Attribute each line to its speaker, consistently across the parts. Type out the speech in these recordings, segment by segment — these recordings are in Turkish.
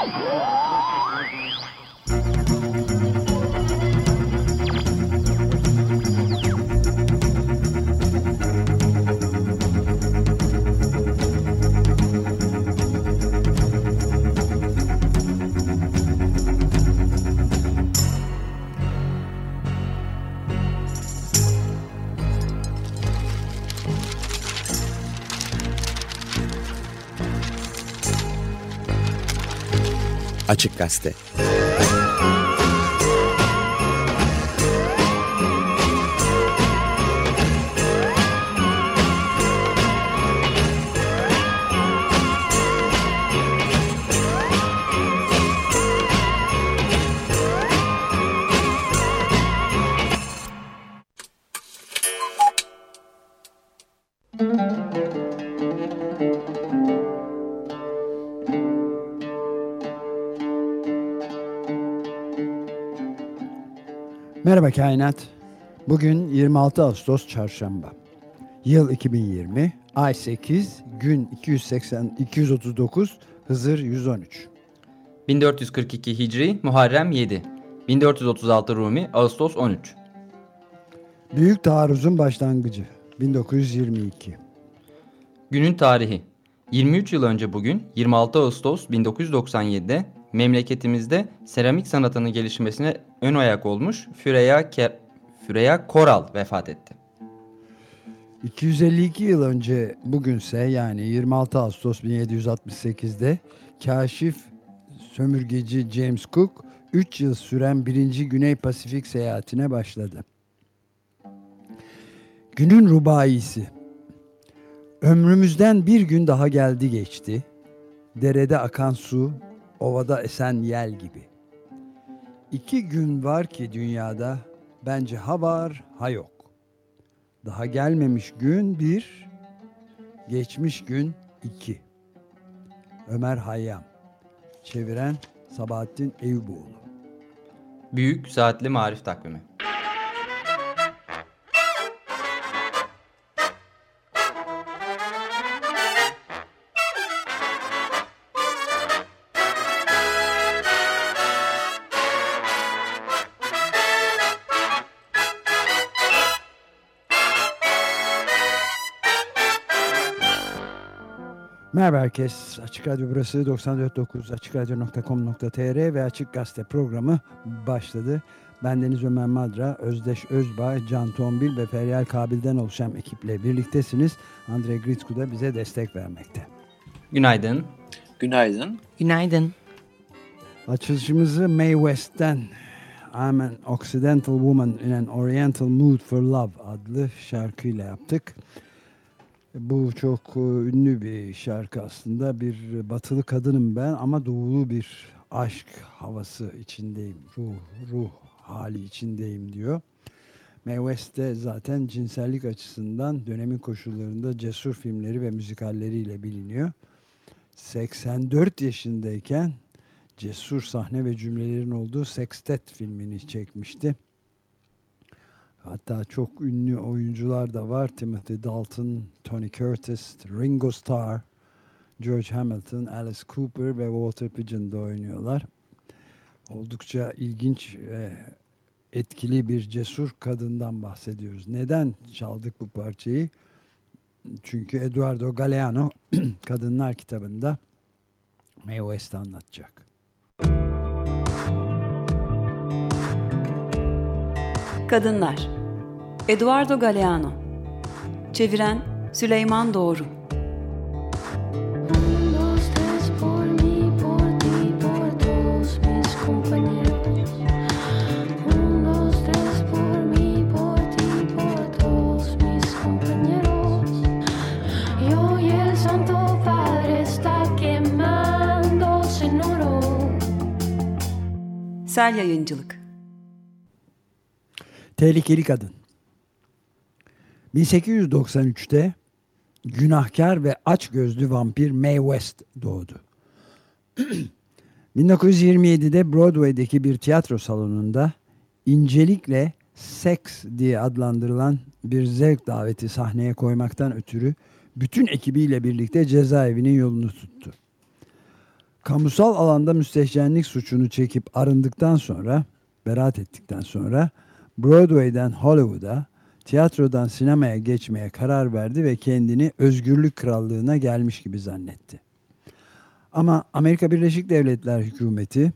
Speaker 1: Oh! Açık Gazete
Speaker 2: Merhaba Kainat. Bugün 26 Ağustos Çarşamba. Yıl 2020, ay 8, gün 280 239, Hızır 113.
Speaker 3: 1442 Hicri Muharrem 7. 1436 Rumi Ağustos 13.
Speaker 2: Büyük taarruzun başlangıcı 1922.
Speaker 3: Günün tarihi 23 yıl önce bugün 26 Ağustos 1997'de memleketimizde seramik sanatının gelişmesine ön ayak olmuş Füreya, Ke Füreya Koral vefat etti.
Speaker 2: 252 yıl önce bugünse yani 26 Ağustos 1768'de kaşif sömürgeci James Cook 3 yıl süren 1. Güney Pasifik seyahatine başladı. Günün rubaisi Ömrümüzden bir gün daha geldi geçti. Derede akan su, ovada esen yel gibi. İki gün var ki dünyada bence ha var ha yok. Daha gelmemiş gün bir, geçmiş gün iki. Ömer Hayyam Çeviren Sabahattin Eyüboğlu
Speaker 3: Büyük Saatli Marif Takvimi
Speaker 2: Merhaba herkes. Açık Radyo burası 94.9 açıkradyo.com.tr ve Açık Gazete programı başladı. Ben Deniz Ömer Madra, Özdeş Özbağ, Can Tombil ve Feryal Kabil'den oluşan ekiple birliktesiniz. Andrei Gritsku da bize destek vermekte.
Speaker 3: Günaydın.
Speaker 4: Günaydın.
Speaker 5: Günaydın.
Speaker 2: Açılışımızı Mae West'ten I'm an Occidental Woman in an Oriental Mood for Love adlı şarkıyla yaptık. Bu çok e, ünlü bir şarkı aslında. Bir batılı kadınım ben ama doğulu bir aşk havası içindeyim. Ruh, ruh hali içindeyim diyor. Mae West de zaten cinsellik açısından dönemin koşullarında cesur filmleri ve müzikalleriyle biliniyor. 84 yaşındayken cesur sahne ve cümlelerin olduğu Sextet filmini çekmişti. Hatta çok ünlü oyuncular da var. Timothy Dalton, Tony Curtis, Ringo Starr, George Hamilton, Alice Cooper ve Walter Pigeon da oynuyorlar. Oldukça ilginç ve etkili bir cesur kadından bahsediyoruz. Neden çaldık bu parçayı? Çünkü Eduardo Galeano Kadınlar kitabında Mae West anlatacak.
Speaker 6: Kadınlar Eduardo Galeano. Çeviren Süleyman Doğru. Sel Yayıncılık.
Speaker 2: Tehlikeli Kadın 1893'te günahkar ve aç gözlü vampir Mae West doğdu. 1927'de Broadway'deki bir tiyatro salonunda incelikle seks diye adlandırılan bir zevk daveti sahneye koymaktan ötürü bütün ekibiyle birlikte cezaevinin yolunu tuttu. kamusal alanda müstehcenlik suçunu çekip arındıktan sonra, beraat ettikten sonra Broadway'den Hollywood'a, tiyatrodan sinemaya geçmeye karar verdi ve kendini özgürlük krallığına gelmiş gibi zannetti. Ama Amerika Birleşik Devletler hükümeti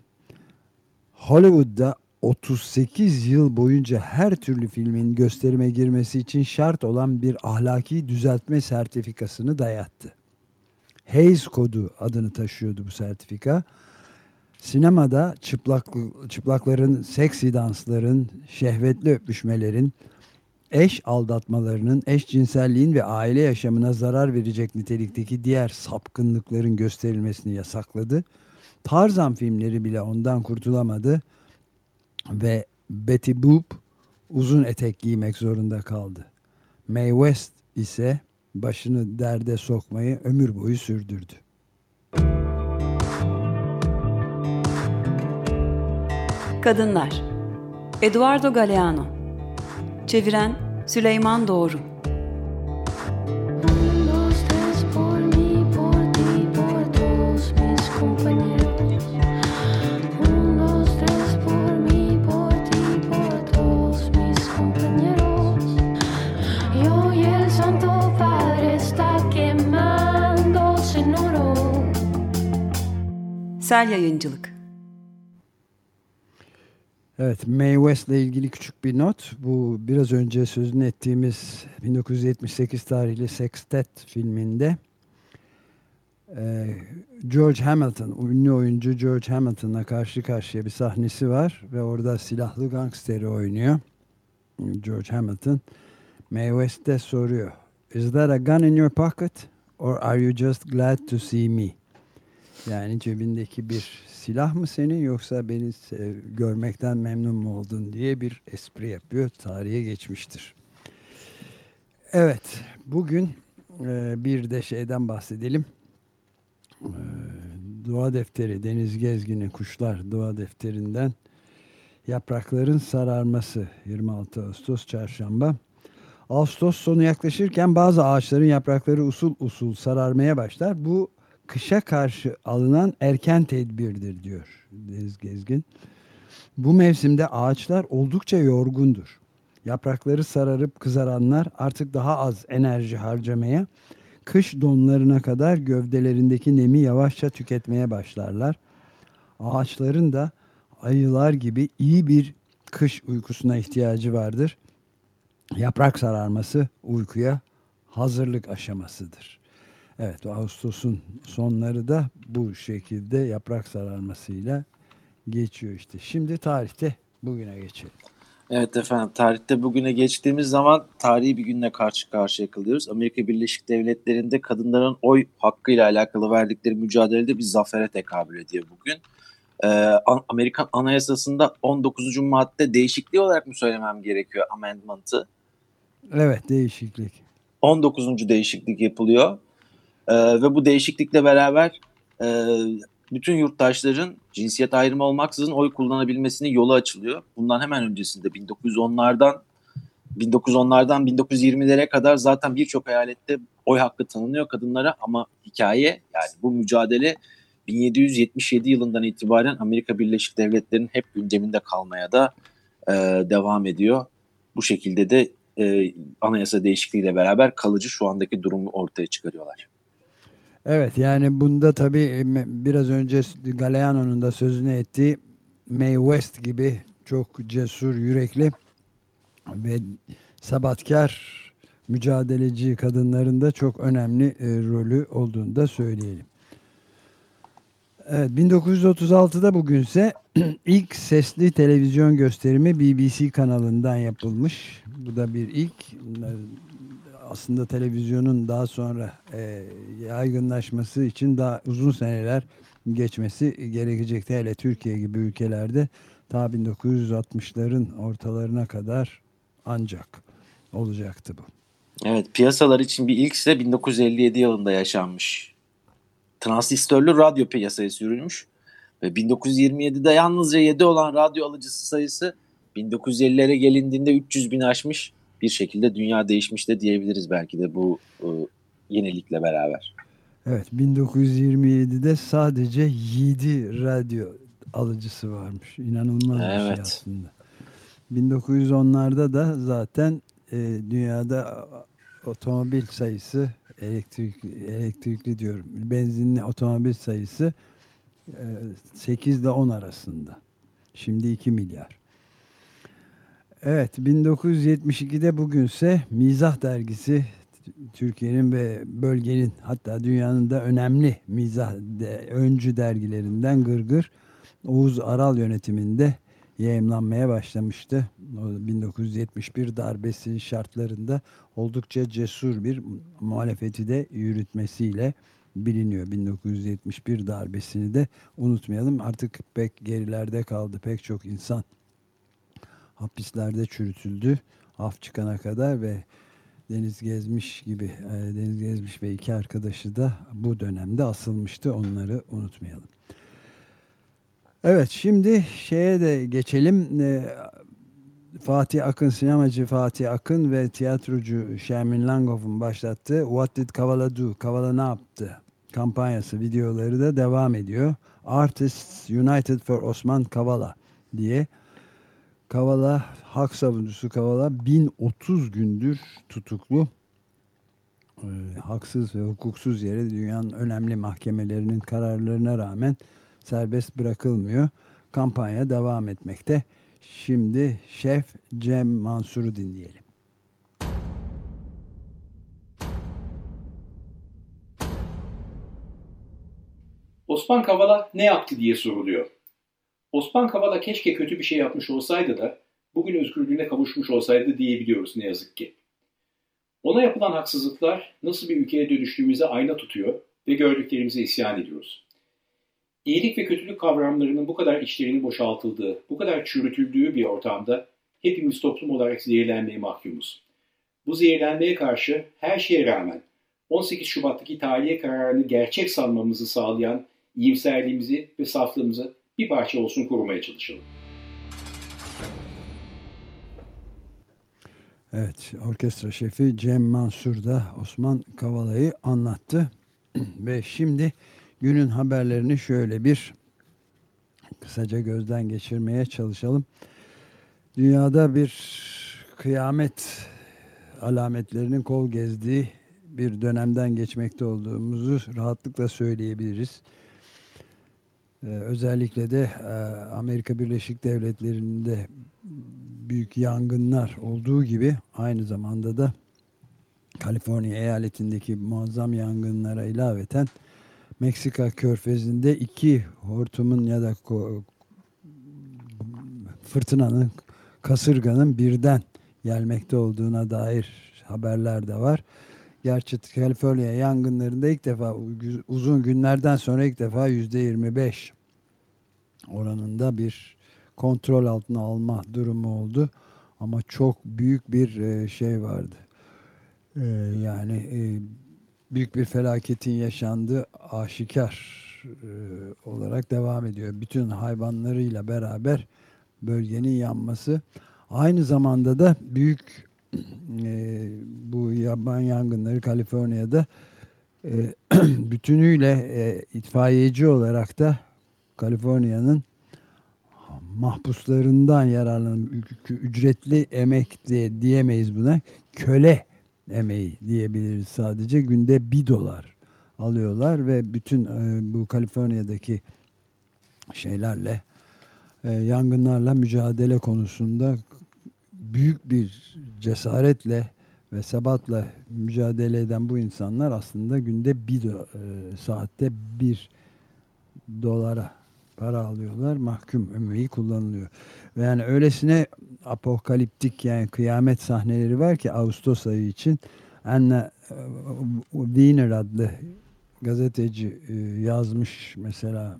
Speaker 2: Hollywood'da 38 yıl boyunca her türlü filmin gösterime girmesi için şart olan bir ahlaki düzeltme sertifikasını dayattı. Hayes kodu adını taşıyordu bu sertifika. Sinemada çıplak, çıplakların, seksi dansların, şehvetli öpüşmelerin, eş aldatmalarının, eş cinselliğin ve aile yaşamına zarar verecek nitelikteki diğer sapkınlıkların gösterilmesini yasakladı. Tarzan filmleri bile ondan kurtulamadı ve Betty Boop uzun etek giymek zorunda kaldı. Mae West ise başını derde sokmayı ömür boyu sürdürdü.
Speaker 6: Kadınlar Eduardo Galeano Çeviren Süleyman Doğru. Sel Yayıncılık
Speaker 2: Evet, Mae West ile ilgili küçük bir not. Bu biraz önce sözünü ettiğimiz 1978 tarihli Sextet filminde e, George Hamilton, ünlü oyuncu George Hamilton'la karşı karşıya bir sahnesi var ve orada silahlı gangsteri oynuyor. George Hamilton. Mae West de soruyor. Is that a gun in your pocket or are you just glad to see me? Yani cebindeki bir silah mı senin yoksa beni görmekten memnun mu oldun diye bir espri yapıyor. Tarihe geçmiştir. Evet, bugün e, bir de şeyden bahsedelim. E, Doğa Defteri, Deniz Gezgini Kuşlar Doğa Defterinden Yaprakların Sararması 26 Ağustos Çarşamba. Ağustos sonu yaklaşırken bazı ağaçların yaprakları usul usul sararmaya başlar. Bu kışa karşı alınan erken tedbirdir diyor Deniz Gezgin. Bu mevsimde ağaçlar oldukça yorgundur. Yaprakları sararıp kızaranlar artık daha az enerji harcamaya, kış donlarına kadar gövdelerindeki nemi yavaşça tüketmeye başlarlar. Ağaçların da ayılar gibi iyi bir kış uykusuna ihtiyacı vardır. Yaprak sararması uykuya hazırlık aşamasıdır. Evet Ağustos'un sonları da bu şekilde yaprak sararmasıyla geçiyor işte. Şimdi tarihte bugüne geçelim.
Speaker 5: Evet efendim tarihte bugüne geçtiğimiz zaman tarihi bir günle karşı karşıya kalıyoruz. Amerika Birleşik Devletleri'nde kadınların oy hakkıyla alakalı verdikleri mücadelede bir zafere tekabül ediyor bugün. Ee, An- Amerikan Anayasası'nda 19. madde değişikliği olarak mı söylemem gerekiyor amendment'ı?
Speaker 2: Evet değişiklik.
Speaker 5: 19. değişiklik yapılıyor. Ee, ve bu değişiklikle beraber e, bütün yurttaşların cinsiyet ayrımı olmaksızın oy kullanabilmesini yolu açılıyor. Bundan hemen öncesinde 1910'lardan 1910'lardan 1920'lere kadar zaten birçok eyalette oy hakkı tanınıyor kadınlara ama hikaye yani bu mücadele 1777 yılından itibaren Amerika Birleşik Devletleri'nin hep gündeminde kalmaya da e, devam ediyor. Bu şekilde de e, anayasa değişikliğiyle beraber kalıcı şu andaki durumu ortaya çıkarıyorlar.
Speaker 2: Evet yani bunda tabii e, biraz önce Galeano'nun da sözünü ettiği Mae West gibi çok cesur, yürekli ve sabatkar mücadeleci kadınların da çok önemli e, rolü olduğunu da söyleyelim. Evet 1936'da bugünse ilk sesli televizyon gösterimi BBC kanalından yapılmış. Bu da bir ilk. Aslında televizyonun daha sonra e, yaygınlaşması için daha uzun seneler geçmesi gerekecekti. Hele Türkiye gibi ülkelerde ta 1960'ların ortalarına kadar ancak olacaktı bu.
Speaker 5: Evet piyasalar için bir ilkse 1957 yılında yaşanmış. Transistörlü radyo piyasaya sürülmüş ve 1927'de yalnızca 7 olan radyo alıcısı sayısı 1950'lere gelindiğinde 300 bin aşmış bir şekilde dünya değişmiş de diyebiliriz belki de bu e, yenilikle beraber.
Speaker 2: Evet 1927'de sadece 7 radyo alıcısı varmış. İnanılmaz bir şey
Speaker 5: Evet.
Speaker 2: aslında. 1910'larda da zaten e, dünyada otomobil sayısı elektrik elektrikli diyorum benzinli otomobil sayısı e, 8 ile 10 arasında. Şimdi 2 milyar. Evet 1972'de bugünse Mizah dergisi Türkiye'nin ve bölgenin hatta dünyanın da önemli mizah de, öncü dergilerinden Gırgır Oğuz Aral yönetiminde yayımlanmaya başlamıştı. O 1971 darbesi şartlarında oldukça cesur bir muhalefeti de yürütmesiyle biliniyor. 1971 darbesini de unutmayalım. Artık pek gerilerde kaldı. Pek çok insan hapislerde çürütüldü. Af çıkana kadar ve Deniz Gezmiş gibi e, Deniz Gezmiş ve iki arkadaşı da bu dönemde asılmıştı. Onları unutmayalım. Evet şimdi şeye de geçelim. E, Fatih Akın, sinemacı Fatih Akın ve tiyatrocu Şermin Langhoff'un başlattığı What Did Kavala Do? Kavala ne yaptı? kampanyası videoları da devam ediyor. Artists United for Osman Kavala diye. Kavala, hak savunucusu Kavala 1030 gündür tutuklu. Ee, haksız ve hukuksuz yere dünyanın önemli mahkemelerinin kararlarına rağmen serbest bırakılmıyor. Kampanya devam etmekte. Şimdi Şef Cem Mansur'u dinleyelim.
Speaker 7: Osman Kavala ne yaptı diye soruluyor. Osman Kavala keşke kötü bir şey yapmış olsaydı da bugün özgürlüğüne kavuşmuş olsaydı diyebiliyoruz ne yazık ki. Ona yapılan haksızlıklar nasıl bir ülkeye dönüştüğümüze ayna tutuyor ve gördüklerimize isyan ediyoruz. İyilik ve kötülük kavramlarının bu kadar içlerinin boşaltıldığı, bu kadar çürütüldüğü bir ortamda hepimiz toplum olarak zehirlenmeye mahkumuz. Bu zehirlenmeye karşı her şeye rağmen 18 Şubat'taki tahliye kararını gerçek sanmamızı sağlayan iyimserliğimizi ve saflığımızı bir parça olsun korumaya çalışalım.
Speaker 2: Evet, orkestra şefi Cem Mansur da Osman Kavala'yı anlattı. Ve şimdi günün haberlerini şöyle bir kısaca gözden geçirmeye çalışalım. Dünyada bir kıyamet alametlerinin kol gezdiği bir dönemden geçmekte olduğumuzu rahatlıkla söyleyebiliriz. Ee, özellikle de e, Amerika Birleşik Devletleri'nde büyük yangınlar olduğu gibi aynı zamanda da Kaliforniya eyaletindeki muazzam yangınlara ilaveten Meksika körfezinde iki hortumun ya da fırtınanın, kasırganın birden gelmekte olduğuna dair haberler de var. Gerçi Kaliforniya yangınlarında ilk defa uzun günlerden sonra ilk defa yüzde 25 oranında bir kontrol altına alma durumu oldu. Ama çok büyük bir e, şey vardı. E, Yani e, büyük bir felaketin yaşandığı aşikar olarak devam ediyor. Bütün hayvanlarıyla beraber bölgenin yanması. Aynı zamanda da büyük e, bu yaban yangınları Kaliforniya'da e, bütünüyle e, itfaiyeci olarak da Kaliforniya'nın mahpuslarından yararlanan ücretli emek diye diyemeyiz buna. Köle emeği diyebiliriz sadece. Günde bir dolar alıyorlar ve bütün e, bu Kaliforniya'daki şeylerle e, yangınlarla mücadele konusunda büyük bir cesaretle ve sebatla mücadele eden bu insanlar aslında günde bir do- e, saatte bir dolara para alıyorlar. Mahkum ömreği kullanılıyor. Ve yani öylesine apokaliptik yani kıyamet sahneleri var ki Ağustos ayı için Anna e, Wiener adlı gazeteci e, yazmış mesela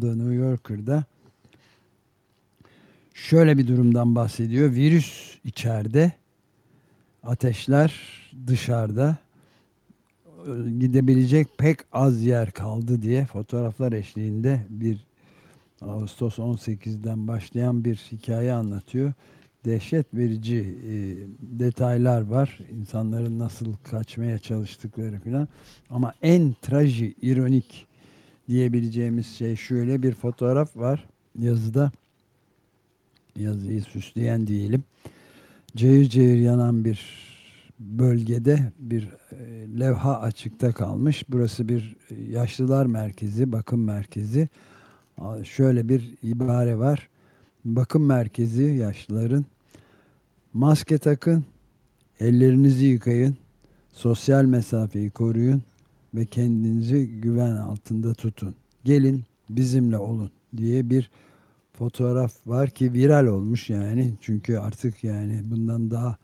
Speaker 2: The New Yorker'da şöyle bir durumdan bahsediyor. Virüs içeride, ateşler dışarıda gidebilecek pek az yer kaldı diye fotoğraflar eşliğinde bir Ağustos 18'den başlayan bir hikaye anlatıyor. dehşet verici e, detaylar var. İnsanların nasıl kaçmaya çalıştıkları falan. Ama en traji, ironik diyebileceğimiz şey şöyle bir fotoğraf var yazıda. Yazıyı süsleyen diyelim. Cayır cayır yanan bir bölgede bir e, levha açıkta kalmış. Burası bir e, yaşlılar merkezi, bakım merkezi. Şöyle bir ibare var. Bakım merkezi yaşlıların maske takın, ellerinizi yıkayın, sosyal mesafeyi koruyun ve kendinizi güven altında tutun. Gelin bizimle olun diye bir fotoğraf var ki viral olmuş yani. Çünkü artık yani bundan daha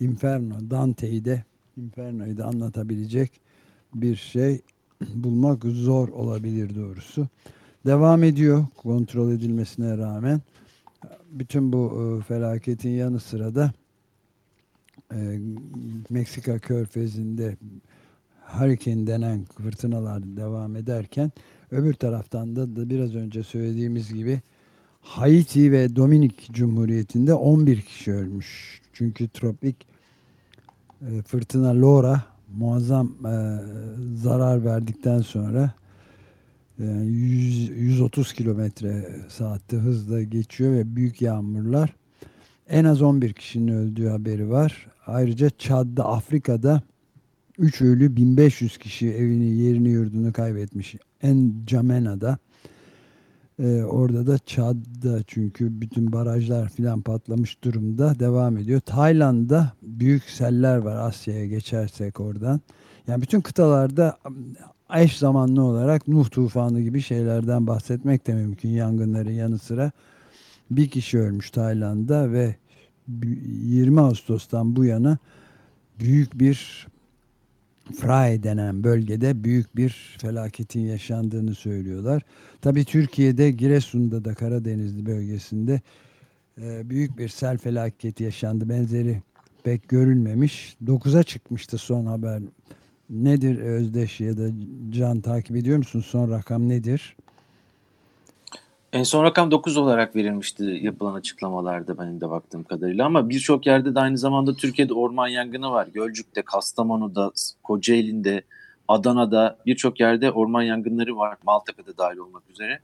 Speaker 2: Inferno, Dante'yi de Inferno'yu da anlatabilecek bir şey bulmak zor olabilir doğrusu. Devam ediyor kontrol edilmesine rağmen. Bütün bu e, felaketin yanı sıra da e, Meksika körfezinde hurricane denen fırtınalar devam ederken öbür taraftan da, da biraz önce söylediğimiz gibi Haiti ve Dominik Cumhuriyeti'nde 11 kişi ölmüş. Çünkü tropik e, fırtına Laura muazzam e, zarar verdikten sonra yani 100, 130 kilometre saatte hızla geçiyor ve büyük yağmurlar. En az 11 kişinin öldüğü haberi var. Ayrıca Çad'da, Afrika'da 3 ölü 1500 kişi evini, yerini, yurdunu kaybetmiş. En Camena'da ee, orada da Çad'da çünkü bütün barajlar filan patlamış durumda devam ediyor. Tayland'da büyük seller var Asya'ya geçersek oradan. Yani bütün kıtalarda eş zamanlı olarak Nuh tufanı gibi şeylerden bahsetmek de mümkün yangınların yanı sıra. Bir kişi ölmüş Tayland'da ve 20 Ağustos'tan bu yana büyük bir Fray denen bölgede büyük bir felaketin yaşandığını söylüyorlar. Tabii Türkiye'de Giresun'da da Karadenizli bölgesinde e, büyük bir sel felaketi yaşandı. Benzeri pek görülmemiş. 9'a çıkmıştı son haber. Nedir Özdeş ya da Can takip ediyor musun? Son rakam nedir?
Speaker 5: En son rakam 9 olarak verilmişti yapılan açıklamalarda benim de baktığım kadarıyla ama birçok yerde de aynı zamanda Türkiye'de orman yangını var. Gölcük'te, Kastamonu'da, Kocaeli'nde, Adana'da birçok yerde orman yangınları var. Maltepe'de dahil olmak üzere.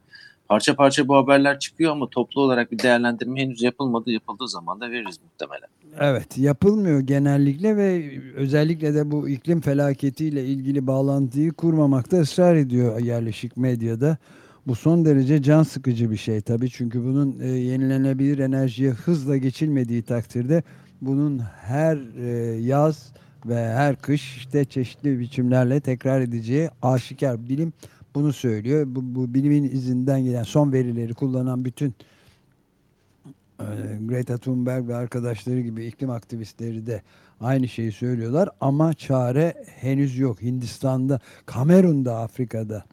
Speaker 5: Parça parça bu haberler çıkıyor ama toplu olarak bir değerlendirme henüz yapılmadı. Yapıldığı zaman da veririz muhtemelen.
Speaker 2: Evet yapılmıyor genellikle ve özellikle de bu iklim felaketiyle ilgili bağlantıyı kurmamakta ısrar ediyor yerleşik medyada. Bu son derece can sıkıcı bir şey tabii çünkü bunun e, yenilenebilir enerjiye hızla geçilmediği takdirde bunun her e, yaz ve her kış işte çeşitli biçimlerle tekrar edeceği aşikar. Bilim bunu söylüyor. Bu, bu bilimin izinden gelen son verileri kullanan bütün e, Greta Thunberg ve arkadaşları gibi iklim aktivistleri de aynı şeyi söylüyorlar ama çare henüz yok. Hindistan'da, Kamerun'da, Afrika'da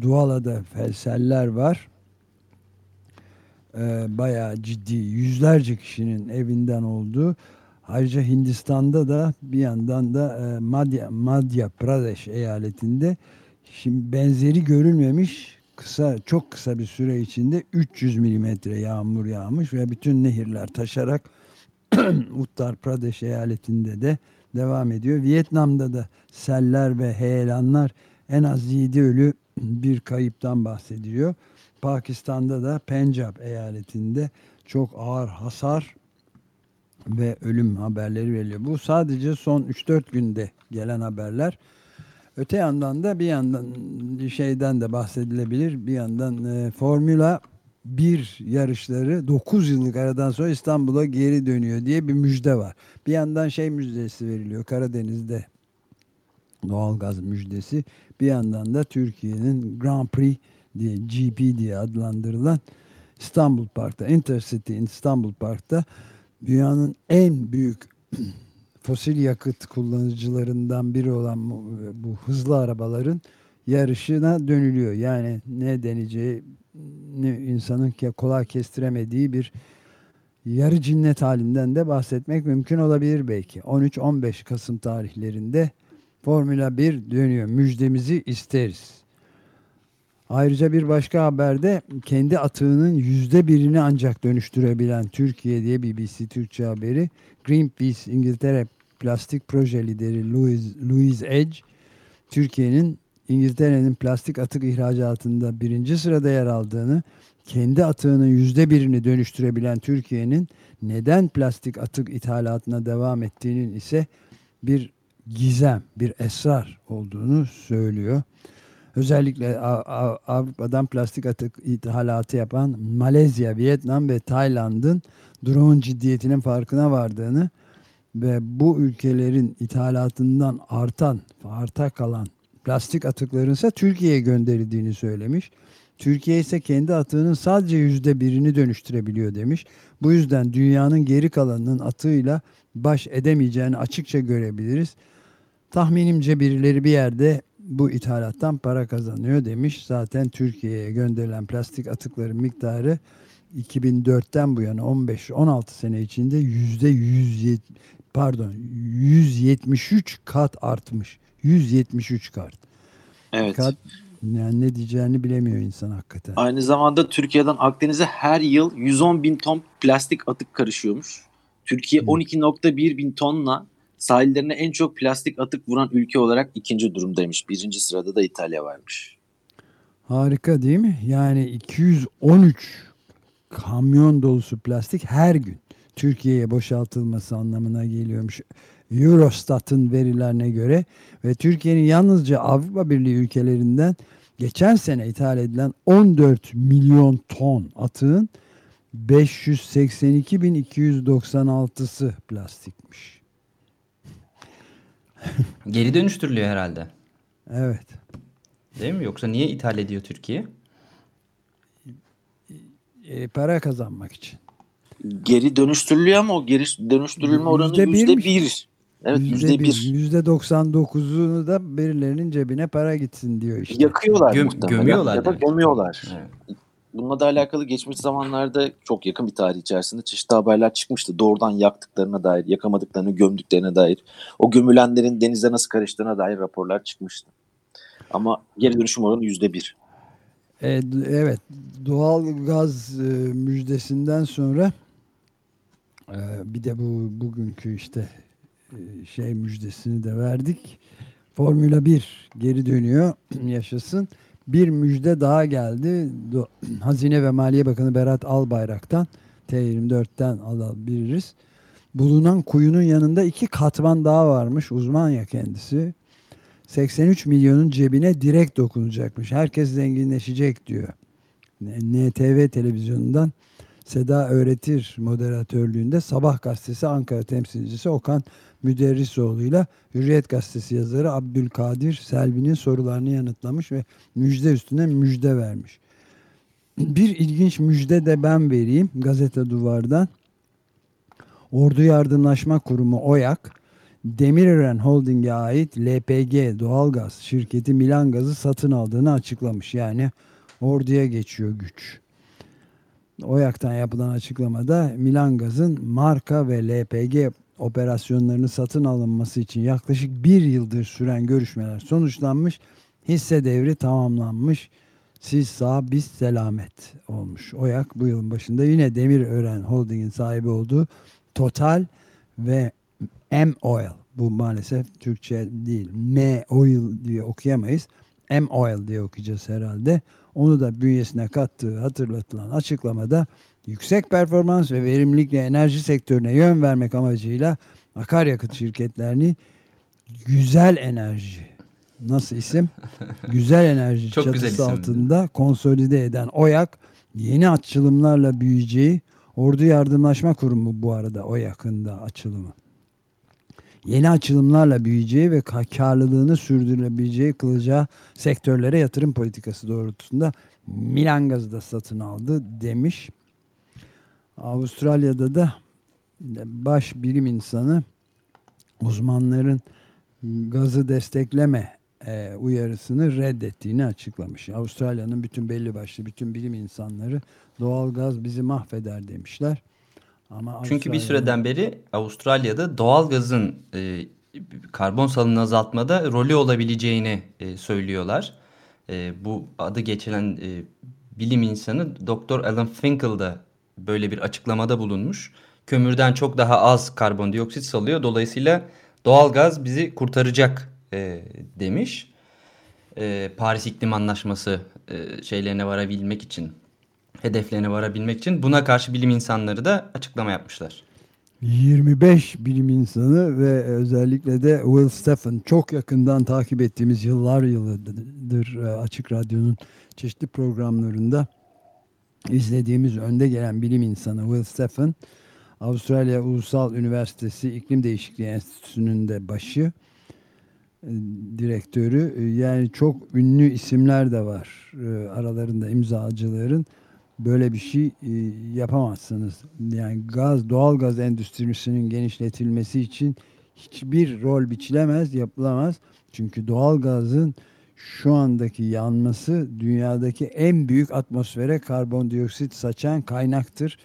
Speaker 2: Duala'da felseller var. Ee, bayağı ciddi yüzlerce kişinin evinden olduğu. Ayrıca Hindistan'da da bir yandan da e, Madhya, Madhya Pradesh eyaletinde şimdi benzeri görülmemiş kısa çok kısa bir süre içinde 300 milimetre yağmur yağmış ve bütün nehirler taşarak Uttar Pradesh eyaletinde de devam ediyor. Vietnam'da da seller ve heyelanlar en az 7 ölü bir kayıptan bahsediliyor. Pakistan'da da Pencap eyaletinde çok ağır hasar ve ölüm haberleri veriliyor. Bu sadece son 3-4 günde gelen haberler. Öte yandan da bir yandan şeyden de bahsedilebilir. Bir yandan e, Formula 1 yarışları 9 yıllık aradan sonra İstanbul'a geri dönüyor diye bir müjde var. Bir yandan şey müjdesi veriliyor Karadeniz'de doğalgaz müjdesi. Bir yandan da Türkiye'nin Grand Prix diye GP diye adlandırılan İstanbul Park'ta Intercity İstanbul Park'ta dünyanın en büyük fosil yakıt kullanıcılarından biri olan bu, bu hızlı arabaların yarışına dönülüyor. Yani ne deneyeceği ne insanın kolay kestiremediği bir yarı cinnet halinden de bahsetmek mümkün olabilir belki. 13-15 Kasım tarihlerinde Formula 1 dönüyor. Müjdemizi isteriz. Ayrıca bir başka haberde kendi atığının yüzde birini ancak dönüştürebilen Türkiye diye BBC Türkçe haberi Greenpeace İngiltere plastik proje lideri Louise, Louise Edge Türkiye'nin İngiltere'nin plastik atık ihracatında birinci sırada yer aldığını kendi atığının yüzde birini dönüştürebilen Türkiye'nin neden plastik atık ithalatına devam ettiğinin ise bir gizem, bir esrar olduğunu söylüyor. Özellikle Avrupa'dan plastik atık ithalatı yapan Malezya, Vietnam ve Tayland'ın durumun ciddiyetinin farkına vardığını ve bu ülkelerin ithalatından artan, arta kalan plastik atıkların ise Türkiye'ye gönderildiğini söylemiş. Türkiye ise kendi atığının sadece yüzde birini dönüştürebiliyor demiş. Bu yüzden dünyanın geri kalanının atığıyla baş edemeyeceğini açıkça görebiliriz. Tahminimce birileri bir yerde bu ithalattan para kazanıyor demiş. Zaten Türkiye'ye gönderilen plastik atıkların miktarı 2004'ten bu yana 15-16 sene içinde yüzde 100 pardon 173 kat artmış. 173 kat.
Speaker 5: Evet.
Speaker 2: kat yani ne diyeceğini bilemiyor insan hakikaten.
Speaker 5: Aynı zamanda Türkiye'den Akdeniz'e her yıl 110 bin ton plastik atık karışıyormuş. Türkiye
Speaker 2: Hı.
Speaker 5: 12.1 bin tonla sahillerine en çok plastik atık vuran ülke olarak ikinci durumdaymış. Birinci sırada da İtalya varmış.
Speaker 2: Harika değil mi? Yani 213 kamyon dolusu plastik her gün Türkiye'ye boşaltılması anlamına geliyormuş. Eurostat'ın verilerine göre ve Türkiye'nin yalnızca Avrupa Birliği ülkelerinden geçen sene ithal edilen 14 milyon ton atığın 582.296'sı plastikmiş.
Speaker 3: Geri dönüştürülüyor herhalde.
Speaker 2: Evet.
Speaker 3: Değil mi? Yoksa niye ithal ediyor Türkiye?
Speaker 2: E, para kazanmak için.
Speaker 5: Geri dönüştürülüyor ama o geri dönüştürülme oranı
Speaker 2: Yüzde
Speaker 5: bir. Evet yüzde bir.
Speaker 2: Yüzde 99'unu da birilerinin cebine para gitsin diyor işte.
Speaker 5: Yakıyorlar
Speaker 3: Göm-
Speaker 5: muhtemelen.
Speaker 3: gömüyorlar
Speaker 5: Ya da gömüyorlar.
Speaker 3: Evet.
Speaker 5: Bununla da alakalı geçmiş zamanlarda çok yakın bir tarih içerisinde çeşitli haberler çıkmıştı. Doğrudan yaktıklarına dair, yakamadıklarını gömdüklerine dair, o gömülenlerin denize nasıl karıştığına dair raporlar çıkmıştı. Ama geri dönüşüm oranı yüzde bir.
Speaker 2: E, evet doğal gaz e, müjdesinden sonra e, bir de bu bugünkü işte şey müjdesini de verdik. Formula 1 geri dönüyor yaşasın. Bir müjde daha geldi. Hazine ve Maliye Bakanı Berat Albayrak'tan T24'ten alabiliriz. Bulunan kuyunun yanında iki katman daha varmış. Uzman ya kendisi. 83 milyonun cebine direkt dokunacakmış. Herkes zenginleşecek diyor. NTV televizyonundan Seda Öğretir moderatörlüğünde Sabah gazetesi Ankara temsilcisi Okan Müderrisoğlu'yla Hürriyet gazetesi yazarı Abdülkadir Selvi'nin sorularını yanıtlamış ve müjde üstüne müjde vermiş. Bir ilginç müjde de ben vereyim gazete duvardan. Ordu Yardımlaşma Kurumu OYAK Demirören Holding'e ait LPG doğalgaz şirketi Milan Gaz'ı satın aldığını açıklamış. Yani orduya geçiyor güç. OYAK'tan yapılan açıklamada Milan Gaz'ın marka ve LPG operasyonlarını satın alınması için yaklaşık bir yıldır süren görüşmeler sonuçlanmış. Hisse devri tamamlanmış. Siz sağ biz selamet olmuş. OYAK bu yılın başında yine Demirören Holding'in sahibi olduğu Total ve M Oil bu maalesef Türkçe değil. M Oil diye okuyamayız. M Oil diye okuyacağız herhalde. Onu da bünyesine kattığı hatırlatılan açıklamada yüksek performans ve verimlilikle enerji sektörüne yön vermek amacıyla akaryakıt şirketlerini güzel enerji nasıl isim? güzel enerji
Speaker 3: Çok güzel
Speaker 2: çatısı
Speaker 3: isim.
Speaker 2: altında konsolide eden OYAK yeni açılımlarla büyüyeceği Ordu Yardımlaşma Kurumu bu arada o yakında açılımı. Yeni açılımlarla büyüyeceği ve ka- karlılığını sürdürülebileceği kılacağı sektörlere yatırım politikası doğrultusunda Milan Gaz'ı da satın aldı demiş. Avustralya'da da baş bilim insanı uzmanların gazı destekleme e, uyarısını reddettiğini açıklamış. Avustralya'nın bütün belli başlı bütün bilim insanları doğal gaz bizi mahveder demişler. Ama
Speaker 3: Çünkü bir süreden beri Avustralya'da doğal gazın e, karbon salınımını azaltmada rolü olabileceğini e, söylüyorlar. e, bu adı geçilen e, bilim insanı Dr. Alan Finkel da böyle bir açıklamada bulunmuş. Kömürden çok daha az karbondioksit salıyor. Dolayısıyla doğalgaz bizi kurtaracak e, demiş. E, Paris İklim Anlaşması e, şeylerine varabilmek için, hedeflerine varabilmek için buna karşı bilim insanları da açıklama yapmışlar.
Speaker 2: 25 bilim insanı ve özellikle de Will Stephen çok yakından takip ettiğimiz yıllar yılıdır e, Açık Radyo'nun çeşitli programlarında izlediğimiz önde gelen bilim insanı Will Stephen Avustralya Ulusal Üniversitesi İklim Değişikliği Enstitüsü'nün de başı e, direktörü E, yani çok ünlü isimler de var e, aralarında imzacıların böyle bir şey yapamazsınız. Yani gaz, doğal gaz endüstrisinin genişletilmesi için hiçbir rol biçilemez, yapılamaz. Çünkü doğal gazın şu andaki yanması dünyadaki en büyük atmosfere karbondioksit saçan kaynaktır.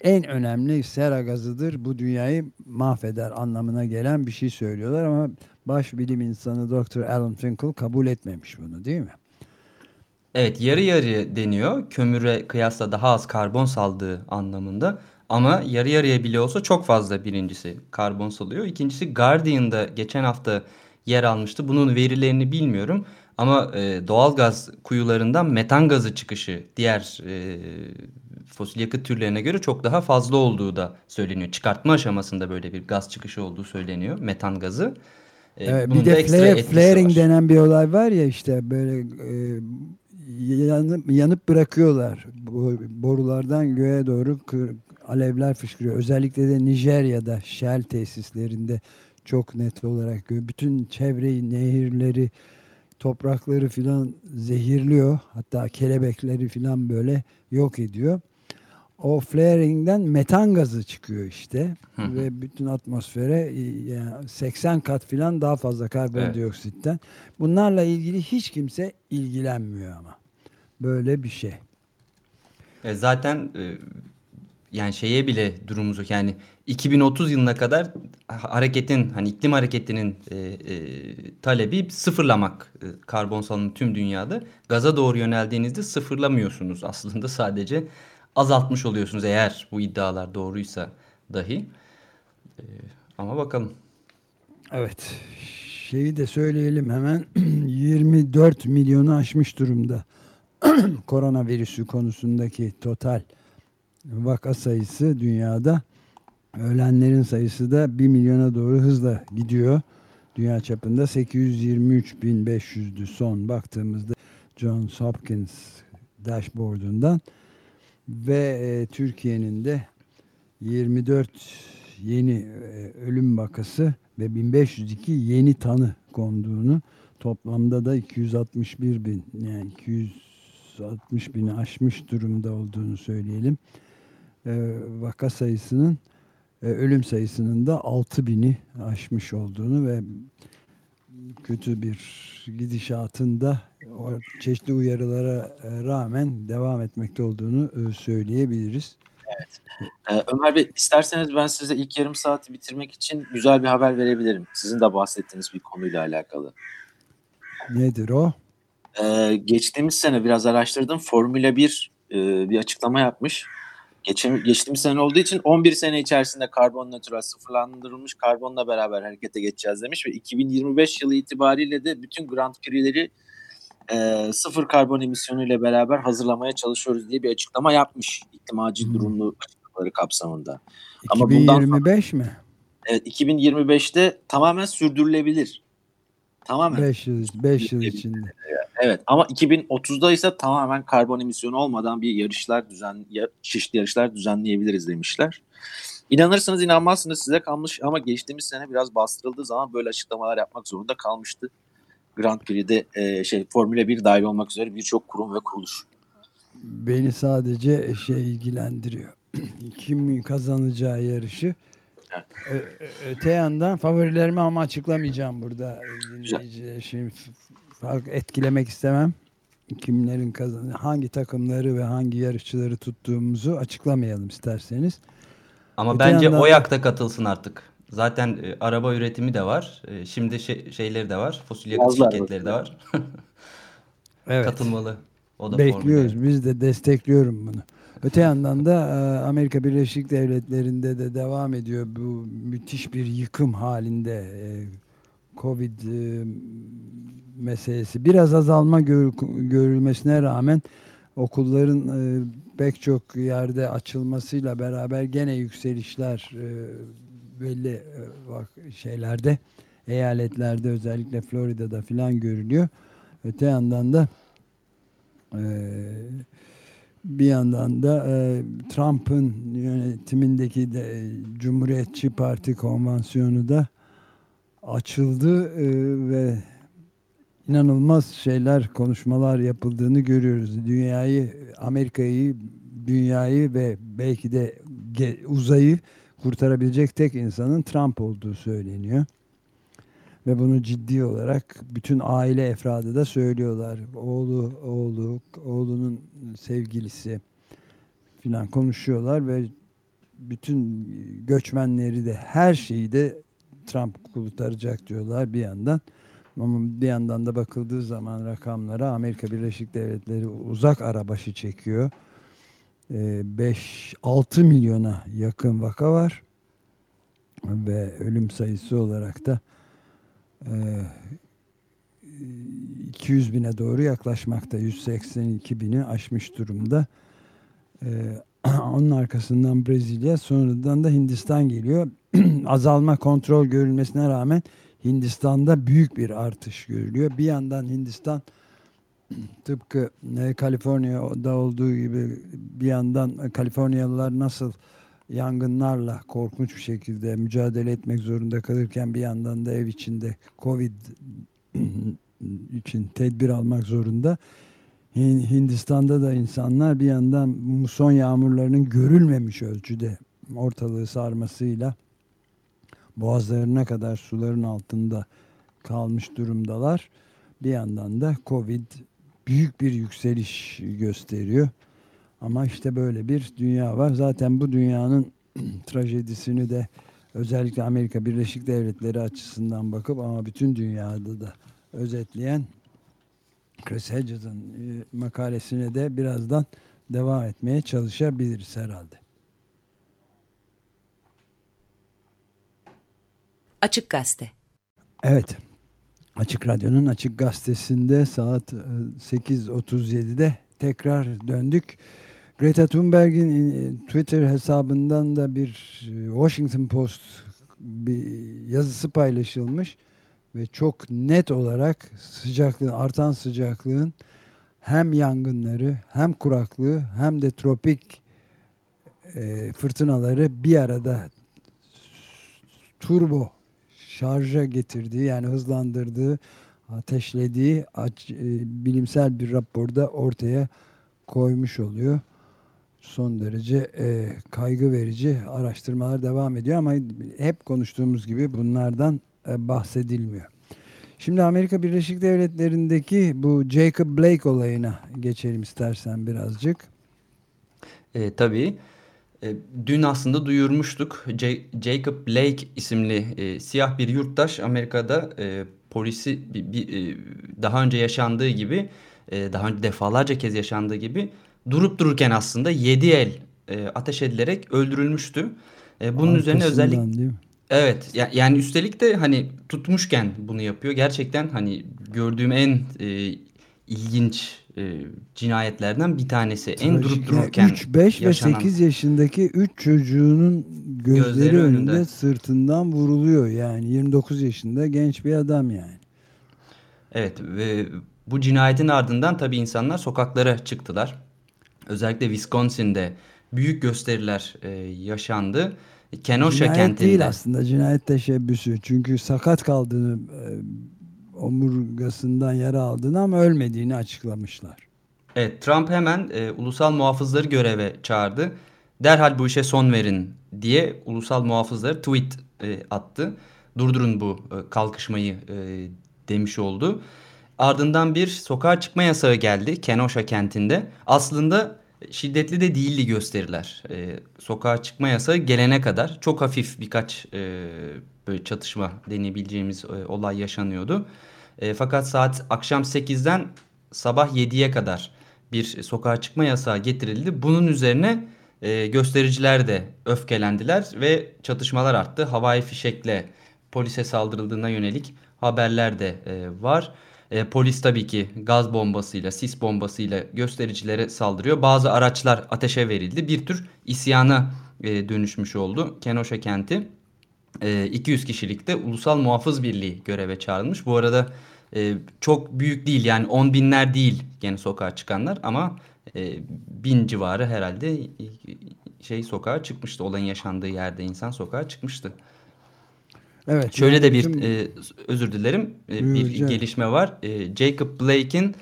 Speaker 2: En önemli sera gazıdır. Bu dünyayı mahveder anlamına gelen bir şey söylüyorlar ama baş bilim insanı Dr. Alan Finkel kabul etmemiş bunu değil mi?
Speaker 3: Evet yarı yarıya deniyor. Kömüre kıyasla daha az karbon saldığı anlamında. Ama yarı yarıya bile olsa çok fazla birincisi karbon salıyor. İkincisi Guardian'da geçen hafta yer almıştı. Bunun verilerini bilmiyorum. Ama e, doğalgaz kuyularından metan gazı çıkışı diğer e, fosil yakıt türlerine göre çok daha fazla olduğu da söyleniyor. Çıkartma aşamasında böyle bir gaz çıkışı olduğu söyleniyor. Metan gazı. E,
Speaker 2: Evet, bir de flare- flaring
Speaker 3: var.
Speaker 2: denen bir olay var ya işte böyle e, yanıp, yanıp bırakıyorlar. Bu borulardan göğe doğru kır- alevler fışkırıyor. Özellikle de Nijerya'da Shell tesislerinde çok net olarak görüyor. Bütün çevreyi, nehirleri, toprakları filan zehirliyor. Hatta kelebekleri filan böyle yok ediyor. O flaring'den metan gazı çıkıyor işte
Speaker 3: Hı
Speaker 2: ve bütün atmosfere e, yani 80 kat filan daha fazla karbondioksitten. Bunlarla ilgili hiç kimse ilgilenmiyor ama. Böyle bir şey.
Speaker 3: E, zaten e, yani şeye bile durumumuz yok. Yani 2030 yılına kadar ha- hareketin hani iklim hareketinin e, e, talebi sıfırlamak e, karbon salımı tüm dünyada. Gaza doğru yöneldiğinizde sıfırlamıyorsunuz aslında sadece azaltmış oluyorsunuz eğer bu iddialar doğruysa dahi. E, ama bakalım.
Speaker 2: Evet. Şeyi de söyleyelim hemen 24 milyonu aşmış durumda. Koronavirüsü konusundaki total vaka sayısı dünyada. Ölenlerin sayısı da 1 milyona doğru hızla gidiyor. Dünya çapında 823.500'dü son baktığımızda Johns Hopkins dashboardundan ve e, Türkiye'nin de 24 yeni e, ölüm vakası ve 1502 yeni tanı konduğunu toplamda da 261 bin yani 260 bini aşmış durumda olduğunu söyleyelim. E, vaka sayısının e, ölüm sayısının da 6 bini aşmış olduğunu ve kötü bir gidişatın da o çeşitli uyarılara e, rağmen devam etmekte olduğunu e, söyleyebiliriz.
Speaker 5: Ee, Ömer Bey isterseniz ben size ilk yarım saati bitirmek için güzel bir haber verebilirim. Sizin de bahsettiğiniz bir konuyla alakalı.
Speaker 2: Nedir o?
Speaker 5: Ee, geçtiğimiz sene biraz araştırdım. Formula 1 e, bir açıklama yapmış. Geçen, geçtiğimiz sene olduğu için 11 sene içerisinde karbon nötral sıfırlandırılmış karbonla beraber harekete geçeceğiz demiş ve 2025 yılı itibariyle de bütün Grand Prix'leri e, sıfır karbon emisyonuyla beraber hazırlamaya çalışıyoruz diye bir açıklama yapmış iklim acil
Speaker 2: Hmm.
Speaker 5: durumlu açıklamaları kapsamında. Ama bundan
Speaker 2: 2025 mi?
Speaker 5: Evet 2025'te tamamen sürdürülebilir. Tamamen.
Speaker 2: 5 yıl, 5 yıl içinde.
Speaker 5: Evet ama 2030'da ise tamamen karbon emisyonu olmadan bir yarışlar düzen çeşitli yarışlar düzenleyebiliriz demişler. İnanırsınız inanmazsınız size kalmış ama geçtiğimiz sene biraz bastırıldığı zaman böyle açıklamalar yapmak zorunda kalmıştı. Grand Prix'de e, şey Formula 1 dahil olmak üzere birçok kurum ve kuruluş.
Speaker 2: Beni sadece şey ilgilendiriyor. Kim kazanacağı yarışı. Ö- ö- öte yandan favorilerimi ama açıklamayacağım burada. Dinleyiciler Şimdi fark etkilemek istemem. Kimlerin kazan hangi takımları ve hangi yarışçıları tuttuğumuzu açıklamayalım isterseniz.
Speaker 3: Ama
Speaker 2: Öte
Speaker 3: bence
Speaker 2: yandan da-
Speaker 3: OYAK'ta katılsın artık. Zaten e, araba üretimi de var. E, şimdi şey- şeyleri de var. Fosil yakıt şirketleri de var.
Speaker 2: Evet.
Speaker 3: katılmalı. O da
Speaker 2: Bekliyoruz.
Speaker 3: formüle.
Speaker 2: Biz de destekliyorum bunu. Öte yandan da e, Amerika Birleşik Devletleri'nde de devam ediyor bu müthiş bir yıkım halinde e, Covid e, meselesi. Biraz azalma gör- görülmesine rağmen okulların pek çok yerde açılmasıyla beraber gene yükselişler belli şeylerde eyaletlerde özellikle Florida'da filan görülüyor. Öte yandan da ee, bir yandan da e, Trump'ın yönetimindeki de, e, Cumhuriyetçi Parti konvansiyonu da açıldı e, ve inanılmaz şeyler, konuşmalar yapıldığını görüyoruz. Dünyayı, Amerika'yı, dünyayı ve belki de uzayı kurtarabilecek tek insanın Trump olduğu söyleniyor. Ve bunu ciddi olarak bütün aile efradı da söylüyorlar. Oğlu, oğlu, oğlunun sevgilisi filan konuşuyorlar ve bütün göçmenleri de her şeyi de Trump kurtaracak diyorlar bir yandan. Ama bir yandan da bakıldığı zaman rakamlara Amerika Birleşik Devletleri uzak arabaşı çekiyor. 5-6 milyona yakın vaka var. Ve ölüm sayısı olarak da ee, 200 bine doğru yaklaşmakta. 182 bini aşmış durumda. Ee, onun arkasından Brezilya sonradan da Hindistan geliyor. Azalma kontrol görülmesine rağmen Hindistan'da büyük bir artış görülüyor. Bir yandan Hindistan tıpkı e, Kaliforniya'da olduğu gibi bir yandan Kaliforniyalılar nasıl yangınlarla korkunç bir şekilde mücadele etmek zorunda kalırken bir yandan da ev içinde Covid için tedbir almak zorunda. Hindistan'da da insanlar bir yandan muson yağmurlarının görülmemiş ölçüde ortalığı sarmasıyla boğazlarına kadar suların altında kalmış durumdalar. Bir yandan da Covid büyük bir yükseliş gösteriyor. Ama işte böyle bir dünya var. Zaten bu dünyanın trajedisini de özellikle Amerika Birleşik Devletleri açısından bakıp ama bütün dünyada da özetleyen Chris Hedges'ın e, makalesine de birazdan devam etmeye çalışabiliriz herhalde.
Speaker 6: Açık Gazete
Speaker 2: Evet. Açık Radyo'nun Açık Gazetesi'nde saat 8.37'de tekrar döndük. Greta Thunberg'in e, Twitter hesabından da bir e, Washington Post bir yazısı paylaşılmış ve çok net olarak sıcaklığın artan sıcaklığın hem yangınları hem kuraklığı hem de tropik e, fırtınaları bir arada turbo şarja getirdiği yani hızlandırdığı ateşlediği aç, e, bilimsel bir raporda ortaya koymuş oluyor son derece e, kaygı verici araştırmalar devam ediyor ama hep konuştuğumuz gibi bunlardan e, bahsedilmiyor. Şimdi Amerika Birleşik Devletleri'ndeki bu Jacob Blake olayına geçelim istersen birazcık.
Speaker 3: E, tabii. E, dün aslında duyurmuştuk. J Jacob Blake isimli e, siyah bir yurttaş Amerika'da e, polisi bir, bir, e, daha önce yaşandığı gibi e, daha önce defalarca kez yaşandığı gibi durup dururken aslında 7 el e, ateş edilerek öldürülmüştü. E, bunun üzerine özellikle Evet ya, yani üstelik de hani tutmuşken bunu yapıyor. Gerçekten hani gördüğüm en e, ilginç e, cinayetlerden bir tanesi. Trajik, en durup dururken
Speaker 2: 3, 5 ve 8 yaşındaki 3 çocuğunun gözleri, gözleri önünde, önünde sırtından vuruluyor. Yani 29 yaşında genç bir adam yani.
Speaker 3: Evet ve bu cinayetin ardından tabii insanlar sokaklara çıktılar. Özellikle Wisconsin'de büyük gösteriler e, yaşandı. Kenosha
Speaker 2: cinayet
Speaker 3: kentinde.
Speaker 2: değil aslında cinayet teşebbüsü. Çünkü sakat kaldığını, e, omurgasından yara aldığını ama ölmediğini açıklamışlar.
Speaker 3: Evet Trump hemen e, ulusal muhafızları göreve çağırdı. Derhal bu işe son verin diye ulusal muhafızları tweet e, attı. Durdurun bu e, kalkışmayı e, demiş oldu. Ardından bir sokağa çıkma yasağı geldi Kenosha kentinde. Aslında şiddetli de değildi gösteriler. E, sokağa çıkma yasağı gelene kadar çok hafif birkaç e, böyle çatışma deneyebileceğimiz e, olay yaşanıyordu. E, fakat saat akşam 8'den sabah 7'ye kadar bir sokağa çıkma yasağı getirildi. Bunun üzerine e, göstericiler de öfkelendiler ve çatışmalar arttı. Havai fişekle polise saldırıldığına yönelik haberler de e, var. E, polis tabii ki gaz bombasıyla, sis bombasıyla göstericilere saldırıyor. Bazı araçlar ateşe verildi. Bir tür isyana e, dönüşmüş oldu Kenosha kenti. E, 200 kişilikte Ulusal Muhafız Birliği göreve çağrılmış. Bu arada e, çok büyük değil yani on binler değil gene sokağa çıkanlar ama e, bin civarı herhalde e, şey sokağa çıkmıştı. Olayın yaşandığı yerde insan sokağa çıkmıştı.
Speaker 2: Evet.
Speaker 3: Şöyle
Speaker 2: yani
Speaker 3: de bir
Speaker 2: bütün-
Speaker 3: e, özür dilerim e, bir
Speaker 2: rica
Speaker 3: gelişme var. E, Jacob Blake'in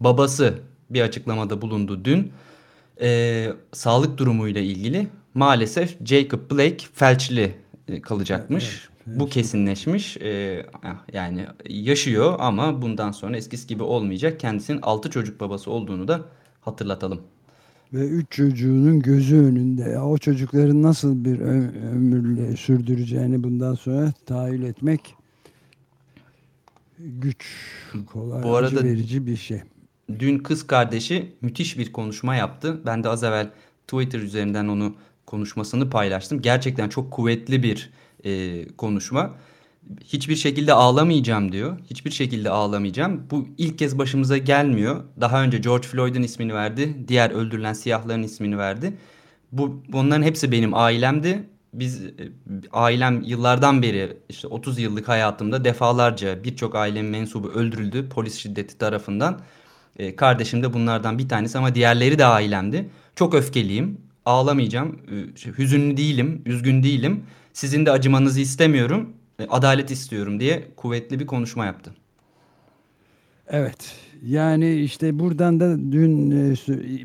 Speaker 3: babası bir açıklamada bulundu dün. E, sağlık durumuyla ilgili maalesef Jacob Blake felçli e, kalacakmış. Bu kesinleşmiş. E, ah, yani yaşıyor ama bundan sonra eskisi gibi olmayacak. Kendisinin 6 çocuk babası olduğunu da hatırlatalım.
Speaker 2: Ve üç çocuğunun gözü önünde. Ya o çocukların nasıl bir ömürle sürdüreceğini bundan sonra tahayyül etmek güç, kolay,
Speaker 3: Bu arada-
Speaker 2: verici bir şey.
Speaker 3: Dün kız kardeşi müthiş bir konuşma yaptı. Ben de az evvel Twitter üzerinden onu konuşmasını paylaştım. Gerçekten çok kuvvetli bir e, konuşma. Hiçbir şekilde ağlamayacağım diyor. Hiçbir şekilde ağlamayacağım. Bu ilk kez başımıza gelmiyor. Daha önce George Floyd'un ismini verdi. Diğer öldürülen siyahların ismini verdi. Bu bunların hepsi benim ailemdi. Biz e, ailem yıllardan beri işte 30 yıllık hayatımda defalarca birçok ailemin mensubu öldürüldü polis şiddeti tarafından. E, kardeşim de bunlardan bir tanesi ama diğerleri de ailemdi. Çok öfkeliyim. Ağlamayacağım. Hüzünlü değilim, üzgün değilim. Sizin de acımanızı istemiyorum. E, adalet istiyorum diye kuvvetli bir konuşma yaptı.
Speaker 2: Evet. Yani işte buradan da dün e,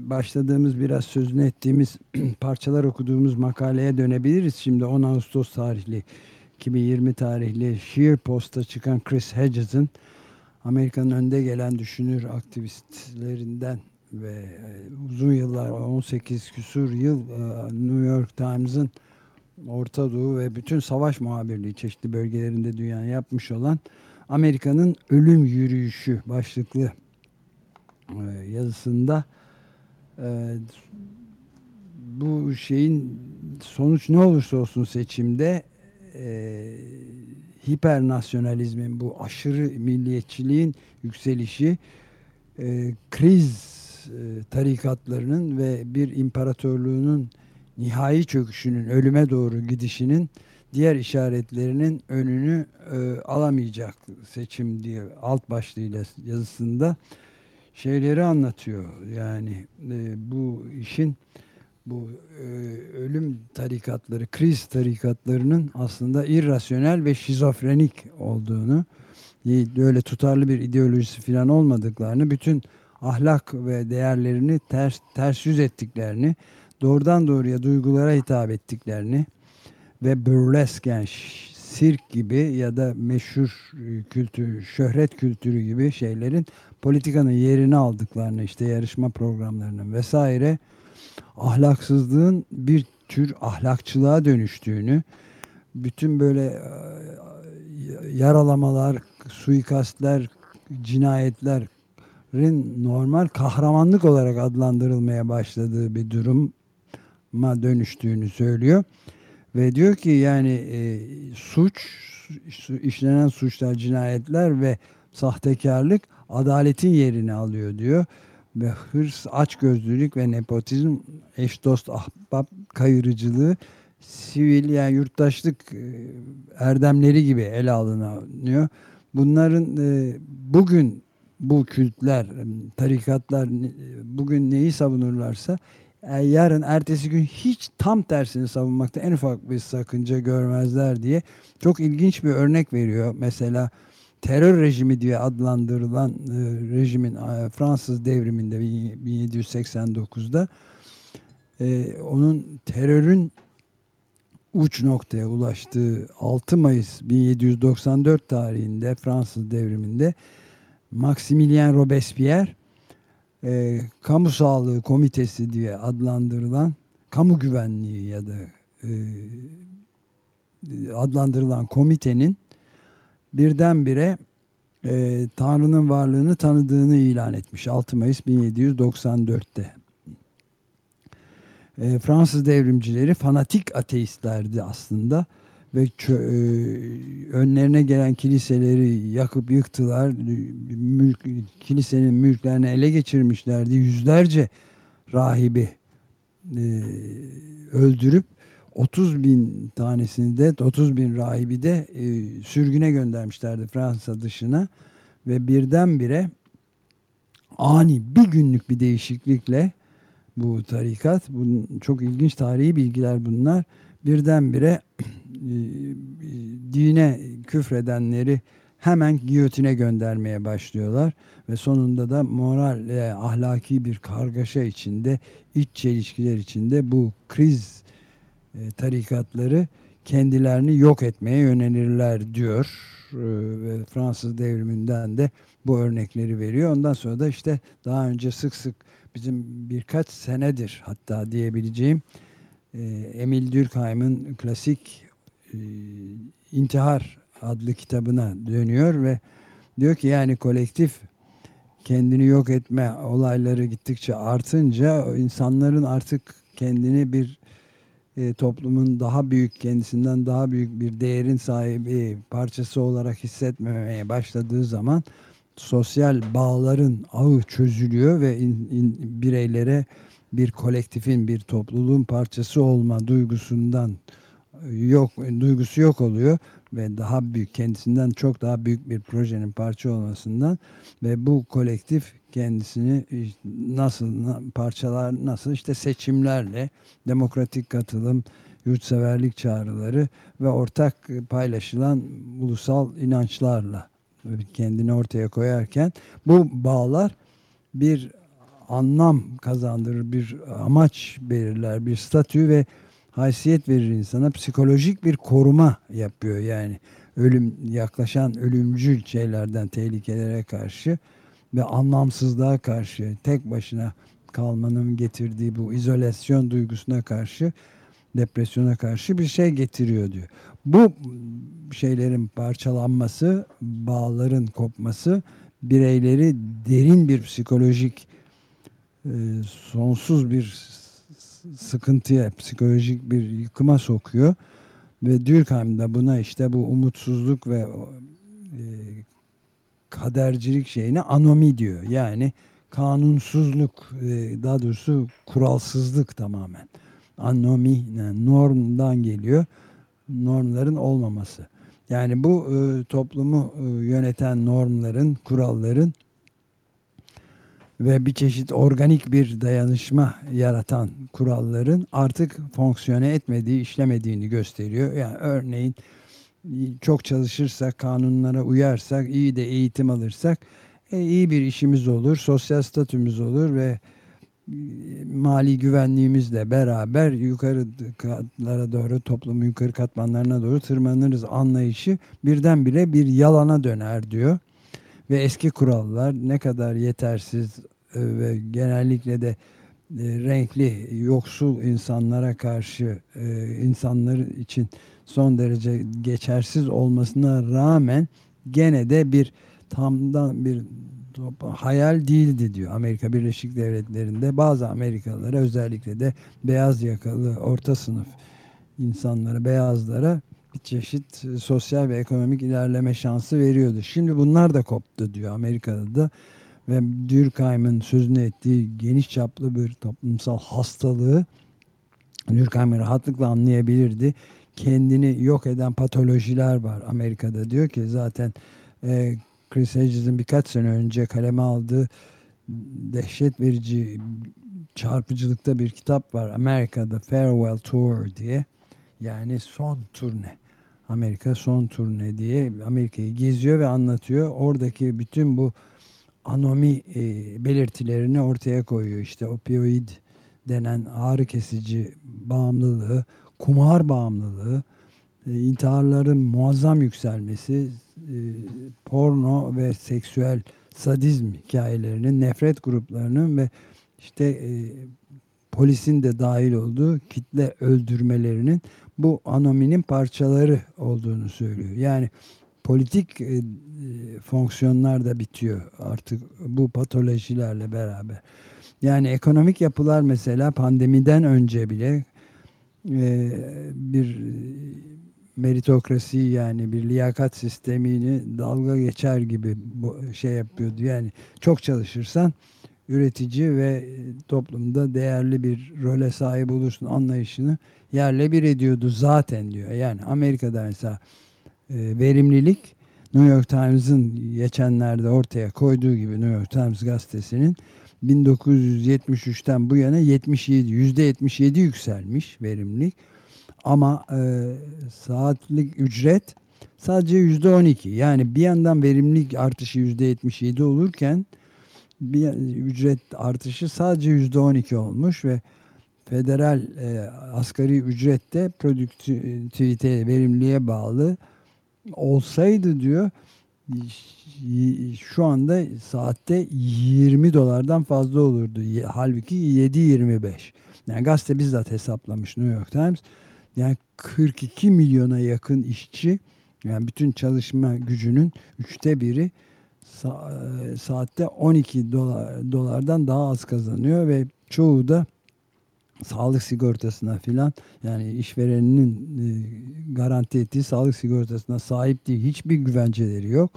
Speaker 2: başladığımız biraz sözünü ettiğimiz parçalar okuduğumuz makaleye dönebiliriz. Şimdi 10 Ağustos tarihli 2020 tarihli Sheer Post'a çıkan Chris Hedges'in Amerika'nın önde gelen düşünür aktivistlerinden ve e, uzun yıllar 18 küsur yıl New York Times'ın Orta Doğu ve bütün savaş muhabirliği çeşitli bölgelerinde dünya yapmış olan Amerika'nın ölüm yürüyüşü başlıklı e, yazısında e, bu şeyin sonuç ne olursa olsun seçimde e, hipernasyonalizmin bu aşırı milliyetçiliğin yükselişi e, kriz tarikatlarının ve bir imparatorluğunun nihai çöküşünün ölüme doğru gidişinin diğer işaretlerinin önünü e, alamayacak seçim diye alt başlığıyla yazısında şeyleri anlatıyor. Yani e, bu işin bu e, ölüm tarikatları, kriz tarikatlarının aslında irrasyonel ve şizofrenik olduğunu, böyle tutarlı bir ideolojisi falan olmadıklarını, bütün ahlak ve değerlerini ters ters yüz ettiklerini, doğrudan doğruya duygulara hitap ettiklerini ve burlesk yani sirk gibi ya da meşhur e, kültür, şöhret kültürü gibi şeylerin politikanın yerini aldıklarını işte yarışma programlarının vesaire ahlaksızlığın bir tür ahlakçılığa dönüştüğünü bütün böyle e, yaralamalar, suikastler, cinayetlerin normal kahramanlık olarak adlandırılmaya başladığı bir duruma dönüştüğünü söylüyor. Ve diyor ki yani e, suç, su- işlenen suçlar, cinayetler ve sahtekarlık adaletin yerini alıyor diyor. Ve hırs, açgözlülük ve nepotizm, eş dost ahbap kayırıcılığı sivil yani yurttaşlık e, erdemleri gibi ele alınıyor. Bunların e, bugün bu kültler, tarikatlar e, bugün neyi savunurlarsa yarın ertesi gün hiç tam tersini savunmakta en ufak bir sakınca görmezler diye çok ilginç bir örnek veriyor. Mesela terör rejimi diye adlandırılan e, rejimin e, Fransız devriminde 1789'da e, onun terörün uç noktaya ulaştığı 6 Mayıs 1794 tarihinde Fransız devriminde Maximilien Robespierre e, kamu sağlığı komitesi diye adlandırılan kamu güvenliği ya da e, adlandırılan komitenin birdenbire e, Tanrı'nın varlığını tanıdığını ilan etmiş 6 Mayıs 1794'te. E, Fransız devrimcileri fanatik ateistlerdi aslında ve e, önlerine gelen kiliseleri yakıp yıktılar. Mülk, kilisenin mülklerini ele geçirmişlerdi. Yüzlerce rahibi e, öldürüp 30 bin tanesini de 30 bin rahibi de e, sürgüne göndermişlerdi Fransa dışına ve birdenbire ani bir günlük bir değişiklikle bu tarikat bunun çok ilginç tarihi bilgiler bunlar birdenbire e, dine küfredenleri hemen giyotine göndermeye başlıyorlar ve sonunda da moral ve ahlaki bir kargaşa içinde iç çelişkiler içinde bu kriz e, tarikatları kendilerini yok etmeye yönelirler diyor E, ve Fransız devriminden de bu örnekleri veriyor. Ondan sonra da işte daha önce sık sık bizim birkaç senedir hatta diyebileceğim e, Emil Durkheim'in klasik e, İntihar adlı kitabına dönüyor ve diyor ki yani kolektif kendini yok etme olayları gittikçe artınca insanların artık kendini bir e, toplumun daha büyük kendisinden daha büyük bir değerin sahibi parçası olarak hissetmemeye başladığı zaman sosyal bağların ağı çözülüyor ve in, in, bireylere bir kolektifin bir topluluğun parçası olma duygusundan yok duygusu yok oluyor ve daha büyük kendisinden çok daha büyük bir projenin parça olmasından ve bu kolektif kendisini nasıl parçalar nasıl işte seçimlerle demokratik katılım yurtseverlik çağrıları ve ortak paylaşılan ulusal inançlarla kendini ortaya koyarken bu bağlar bir anlam kazandırır, bir amaç belirler, bir statü ve haysiyet verir insana. Psikolojik bir koruma yapıyor yani ölüm yaklaşan ölümcül şeylerden tehlikelere karşı ve anlamsızlığa karşı tek başına kalmanın getirdiği bu izolasyon duygusuna karşı depresyona karşı bir şey getiriyor diyor. Bu şeylerin parçalanması, bağların kopması bireyleri derin bir psikolojik e, sonsuz bir sıkıntıya, psikolojik bir yıkıma sokuyor. Ve Durkheim de buna işte bu umutsuzluk ve e, kadercilik şeyine anomi diyor. Yani kanunsuzluk, e, daha doğrusu kuralsızlık tamamen. Anomi, yani normdan geliyor. Normların olmaması. Yani bu toplumu yöneten normların, kuralların ve bir çeşit organik bir dayanışma yaratan kuralların artık fonksiyone etmediği, işlemediğini gösteriyor. Yani örneğin çok çalışırsak, kanunlara uyarsak, iyi de eğitim alırsak e, iyi bir işimiz olur, sosyal statümüz olur ve e, mali güvenliğimizle beraber yukarı katlara doğru, toplumun yukarı katmanlarına doğru tırmanırız anlayışı birdenbire bir yalana döner diyor. Ve eski kurallar ne kadar yetersiz e, ve genellikle de e, renkli, yoksul insanlara karşı e, insanlar için son derece geçersiz olmasına rağmen gene de bir tamdan bir hayal değildi diyor. Amerika Birleşik Devletleri'nde bazı Amerikalılara özellikle de beyaz yakalı orta sınıf insanlara beyazlara çeşit sosyal ve ekonomik ilerleme şansı veriyordu. Şimdi bunlar da koptu diyor Amerika'da da ve Durkheim'in sözünü ettiği geniş çaplı bir toplumsal hastalığı Durkheim rahatlıkla anlayabilirdi. Kendini yok eden patolojiler var Amerika'da diyor ki zaten e, Chris Hedges'in birkaç sene önce kaleme aldığı dehşet verici çarpıcılıkta bir kitap var. Amerika'da Farewell Tour diye. Yani son turne. Amerika son turne diye Amerika'yı geziyor ve anlatıyor. Oradaki bütün bu anomi e, belirtilerini ortaya koyuyor. İşte opioid denen ağrı kesici bağımlılığı, kumar bağımlılığı, e, intiharların muazzam yükselmesi, e, porno ve seksüel sadizm hikayelerinin, nefret gruplarının ve işte e, polisin de dahil olduğu kitle öldürmelerinin bu anominin parçaları olduğunu söylüyor. Yani politik e, fonksiyonlar da bitiyor artık bu patolojilerle beraber. Yani ekonomik yapılar mesela pandemiden önce bile e, bir meritokrasi yani bir liyakat sistemini dalga geçer gibi şey yapıyordu. Yani çok çalışırsan üretici ve toplumda değerli bir role sahip olursun anlayışını yerle bir ediyordu zaten diyor. Yani Amerika'da mesela e, verimlilik New York Times'ın geçenlerde ortaya koyduğu gibi New York Times gazetesinin 1973'ten bu yana 77 %77 yükselmiş verimlilik ama e, saatlik ücret sadece %12 yani bir yandan verimlilik artışı %77 olurken bir ücret artışı sadece %12 olmuş ve federal e, asgari ücret de produktivite verimliliğe bağlı olsaydı diyor şu anda saatte 20 dolardan fazla olurdu. Halbuki 7.25. Yani gazete bizzat hesaplamış New York Times. Yani 42 milyona yakın işçi yani bütün çalışma gücünün üçte biri sa saatte 12 dolar, dolardan daha az kazanıyor ve çoğu da sağlık sigortasına filan yani işvereninin e, garanti ettiği sağlık sigortasına sahip değil. Hiçbir güvenceleri yok.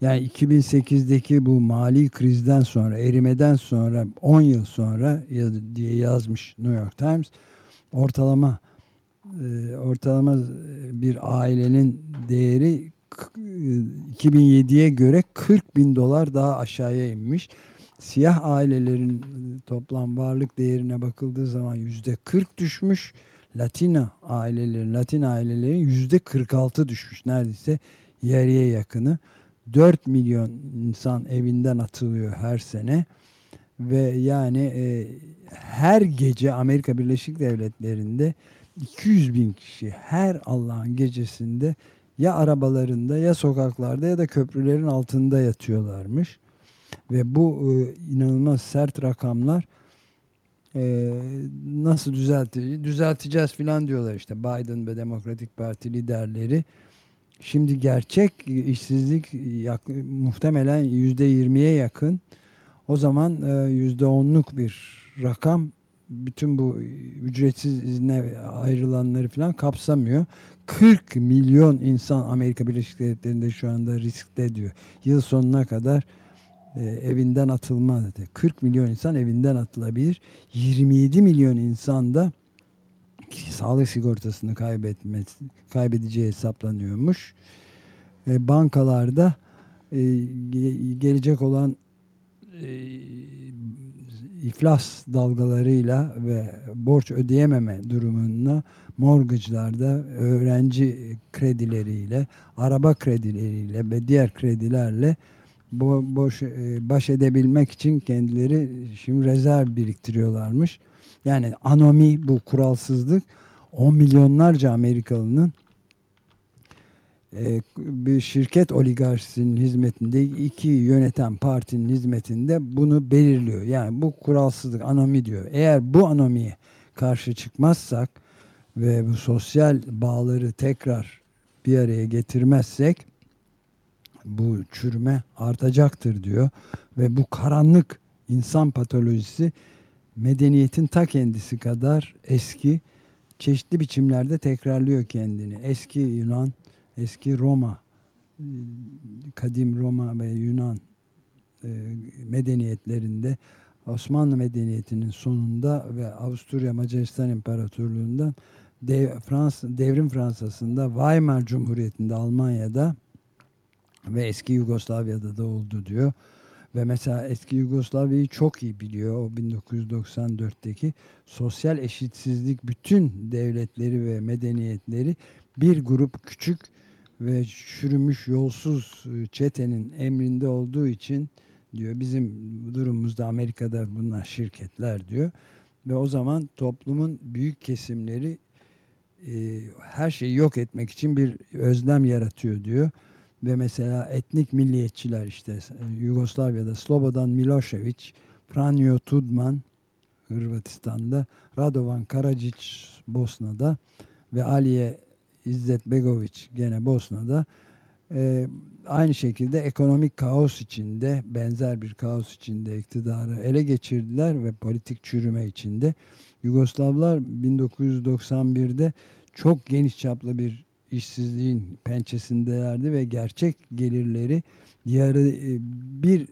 Speaker 2: Yani 2008'deki bu mali krizden sonra, erimeden sonra 10 yıl sonra diye yazmış New York Times. Ortalama e, ortalama bir ailenin değeri 2007'ye göre 40 bin dolar daha aşağıya inmiş. Siyah ailelerin toplam varlık değerine bakıldığı zaman yüzde 40 düşmüş. Latina ailelerin, Latin ailelerin yüzde 46 düşmüş. Neredeyse yarıya yakını. 4 milyon insan evinden atılıyor her sene. Ve yani e, her gece Amerika Birleşik Devletleri'nde 200 bin kişi her Allah'ın gecesinde ya arabalarında ya sokaklarda ya da köprülerin altında yatıyorlarmış. Ve bu e, inanılmaz sert rakamlar e, nasıl düzelteceğiz? Düzelteceğiz filan diyorlar işte Biden ve Demokratik Parti liderleri. Şimdi gerçek işsizlik yak, muhtemelen yüzde yirmiye yakın. O zaman e, yüzde onluk bir rakam bütün bu ücretsiz izne ayrılanları falan kapsamıyor. 40 milyon insan Amerika Birleşik Devletleri'nde şu anda riskte diyor. Yıl sonuna kadar e, evinden atılma dedi. 40 milyon insan evinden atılabilir. 27 milyon insan da sağlık sigortasını kaybetmesi, kaybedeceği hesaplanıyormuş. E, bankalarda e, gelecek olan e, iflas dalgalarıyla ve borç ödeyememe durumunda mortgage'larda öğrenci kredileriyle, araba kredileriyle ve diğer kredilerle bo boş e, baş edebilmek için kendileri şimdi rezerv biriktiriyorlarmış. Yani anomi bu kuralsızlık 10 milyonlarca Amerikalının e, bir şirket oligarşisinin hizmetinde iki yöneten partinin hizmetinde bunu belirliyor. Yani bu kuralsızlık anomi diyor. Eğer bu anomiye karşı çıkmazsak ve bu sosyal bağları tekrar bir araya getirmezsek bu çürüme artacaktır diyor ve bu karanlık insan patolojisi medeniyetin ta kendisi kadar eski çeşitli biçimlerde tekrarlıyor kendini. Eski Yunan, eski Roma, kadim Roma ve Yunan e, medeniyetlerinde Osmanlı medeniyetinin sonunda ve Avusturya Macaristan İmparatorluğu'nda dev, Fransa, devrim Fransa'sında Weimar Cumhuriyeti'nde Almanya'da ve eski Yugoslavya'da da oldu diyor. Ve mesela eski Yugoslavya'yı çok iyi biliyor. O 1994'teki sosyal eşitsizlik bütün devletleri ve medeniyetleri bir grup küçük ve çürümüş yolsuz çetenin emrinde olduğu için diyor bizim durumumuzda Amerika'da bunlar şirketler diyor. Ve o zaman toplumun büyük kesimleri e, her şeyi yok etmek için bir özlem yaratıyor diyor ve mesela etnik milliyetçiler işte Yugoslavya'da Slobodan Milošević, Franjo Tudman Hırvatistan'da, Radovan Karadzic Bosna'da ve Aliye İzzet Begoviç gene Bosna'da E, aynı şekilde ekonomik kaos içinde, benzer bir kaos içinde iktidarı ele geçirdiler ve politik çürüme içinde. Yugoslavlar 1991'de çok geniş çaplı bir işsizliğin pençesindelerdi ve gerçek gelirleri yarı e, bir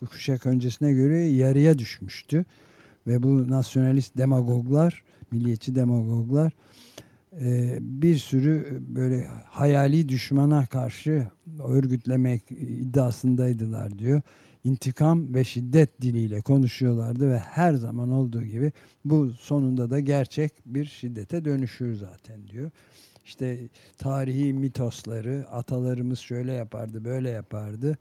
Speaker 2: kuşak öncesine göre yarıya düşmüştü. Ve bu nasyonalist demagoglar, milliyetçi demagoglar e, bir sürü böyle hayali düşmana karşı örgütlemek iddiasındaydılar diyor. İntikam ve şiddet diliyle konuşuyorlardı ve her zaman olduğu gibi bu sonunda da gerçek bir şiddete dönüşür zaten diyor. İşte tarihi mitosları, atalarımız şöyle yapardı, böyle yapardı.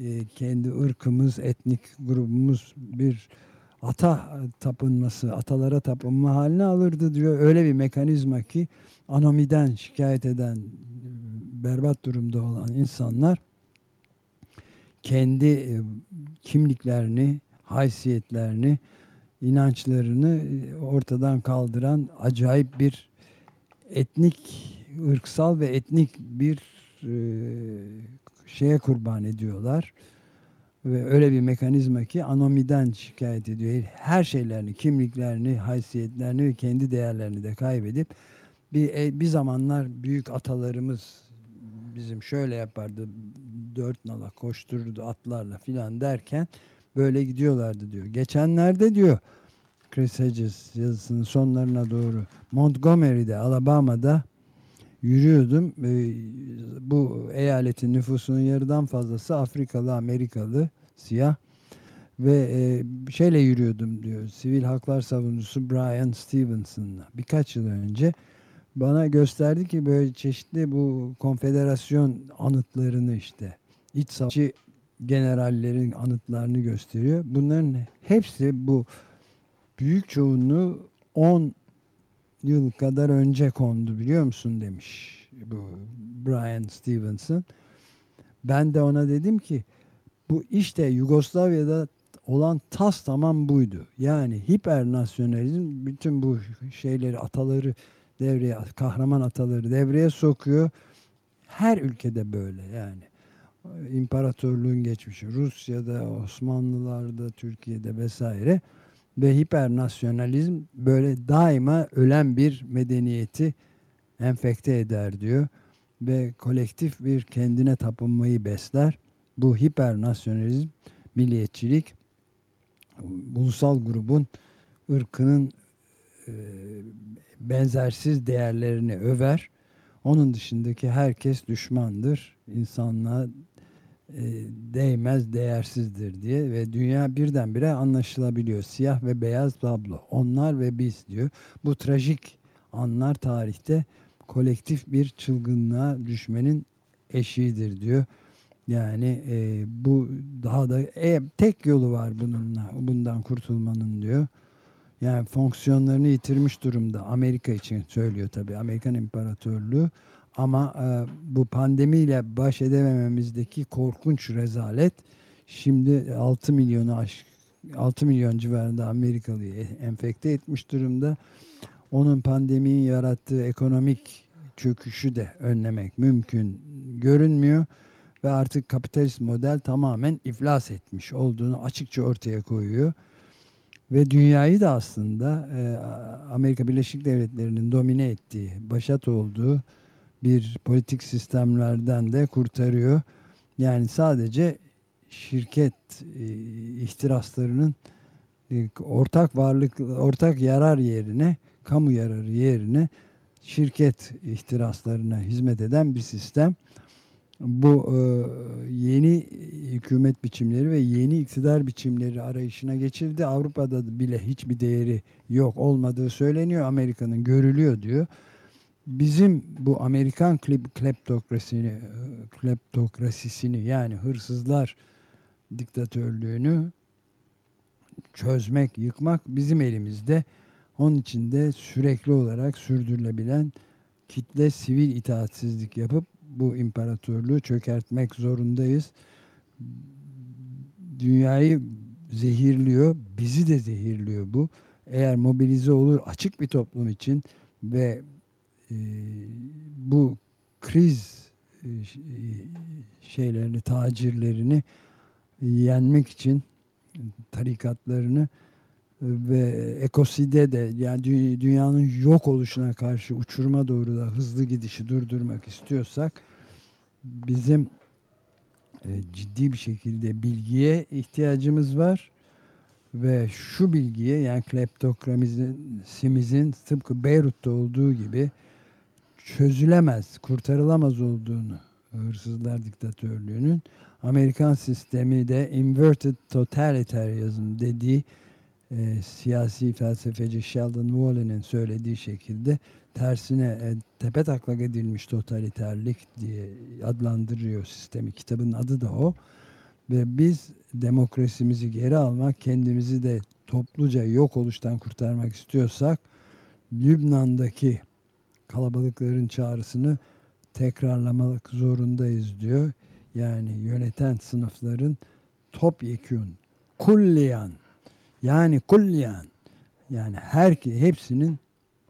Speaker 2: E, kendi ırkımız, etnik grubumuz bir ata tapınması, atalara tapınma haline alırdı diyor. Öyle bir mekanizma ki anomiden şikayet eden berbat durumda olan insanlar kendi e, kimliklerini, haysiyetlerini, inançlarını e, ortadan kaldıran acayip bir etnik, ırksal ve etnik bir e, şeye kurban ediyorlar. Ve öyle bir mekanizma ki anomiden şikayet ediyor. Her şeylerini, kimliklerini, haysiyetlerini ve kendi değerlerini de kaybedip bir, bir zamanlar büyük atalarımız bizim şöyle yapardı dört nala koştururdu atlarla filan derken böyle gidiyorlardı diyor. Geçenlerde diyor Chris Hedges yazısının sonlarına doğru Montgomery'de Alabama'da yürüyordum. Ee, bu eyaletin nüfusunun yarıdan fazlası Afrikalı, Amerikalı, siyah ve e, şeyle yürüyordum diyor. Sivil haklar savunucusu Brian Stevenson'la birkaç yıl önce bana gösterdi ki böyle çeşitli bu konfederasyon anıtlarını işte iç savaşçı generallerin anıtlarını gösteriyor. Bunların hepsi bu büyük çoğunluğu 10 yıl kadar önce kondu biliyor musun demiş bu Brian Stevenson. Ben de ona dedim ki bu işte Yugoslavya'da olan tas tamam buydu. Yani hipernasyonalizm bütün bu şeyleri ataları devreye kahraman ataları devreye sokuyor. Her ülkede böyle yani. İmparatorluğun geçmişi Rusya'da, Osmanlılar'da, Türkiye'de vesaire ve hipernasyonalizm böyle daima ölen bir medeniyeti enfekte eder diyor ve kolektif bir kendine tapınmayı besler. Bu hipernasyonalizm, milliyetçilik ulusal grubun ırkının e, benzersiz değerlerini över. Onun dışındaki herkes düşmandır. İnsanlığa değmez, değersizdir diye ve dünya birdenbire anlaşılabiliyor. Siyah ve beyaz tablo. Onlar ve biz diyor. Bu trajik anlar tarihte kolektif bir çılgınlığa düşmenin eşiğidir diyor. Yani e, bu daha da e, tek yolu var bununla bundan kurtulmanın diyor. Yani fonksiyonlarını yitirmiş durumda. Amerika için söylüyor tabii. Amerikan İmparatorluğu ama e, bu pandemiyle baş edemememizdeki korkunç rezalet şimdi 6 milyonu aşk 6 milyon civarında Amerikalıyı enfekte etmiş durumda. Onun pandeminin yarattığı ekonomik çöküşü de önlemek mümkün görünmüyor ve artık kapitalist model tamamen iflas etmiş olduğunu açıkça ortaya koyuyor. Ve dünyayı da aslında e, Amerika Birleşik Devletleri'nin domine ettiği, başat olduğu bir politik sistemlerden de kurtarıyor. Yani sadece şirket e, ihtiraslarının e, ortak varlık, ortak yarar yerine, kamu yararı yerine şirket ihtiraslarına hizmet eden bir sistem. Bu e, yeni hükümet biçimleri ve yeni iktidar biçimleri arayışına geçildi. Avrupa'da bile hiçbir değeri yok olmadığı söyleniyor. Amerika'nın görülüyor diyor bizim bu Amerikan kleptokrasini, kleptokrasisini yani hırsızlar diktatörlüğünü çözmek, yıkmak bizim elimizde. Onun için de sürekli olarak sürdürülebilen kitle sivil itaatsizlik yapıp bu imparatorluğu çökertmek zorundayız. Dünyayı zehirliyor, bizi de zehirliyor bu. Eğer mobilize olur açık bir toplum için ve e, bu kriz e, e, şeylerini, tacirlerini yenmek için tarikatlarını ve ekoside de yani dü- dünyanın yok oluşuna karşı uçuruma doğru da hızlı gidişi durdurmak istiyorsak bizim e, ciddi bir şekilde bilgiye ihtiyacımız var. Ve şu bilgiye yani kleptokrasimizin tıpkı Beyrut'ta olduğu gibi çözülemez, kurtarılamaz olduğunu hırsızlar diktatörlüğünün Amerikan sistemi de inverted totalitarianism dediği e, siyasi felsefeci Sheldon Wallen'in söylediği şekilde tersine e, tepe taklak edilmiş totaliterlik diye adlandırıyor sistemi. Kitabın adı da o. Ve biz demokrasimizi geri almak, kendimizi de topluca yok oluştan kurtarmak istiyorsak Lübnan'daki kalabalıkların çağrısını tekrarlamak zorundayız diyor. Yani yöneten sınıfların topyekün, kulliyan yani kulliyan yani her hepsinin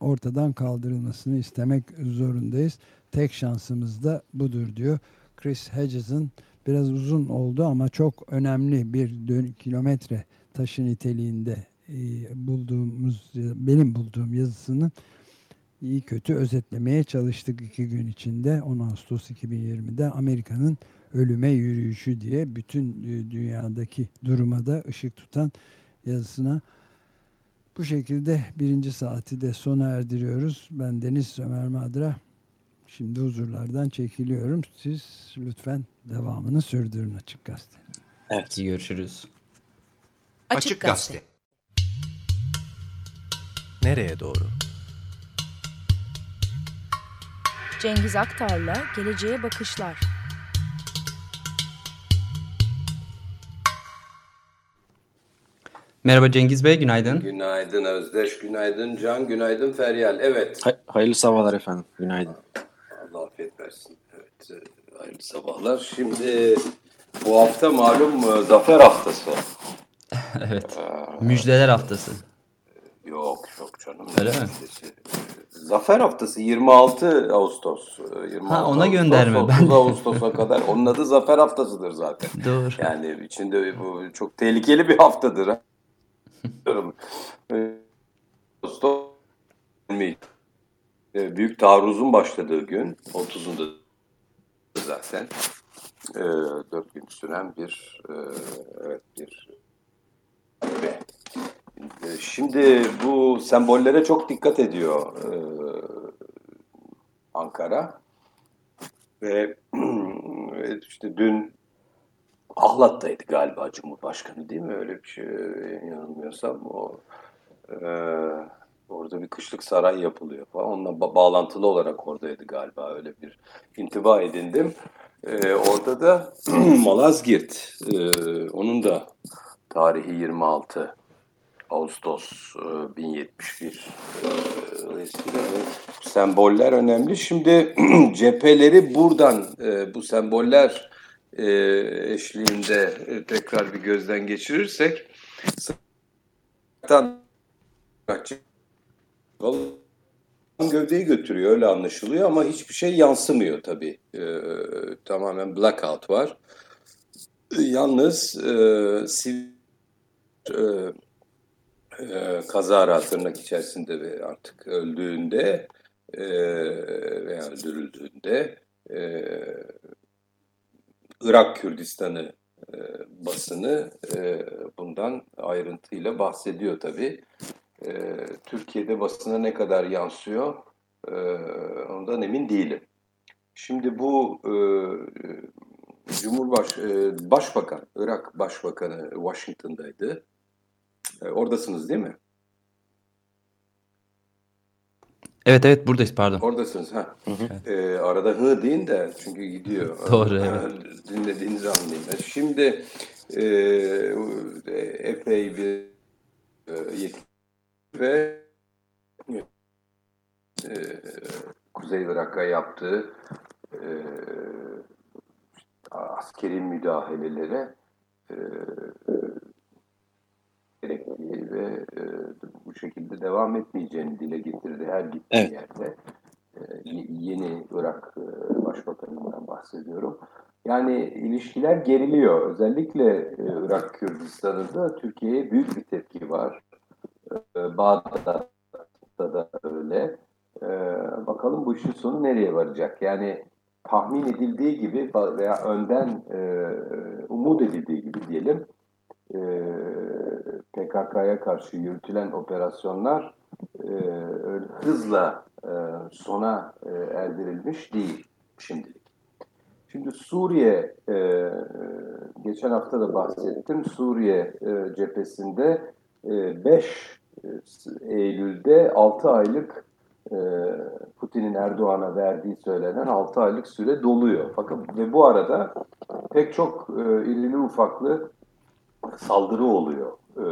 Speaker 2: ortadan kaldırılmasını istemek zorundayız. Tek şansımız da budur diyor. Chris Hedges'in biraz uzun oldu ama çok önemli bir dön- kilometre taşı niteliğinde e, bulduğumuz benim bulduğum yazısını iyi kötü özetlemeye çalıştık iki gün içinde 10 Ağustos 2020'de Amerika'nın ölüme yürüyüşü diye bütün e, dünyadaki duruma da ışık tutan yazısına bu şekilde birinci saati de sona erdiriyoruz. Ben Deniz Ömer Madra. Şimdi huzurlardan çekiliyorum. Siz lütfen devamını sürdürün Açık Gazete.
Speaker 5: Evet.
Speaker 3: Görüşürüz.
Speaker 8: Açık Gazete. Nereye doğru?
Speaker 9: Cengiz Aktar'la Geleceğe Bakışlar.
Speaker 3: Merhaba Cengiz Bey, günaydın.
Speaker 10: Günaydın Özdeş, günaydın Can, günaydın Feryal. Evet,
Speaker 5: Hay- hayırlı sabahlar efendim. Günaydın.
Speaker 10: Allah afiyet versin. Evet, e, hayırlı sabahlar. Şimdi bu hafta malum e, Zafer Haftası.
Speaker 3: evet. Müjdeler haftası.
Speaker 10: Yok, yok canım.
Speaker 3: Öyle mi?
Speaker 10: Zafer Haftası 26 Ağustos. e, 26
Speaker 3: Ha, ona
Speaker 10: Ağustos,
Speaker 3: gönderme.
Speaker 10: 30
Speaker 3: Ben de-
Speaker 10: Ağustos'a kadar. Onun adı Zafer Haftası'dır zaten.
Speaker 3: Doğru.
Speaker 10: Yani içinde bu çok tehlikeli bir haftadır. E, Ağustos 20. E, Büyük taarruzun başladığı gün 30'unda zaten e, 4 gün süren bir e, evet bir e, şimdi bu sembollere çok dikkat ediyor e, Ankara ve işte dün Ahlat'taydı galiba Cumhurbaşkanı değil mi? Öyle bir şey yanılmıyorsam o e, orada bir kışlık saray yapılıyor falan. Onunla ba- bağlantılı olarak oradaydı galiba. Öyle bir intiba edindim. E, orada da Malazgirt e, onun da tarihi 26 Ağustos e, 1071 e, Dolayısıyla bu semboller önemli. Şimdi cepheleri buradan e, bu semboller e, eşliğinde e, tekrar bir gözden geçirirsek gövdeyi götürüyor öyle anlaşılıyor ama hiçbir şey yansımıyor tabii. E, tamamen blackout var. E, Yalnız e, sivil e, e, kazara tırnak içerisinde ve artık öldüğünde e, veya öldürüldüğünde e, Irak Kürdistan'ı e, basını e, bundan ayrıntıyla bahsediyor tabii. E, Türkiye'de basına ne kadar yansıyor e, ondan emin değilim. Şimdi bu e, Cumhurbaş e, Başbakan, Irak Başbakanı Washington'daydı. E, oradasınız değil mi?
Speaker 3: Evet evet buradayız pardon.
Speaker 10: Oradasınız ha. E, arada hı deyin de çünkü gidiyor.
Speaker 3: Doğru,
Speaker 10: E,
Speaker 3: evet.
Speaker 10: Dinlediğinizi anlayayım. E, Şimdi e, epey bir e, yetki ve e, Kuzey Irak'a yaptığı e, askeri müdahalelere e, gerektiği ve e, bu şekilde devam etmeyeceğini dile getirdi her gittiği
Speaker 5: Evet.
Speaker 10: yerde. E, yeni Irak e, Başbakanı'ndan bahsediyor. bahsediyorum. Yani ilişkiler geriliyor. Özellikle e, Irak Kürdistan'ında Türkiye'ye büyük bir tepki var. E, Bağdat'ta da öyle. E, bakalım bu işin sonu nereye varacak? Yani tahmin edildiği gibi veya önden e, umut edildiği gibi diyelim e, PKK'ya karşı yürütülen operasyonlar e, hızla e, sona e, erdirilmiş değil şimdilik. Şimdi Suriye, e, geçen hafta da bahsettim, Suriye e, cephesinde e, 5 Eylül'de 6 aylık e, Putin'in Erdoğan'a verdiği söylenen 6 aylık süre doluyor. Fakat ve bu arada pek çok e, irili ufaklı saldırı oluyor. E,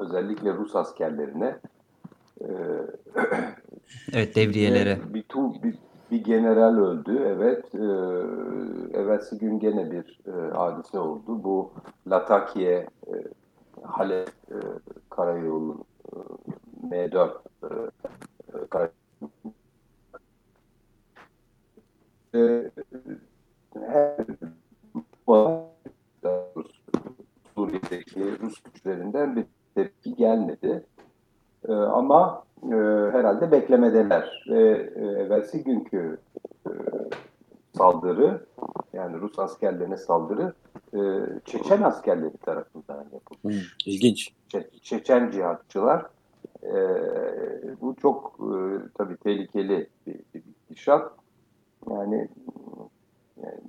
Speaker 10: özellikle Rus askerlerine. E,
Speaker 3: evet devriyelere.
Speaker 10: Bir, bir, bir general öldü, evet. E, evvelsi gün gene bir e, hadise oldu. Bu Latakiye, e, Halep e, Karayolu e, M4 e, karayolu e, her Suriye'deki Rus güçlerinden bir tepki gelmedi. E, ama e, herhalde beklemedeler ve e, evvelsi günkü e, saldırı yani Rus askerlerine saldırı e, Çeçen askerleri tarafından yapılmış.
Speaker 5: Hmm, ilginç.
Speaker 10: Çe Çeçen cihatçılar e, bu çok e, tabii tehlikeli bir, bir gidişat. Yani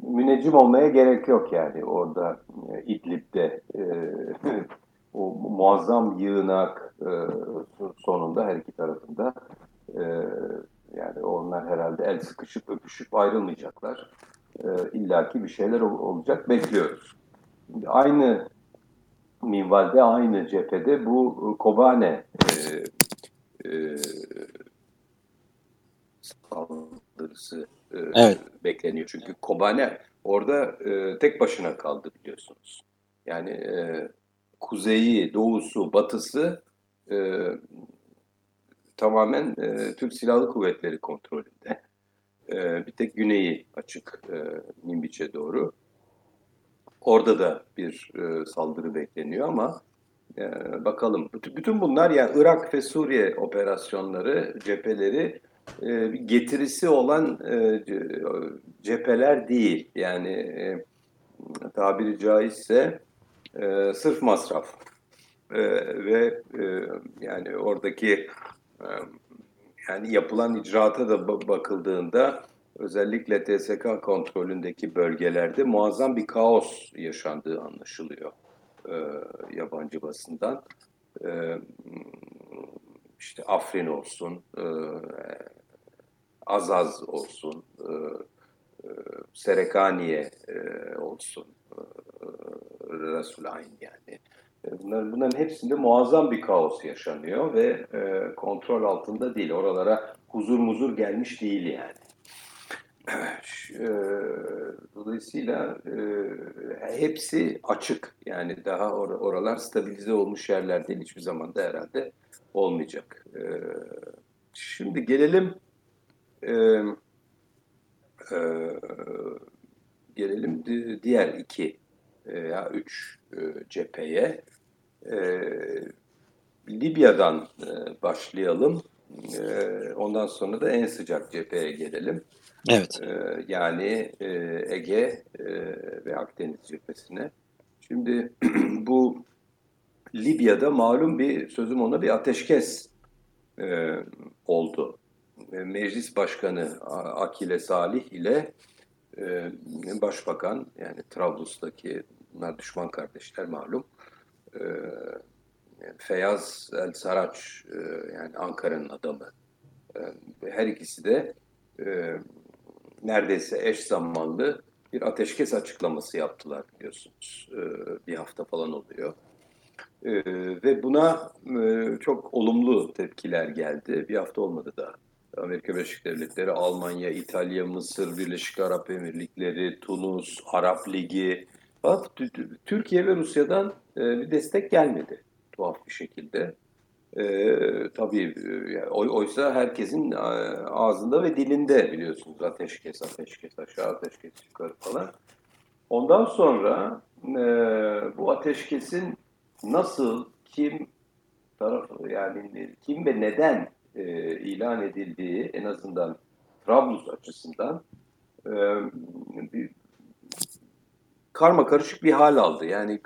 Speaker 10: müneccim olmaya gerek yok yani orada e, İdlib'de e, o muazzam yığınak e, sonunda her iki tarafında e, yani onlar herhalde el sıkışıp öpüşüp ayrılmayacaklar. E, illaki bir şeyler ol, olacak bekliyoruz. Aynı minvalde aynı cephede bu Kobane e, e, saldırısı e,
Speaker 5: evet.
Speaker 10: bekleniyor. Çünkü Kobane orada e, tek başına kaldı biliyorsunuz. Yani e, kuzeyi, doğusu, batısı e, tamamen e, Türk Silahlı Kuvvetleri kontrolünde. E, bir tek güneyi açık e, Nimbiç'e doğru. Orada da bir e, saldırı bekleniyor ama e, bakalım. Bütün bunlar yani Irak ve Suriye operasyonları, cepheleri e, getirisi olan e, cepheler değil. Yani e, tabiri caizse e, sırf masraf e, ve yani oradaki yani yapılan icraata da bakıldığında özellikle TSK kontrolündeki bölgelerde muazzam bir kaos yaşandığı anlaşılıyor e, yabancı basından. İşte Afrin olsun, e, Azaz olsun, e, e, Serekaniye e, olsun, e, Resulayn yani. Bunların, bunların hepsinde muazzam bir kaos yaşanıyor ve e, kontrol altında değil. Oralara huzur muzur gelmiş değil yani. Dolayısıyla e, hepsi açık. Yani daha or oralar stabilize olmuş yerler değil. Hiçbir zaman da herhalde olmayacak. E, şimdi gelelim e, e, gelelim diğer iki veya üç e, cepheye. E, Libya'dan e, başlayalım. E, ondan sonra da en sıcak cepheye gelelim.
Speaker 5: Evet.
Speaker 10: E, yani e, Ege e, ve Akdeniz cephesine. Şimdi bu Libya'da malum bir sözüm ona bir ateşkes e, oldu. Meclis Başkanı Akile Salih ile e, Başbakan yani Trablus'taki bunlar düşman kardeşler malum e, Feyyaz El Saraç e, yani Ankara'nın adamı e, her ikisi de e, neredeyse eş zamanlı bir ateşkes açıklaması yaptılar biliyorsunuz. E, bir hafta falan oluyor. E, ve buna e, çok olumlu tepkiler geldi. Bir hafta olmadı da. Amerika Birleşik Devletleri, Almanya, İtalya, Mısır, Birleşik Arap Emirlikleri, Tunus, Arap Ligi. Bak, Türkiye ve Rusya'dan e, bir destek gelmedi tuhaf bir şekilde. Ee, tabii e, yani oy- oysa herkesin e, ağzında ve dilinde biliyorsunuz ateşkes, ateşkes aşağı, ateşkes yukarı falan. Ondan sonra e, bu ateşkesin nasıl, kim tarafı yani kim ve neden e, ilan edildiği en azından Trablus açısından e, bir karma karışık bir hal aldı. Yani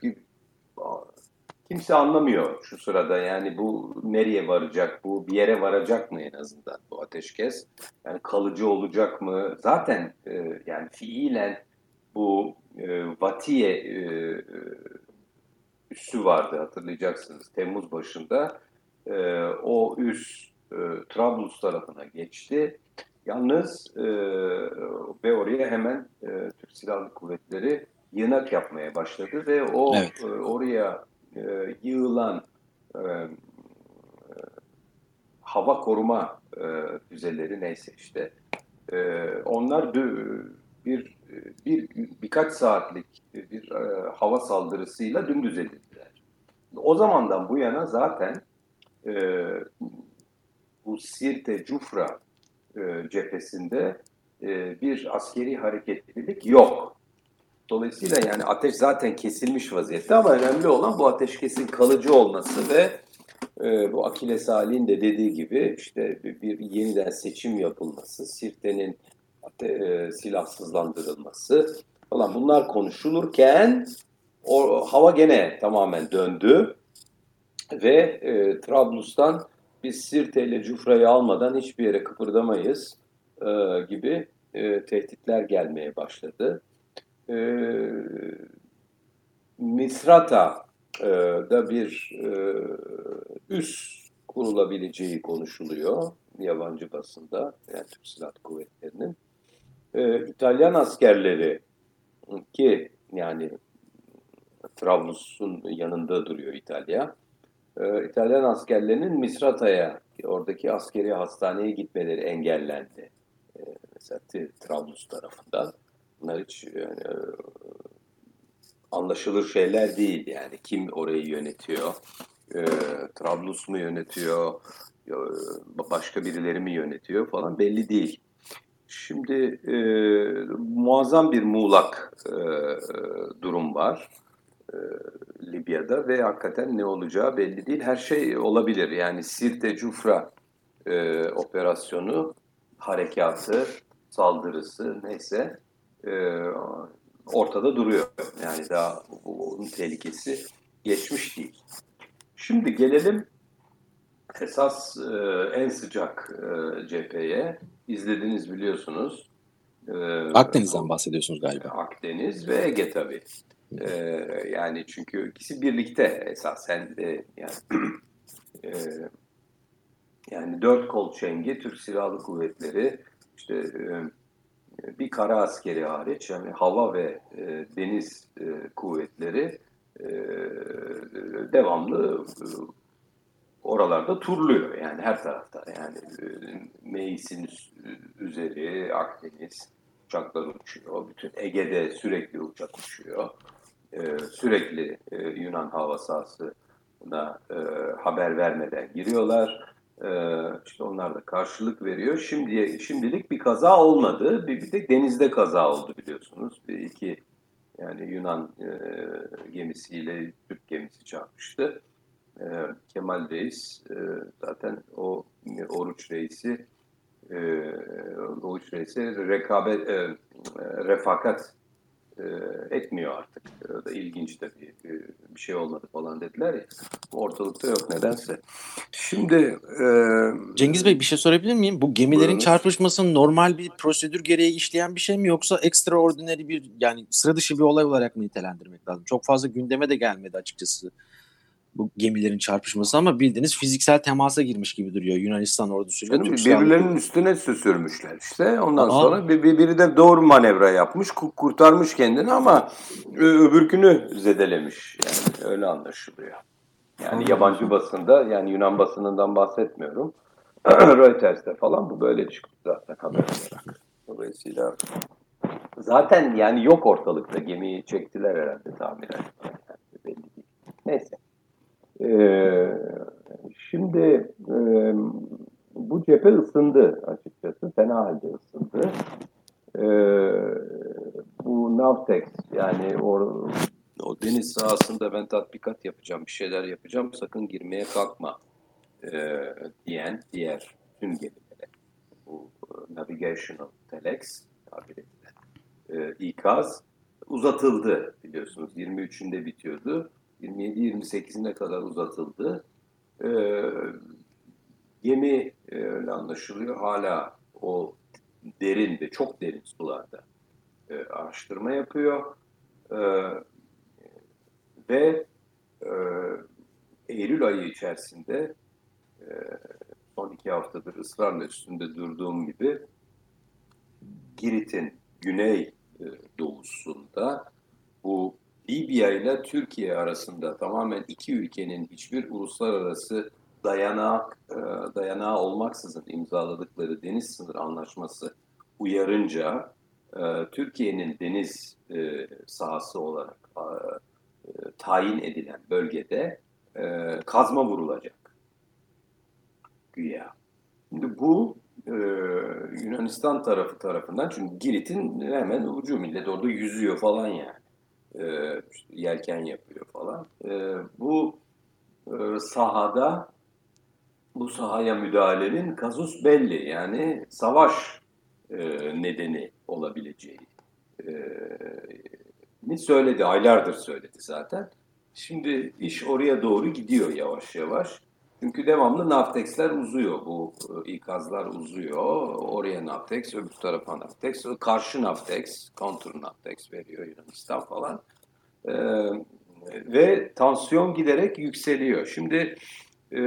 Speaker 10: kimse anlamıyor şu sırada yani bu nereye varacak, bu bir yere varacak mı en azından bu ateşkes? Yani kalıcı olacak mı? Zaten e, yani fiilen bu e, Vatiye e, üssü vardı hatırlayacaksınız Temmuz başında. E, o üs e, Trablus tarafına geçti. Yalnız e, ve oraya hemen e, Türk Silahlı Kuvvetleri yığınak yapmaya başladı ve o
Speaker 1: Evet.
Speaker 10: e, oraya e, yığılan e, e, hava koruma e, füzeleri neyse işte e, onlar bir bir birkaç saatlik bir e, hava saldırısıyla dümdüz edildiler. O zamandan bu yana zaten e, bu Sirte Cufra e, cephesinde e, bir askeri hareketlilik yok. Dolayısıyla yani ateş zaten kesilmiş vaziyette ama önemli olan bu ateşkesin kalıcı olması ve e, bu Akiles Ali'nin de dediği gibi işte bir, bir yeniden seçim yapılması, Sirte'nin e, silahsızlandırılması falan bunlar konuşulurken o hava gene tamamen döndü ve e, Trablus'tan biz Sirte ile Cufra'yı almadan hiçbir yere kıpırdamayız e, gibi e, tehditler gelmeye başladı. E, Misrata e, da bir e, üs kurulabileceği konuşuluyor yabancı basında yani Türk Silahlı Kuvvetleri'nin. E, İtalyan askerleri ki yani Trablus'un yanında duruyor İtalya. E, İtalyan askerlerinin Misrata'ya oradaki askeri hastaneye gitmeleri engellendi. E, mesela Trablus tarafından. Bunlar hiç yani, e, anlaşılır şeyler değil yani. Kim orayı yönetiyor? E, Trablus mu yönetiyor? E, başka birileri mi yönetiyor falan belli değil. Şimdi e, muazzam bir muğlak e, durum var e, Libya'da ve hakikaten ne olacağı belli değil. Her şey olabilir. Yani Sirte Cufra e, operasyonu, harekatı, saldırısı neyse e, ortada duruyor. Yani daha onun tehlikesi geçmiş değil. Şimdi gelelim esas e, en sıcak e, cepheye. İzlediniz biliyorsunuz. E,
Speaker 1: Akdeniz'den bahsediyorsunuz galiba.
Speaker 10: Akdeniz ve Ege tabii. E, yani çünkü ikisi birlikte esasen de yani e, yani dört kol çengi Türk Silahlı Kuvvetleri işte e, bir kara askeri hariç yani hava ve e, deniz e, kuvvetleri e, devamlı e, oralarda turluyor yani her tarafta. Yani e, Meis'in üs- üzeri Akdeniz uçaklar uçuyor bütün Ege'de sürekli uçak uçuyor. E, sürekli e, Yunan hava sahasına e, haber vermeden giriyorlar. E, işte onlar da karşılık veriyor. Şimdi şimdilik bir kaza olmadı. Bir, bir tek denizde kaza oldu biliyorsunuz. Bir iki yani Yunan e, gemisiyle Türk gemisi çarpıştı. E, Kemal Reis e, zaten o e, Oruç Reis'i e, Oruç Reis'e rekabet e, e, refakat e, etmiyor artık. O da ilginç tabii. E, bir şey olmadı falan dediler ya. Ortalıkta yok nedense. Şimdi e,
Speaker 1: Cengiz Bey bir şey sorabilir miyim? Bu gemilerin
Speaker 10: Buyurunuz.
Speaker 1: çarpışması normal bir prosedür gereği işleyen bir şey mi yoksa extraordinary bir yani sıra dışı bir olay olarak mı nitelendirmek lazım? Çok fazla gündeme de gelmedi açıkçası bu gemilerin çarpışması ama bildiğiniz fiziksel temasa girmiş gibi duruyor Yunanistan ordusuyla Silahlı
Speaker 10: birbirlerinin üstüne süsürmüşler işte. Ondan
Speaker 1: Aa.
Speaker 10: sonra bir, bir- biri de doğru manevra yapmış, ku- kurtarmış kendini ama ö- öbürkünü zedelemiş. Yani öyle anlaşılıyor. Yani yabancı basında, yani Yunan basınından bahsetmiyorum. Reuters'te falan bu böyle çıktı zaten haber olarak. Dolayısıyla zaten yani yok ortalıkta gemiyi çektiler herhalde tahminen. Yani belli değil. Neyse. Ee, Şimdi e, bu cephe ısındı açıkçası. Fena halde ısındı. E, bu Navtex yani o, o deniz sahasında ben tatbikat yapacağım, bir şeyler yapacağım, sakın girmeye kalkma e, diyen diğer tüm gemilere. Bu e, Navigational Telex tabir edilen e, ikaz uzatıldı biliyorsunuz. 23'ünde bitiyordu. 27-28'ine kadar uzatıldı. E, gemi e, anlaşılıyor hala o derin ve çok derin sularda e, araştırma yapıyor. E, ve e, Eylül ayı içerisinde e, son iki haftadır ısrarla üstünde durduğum gibi Girit'in güney e, doğusunda bu Libya ile Türkiye arasında tamamen iki ülkenin hiçbir uluslararası dayanak e, dayanağı olmaksızın imzaladıkları deniz sınır anlaşması uyarınca e, Türkiye'nin deniz e, sahası olarak tayin edilen bölgede kazma vurulacak güya. Şimdi bu Yunanistan tarafı tarafından çünkü Girit'in hemen ucu millet orada yüzüyor falan yani. E, yelken yapıyor falan. E, bu e, sahada bu sahaya müdahalenin kazus belli yani savaş e, nedeni olabileceği e, söyledi, aylardır söyledi zaten. Şimdi iş oraya doğru gidiyor yavaş yavaş. Çünkü devamlı Navtex'ler uzuyor. Bu e, ikazlar uzuyor. Oraya Navtex, öbür tarafa Navtex. Karşı Navtex, counter Navtex veriyor Yunanistan falan. Ee, ve tansiyon giderek yükseliyor. Şimdi e,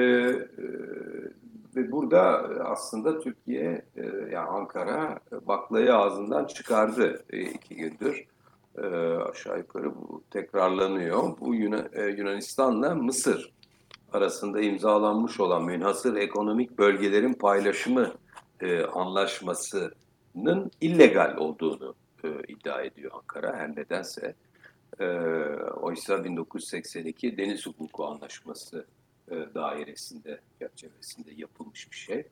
Speaker 10: e, burada aslında Türkiye, e, yani Ankara baklayı ağzından çıkardı e, iki gündür. E, aşağı yukarı bu tekrarlanıyor. Bu Yunan, e, Yunanistan'la Mısır arasında imzalanmış olan münhasır ekonomik bölgelerin paylaşımı e, anlaşmasının illegal olduğunu e, iddia ediyor Ankara her nedense. E, oysa 1982 Deniz Hukuku Anlaşması e, dairesinde, çerçevesinde yapılmış bir şey.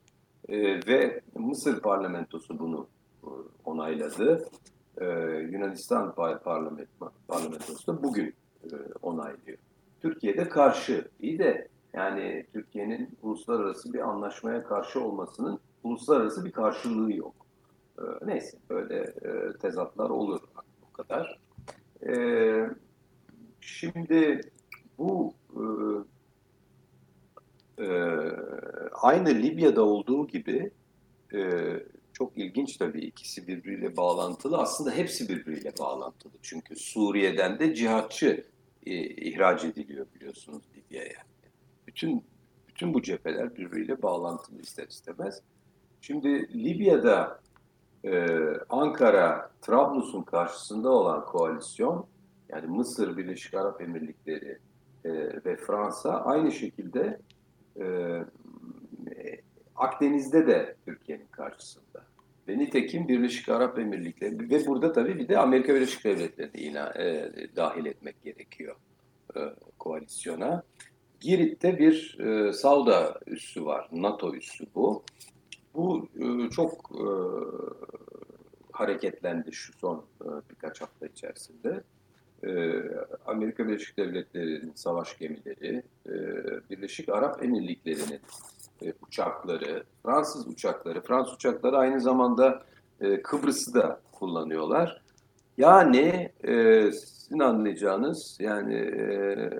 Speaker 10: E, ve Mısır parlamentosu bunu e, onayladı. E, Yunanistan parlamento, parlamentosu da bugün e, onaylıyor. Türkiye'de karşı. İyi de yani Türkiye'nin uluslararası bir anlaşmaya karşı olmasının uluslararası bir karşılığı yok. E, neyse böyle e, tezatlar olur o kadar. E, şimdi bu e, e, aynı Libya'da olduğu gibi e, çok ilginç tabii ikisi birbiriyle bağlantılı. Aslında hepsi birbiriyle bağlantılı. Çünkü Suriye'den de cihatçı e, ihraç ediliyor biliyorsunuz Libya'ya. Bütün bütün bu cepheler birbiriyle bağlantılı ister istemez. Şimdi Libya'da e, Ankara, Trablus'un karşısında olan koalisyon yani Mısır, Birleşik Arap Emirlikleri e, ve Fransa aynı şekilde e, Akdeniz'de de Türkiye'nin karşısında. Ve nitekim Birleşik Arap Emirlikleri ve burada tabii bir de Amerika Birleşik Devletleri'ni yine e, dahil etmek gerekiyor e, koalisyona. Girit'te bir e, Sauda üssü var, NATO üssü bu. Bu e, çok e, hareketlendi şu son e, birkaç hafta içerisinde. E, Amerika Birleşik Devletleri'nin savaş gemileri, e, Birleşik Arap Emirlikleri'nin e, uçakları, Fransız uçakları, Fransız uçakları aynı zamanda e, Kıbrıs'ı da kullanıyorlar. Yani e, sizin anlayacağınız yani e,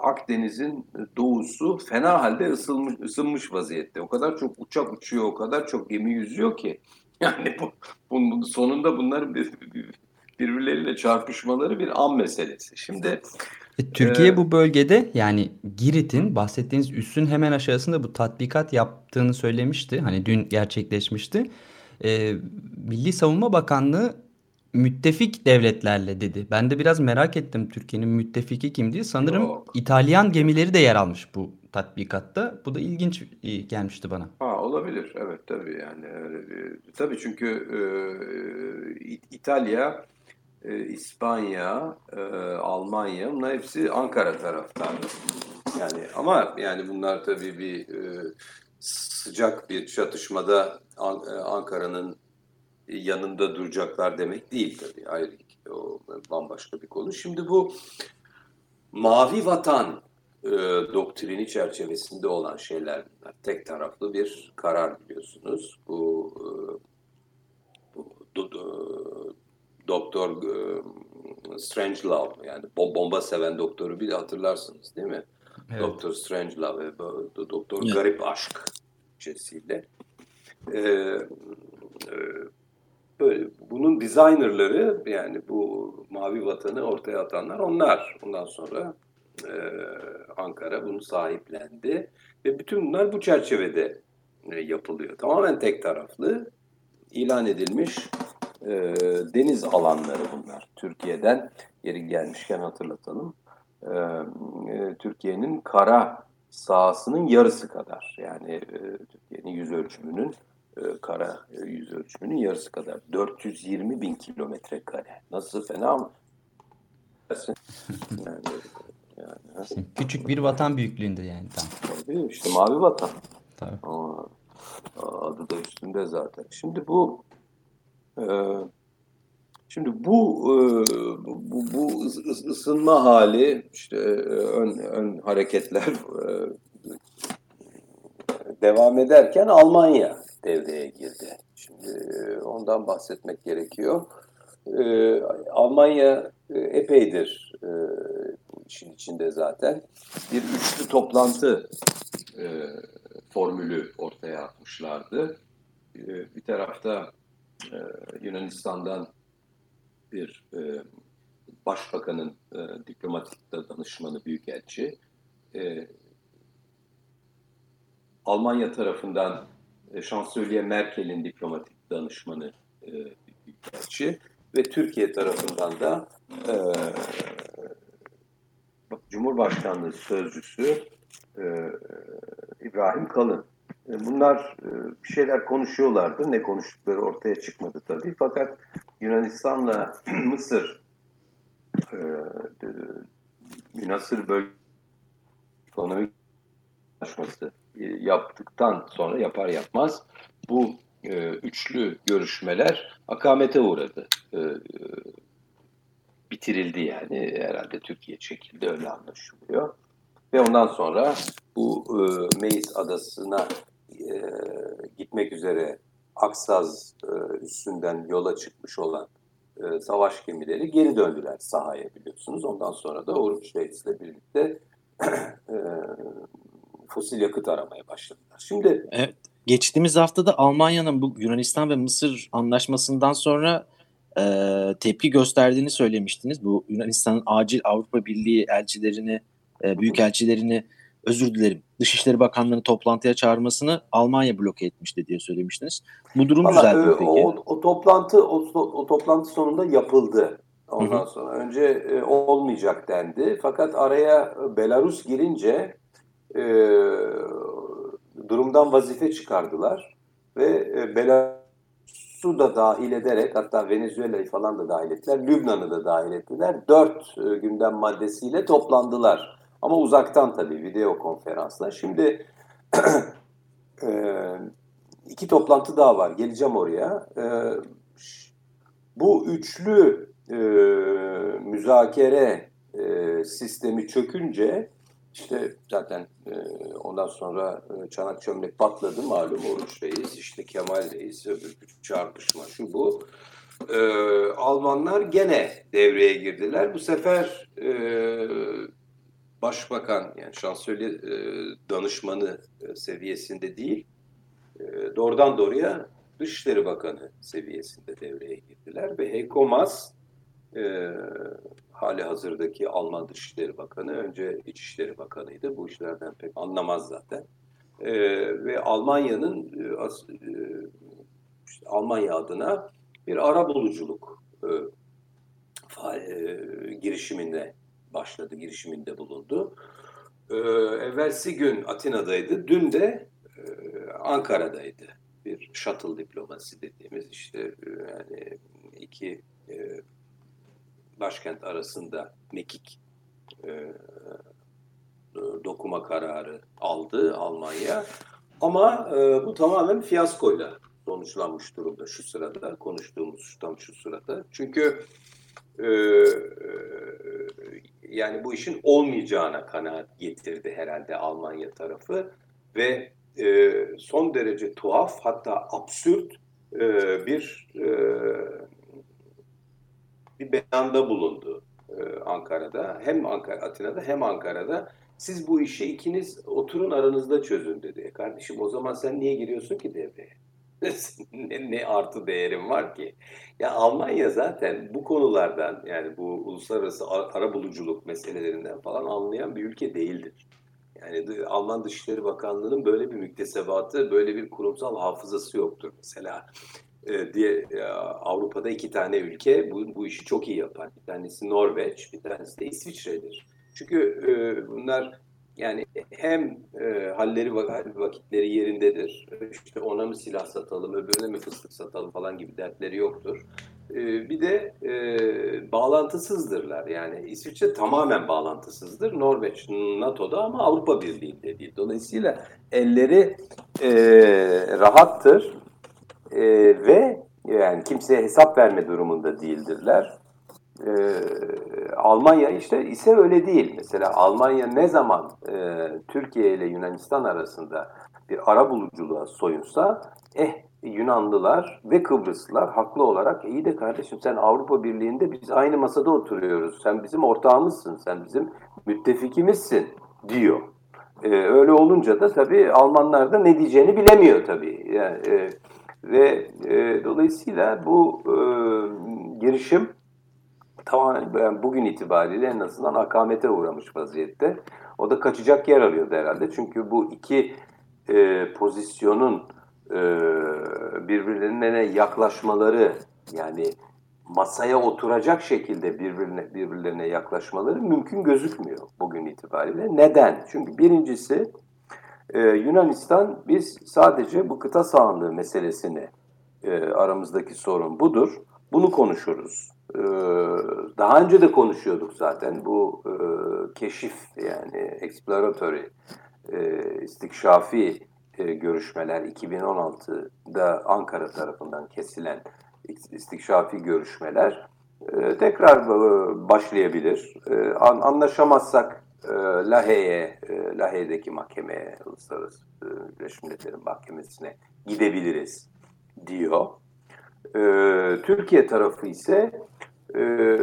Speaker 10: Akdeniz'in doğusu fena halde ısınmış, ısınmış vaziyette. O kadar çok uçak uçuyor, o kadar çok gemi yüzüyor ki. Yani bu, bunun sonunda bunların bir, birbirleriyle çarpışmaları bir an meselesi. Şimdi
Speaker 3: e, Türkiye e, bu bölgede yani Girit'in bahsettiğiniz üssün hemen aşağısında bu tatbikat yaptığını söylemişti. Hani dün gerçekleşmişti. E, Milli Savunma Bakanlığı müttefik devletlerle dedi. Ben de biraz merak ettim Türkiye'nin müttefiki kim diye. Sanırım Yok. İtalyan gemileri de yer almış bu tatbikatta. Bu da ilginç e, gelmişti bana.
Speaker 10: Ha, olabilir. Evet tabii yani. Tabii çünkü e, İtalya, e, İspanya, e, Almanya bunlar hepsi Ankara taraftarı. Yani ama yani bunlar tabii bir e, sıcak bir çatışmada e, Ankara'nın yanında duracaklar demek değil tabii. Ayrı o bambaşka bir konu. Şimdi bu mavi vatan e, doktrini çerçevesinde olan şeyler bunlar. Tek taraflı bir karar biliyorsunuz. Bu, e, bu do, do- Doktor e, Strangelove yani bo- bomba seven doktoru bile hatırlarsınız değil mi?
Speaker 3: Evet.
Speaker 10: Doktor Strangelove ve Doktor
Speaker 1: Evet.
Speaker 10: Garip Aşk Türkçesiyle. Ee, e, böyle bunun designerları yani bu mavi vatanı ortaya atanlar onlar. Ondan sonra e, Ankara bunu sahiplendi ve bütün bunlar bu çerçevede e, yapılıyor. Tamamen tek taraflı ilan edilmiş e, deniz alanları bunlar. Türkiye'den yeri gelmişken hatırlatalım. E, e, Türkiye'nin kara sahasının yarısı kadar. Yani e, Türkiye'nin yüz ölçümünün kara e, yüz ölçümünün yarısı kadar. 420 bin kilometre kare. Nasıl fena mı? Yani, yani?
Speaker 3: Küçük bir vatan büyüklüğünde yani tam.
Speaker 10: Tabii işte mavi vatan.
Speaker 3: Tabii.
Speaker 10: Ama adı da üstünde zaten. Şimdi bu e, şimdi bu e, bu, bu ıs- ıs- ısınma hali işte e, ön, ön hareketler e, devam ederken Almanya devreye girdi. Şimdi e, ondan bahsetmek gerekiyor. E, Almanya e, epeydir e, işin içinde zaten. Bir üçlü toplantı formülü ortaya atmışlardı. Bir tarafta Yunanistan'dan bir başbakanın e, diplomatik danışmanı büyükelçi, Almanya tarafından Şansölye Merkel'in diplomatik danışmanı e, ve Türkiye tarafından da e, Cumhurbaşkanlığı sözcüsü e, İbrahim Kalın. E, Bunlar e, bir şeyler konuşuyorlardı. Ne konuştukları ortaya çıkmadı tabii. Fakat Yunanistan'la Mısır e, Münasır bölge ekonomik e, yaptıktan sonra yapar yapmaz bu e, üçlü görüşmeler akamete uğradı. E, e, bitirildi yani. Herhalde Türkiye çekildi öyle anlaşılıyor. Ve ondan sonra bu e, Meis adasına e, gitmek üzere Aksaz e, üstünden yola çıkmış olan e, savaş gemileri geri döndüler sahaya biliyorsunuz. Ondan sonra da Oruç Reis ile birlikte e, fosil yakıt aramaya başladılar. Şimdi
Speaker 1: Evet. Geçtiğimiz haftada Almanya'nın bu Yunanistan ve Mısır anlaşmasından sonra e, tepki gösterdiğini söylemiştiniz. Bu Yunanistan'ın acil Avrupa Birliği elçilerini, e, büyükelçilerini özür dilerim Dışişleri Bakanlığı'nı toplantıya çağırmasını Almanya bloke etmişti diye söylemiştiniz. Bu durum
Speaker 10: Valla,
Speaker 1: düzeldi
Speaker 10: e,
Speaker 1: mi peki?
Speaker 10: O, o toplantı o, o toplantı sonunda yapıldı. Ondan sonra önce e, olmayacak dendi. Fakat araya Belarus girince e, durumdan vazife çıkardılar ve e, Belarus'u da dahil ederek hatta Venezuela'yı falan da dahil ettiler. Lübnan'ı da dahil ettiler. Dört e, gündem maddesiyle toplandılar. Ama uzaktan tabii video konferansla. Şimdi e, iki toplantı daha var. Geleceğim oraya. E, bu üçlü e, müzakere e, sistemi çökünce işte zaten e, ondan sonra e, çanak çömlek patladı malum Oruç Reis, işte Kemal Reis, öbür çarpışma şu bu. E, Almanlar gene devreye girdiler. Bu sefer e, başbakan yani şansölye e, danışmanı e, seviyesinde değil, e, doğrudan doğruya Dışişleri Bakanı seviyesinde devreye girdiler ve Heiko Maas e, hali hazırdaki Alman Dışişleri Bakanı önce İçişleri Bakanıydı. Bu işlerden pek anlamaz zaten. E, ve Almanya'nın e, e, işte Almanya adına bir ara buluculuk e, fa- e, girişimine başladı, girişiminde bulundu. E, evvelsi gün Atina'daydı, dün de e, Ankara'daydı. Bir shuttle diplomasi dediğimiz işte e, yani iki e, başkent arasında mekik e, e, dokuma kararı aldı Almanya. Ama e, bu tamamen fiyaskoyla sonuçlanmış durumda şu sırada konuştuğumuz tam şu sırada. Çünkü e, e, yani bu işin olmayacağına kanaat getirdi herhalde Almanya tarafı ve e, son derece tuhaf hatta absürt e, bir e, bir beyanda bulundu e, Ankara'da. Hem Ankara, Atina'da hem Ankara'da. Siz bu işi ikiniz oturun aranızda çözün dedi. E kardeşim o zaman sen niye giriyorsun ki devreye? ne, ne artı değerim var ki? Ya Almanya zaten bu konulardan yani bu uluslararası ara buluculuk meselelerinden falan anlayan bir ülke değildir. Yani Alman Dışişleri Bakanlığı'nın böyle bir müktesebatı, böyle bir kurumsal hafızası yoktur. Mesela e, diye e, Avrupa'da iki tane ülke bu, bu işi çok iyi yapar. Bir tanesi Norveç, bir tanesi de İsviçre'dir. Çünkü e, bunlar yani hem e, halleri vakitleri yerindedir. İşte ona mı silah satalım, öbürüne mi fıstık satalım falan gibi dertleri yoktur. E, bir de e, bağlantısızdırlar. Yani İsviçre tamamen bağlantısızdır. Norveç NATO'da ama Avrupa Birliği'nde değil. Dolayısıyla elleri e, rahattır e, ve yani kimseye hesap verme durumunda değildirler. Ee, Almanya işte ise öyle değil. Mesela Almanya ne zaman e, Türkiye ile Yunanistan arasında bir ara buluculuğa soyunsa eh Yunanlılar ve Kıbrıslılar haklı olarak iyi de kardeşim sen Avrupa Birliği'nde biz aynı masada oturuyoruz. Sen bizim ortağımızsın, sen bizim müttefikimizsin diyor. Ee, öyle olunca da tabii Almanlar da ne diyeceğini bilemiyor tabii. Yani, e, ve e, dolayısıyla bu e, girişim tamamen bugün itibariyle en azından akamete uğramış vaziyette. O da kaçacak yer arıyordu herhalde. Çünkü bu iki e, pozisyonun e, birbirlerine yaklaşmaları yani masaya oturacak şekilde birbirine birbirlerine yaklaşmaları mümkün gözükmüyor bugün itibariyle. Neden? Çünkü birincisi e, Yunanistan biz sadece bu kıta sahanlığı meselesini e, aramızdaki sorun budur. Bunu konuşuruz. Ee, daha önce de konuşuyorduk zaten bu e, keşif yani exploratory e, istikşafi e, görüşmeler 2016'da Ankara tarafından kesilen istikşafi görüşmeler e, tekrar e, başlayabilir. E, an, anlaşamazsak e, Lahey'e, e, Lahey'deki mahkemeye, Uluslararası e, Birleşmiş mahkemesine gidebiliriz diyor. E, Türkiye tarafı ise e,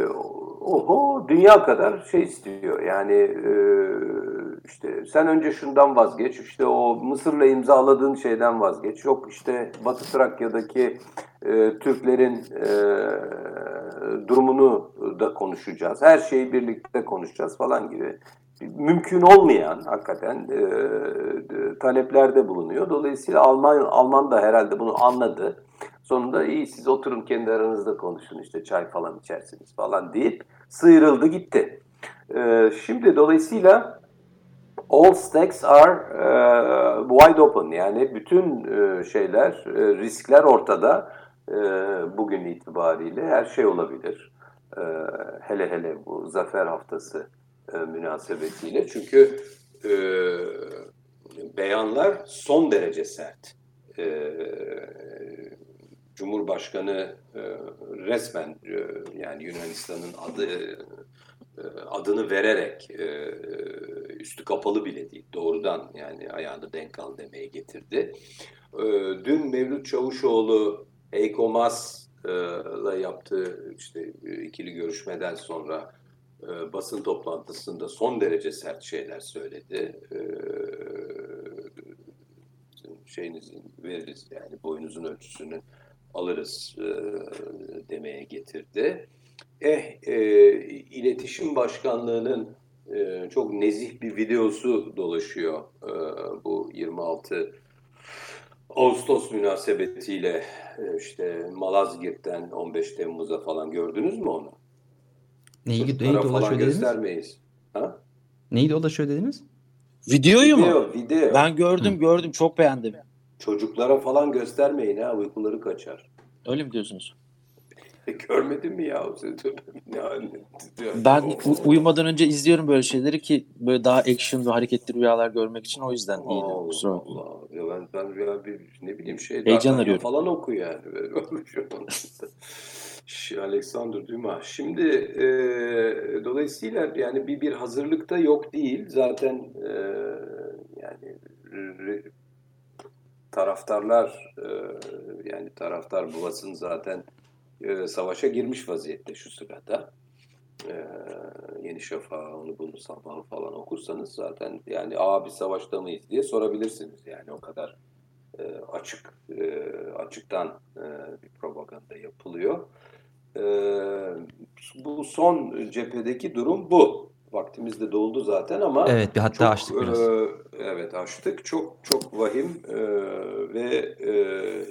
Speaker 10: oho dünya kadar şey istiyor. Yani e, işte sen önce şundan vazgeç, işte o Mısır'la imzaladığın şeyden vazgeç. Yok işte Batı Trakya'daki e, Türklerin e, durumunu da konuşacağız. Her şeyi birlikte konuşacağız falan gibi. Mümkün olmayan hakikaten e, taleplerde bulunuyor. Dolayısıyla Alman, Alman da herhalde bunu anladı. Sonunda iyi siz oturun kendi aranızda konuşun işte çay falan içersiniz falan deyip sıyrıldı gitti. Ee, şimdi dolayısıyla all stacks are uh, wide open yani bütün uh, şeyler uh, riskler ortada uh, bugün itibariyle her şey olabilir. Uh, hele hele bu zafer haftası uh, münasebetiyle çünkü uh, beyanlar son derece sert. Uh, Cumhurbaşkanı e, resmen e, yani Yunanistan'ın adı e, adını vererek e, üstü kapalı bile değil doğrudan yani ayağını denk al demeye getirdi. E, dün Mevlüt Çavuşoğlu Heiko Maas'la yaptığı işte ikili görüşmeden sonra e, basın toplantısında son derece sert şeyler söyledi. E, şeyinizin veririz yani boyunuzun ölçüsünü alırız e, demeye getirdi. Eh, e, iletişim başkanlığının e, çok nezih bir videosu dolaşıyor e, bu 26 Ağustos münasebetiyle e, işte Malazgirt'ten 15 Temmuz'a falan gördünüz mü onu?
Speaker 3: Neyi, neyi dolaşıyor dediniz?
Speaker 10: göstermeyiz. Ha?
Speaker 3: Neyi dolaşıyor dediniz?
Speaker 1: Videoyu mu?
Speaker 10: Video, video.
Speaker 1: Ben gördüm gördüm çok beğendim.
Speaker 10: Çocuklara falan göstermeyin ha uykuları kaçar.
Speaker 1: Öyle mi diyorsunuz?
Speaker 10: Görmedin mi ya?
Speaker 5: Ben uyumadan önce izliyorum böyle şeyleri ki böyle daha action ve hareketli rüyalar görmek için o yüzden iyiydi.
Speaker 10: Allah
Speaker 5: Kusura bakma.
Speaker 10: Allah. Ya ben, ben rüya bir ne bileyim şey
Speaker 5: Heyecan arıyorum.
Speaker 10: falan oku yani. Alexander Dumas. Şimdi e, dolayısıyla yani bir bir hazırlıkta yok değil. Zaten e, yani taraftarlar e, yani taraftar bu zaten e, savaşa girmiş vaziyette şu sırada. E, Yeni Şafak, onu bunu sabahı falan okursanız zaten yani abi savaşta mıyız diye sorabilirsiniz yani o kadar e, açık e, açıktan e, bir propaganda yapılıyor. E, bu son cephedeki durum bu. Vaktimiz de doldu zaten ama
Speaker 3: Evet bir hatta
Speaker 10: çok,
Speaker 3: açtık biraz.
Speaker 10: e, evet açtık. Çok çok vahim e, ve e,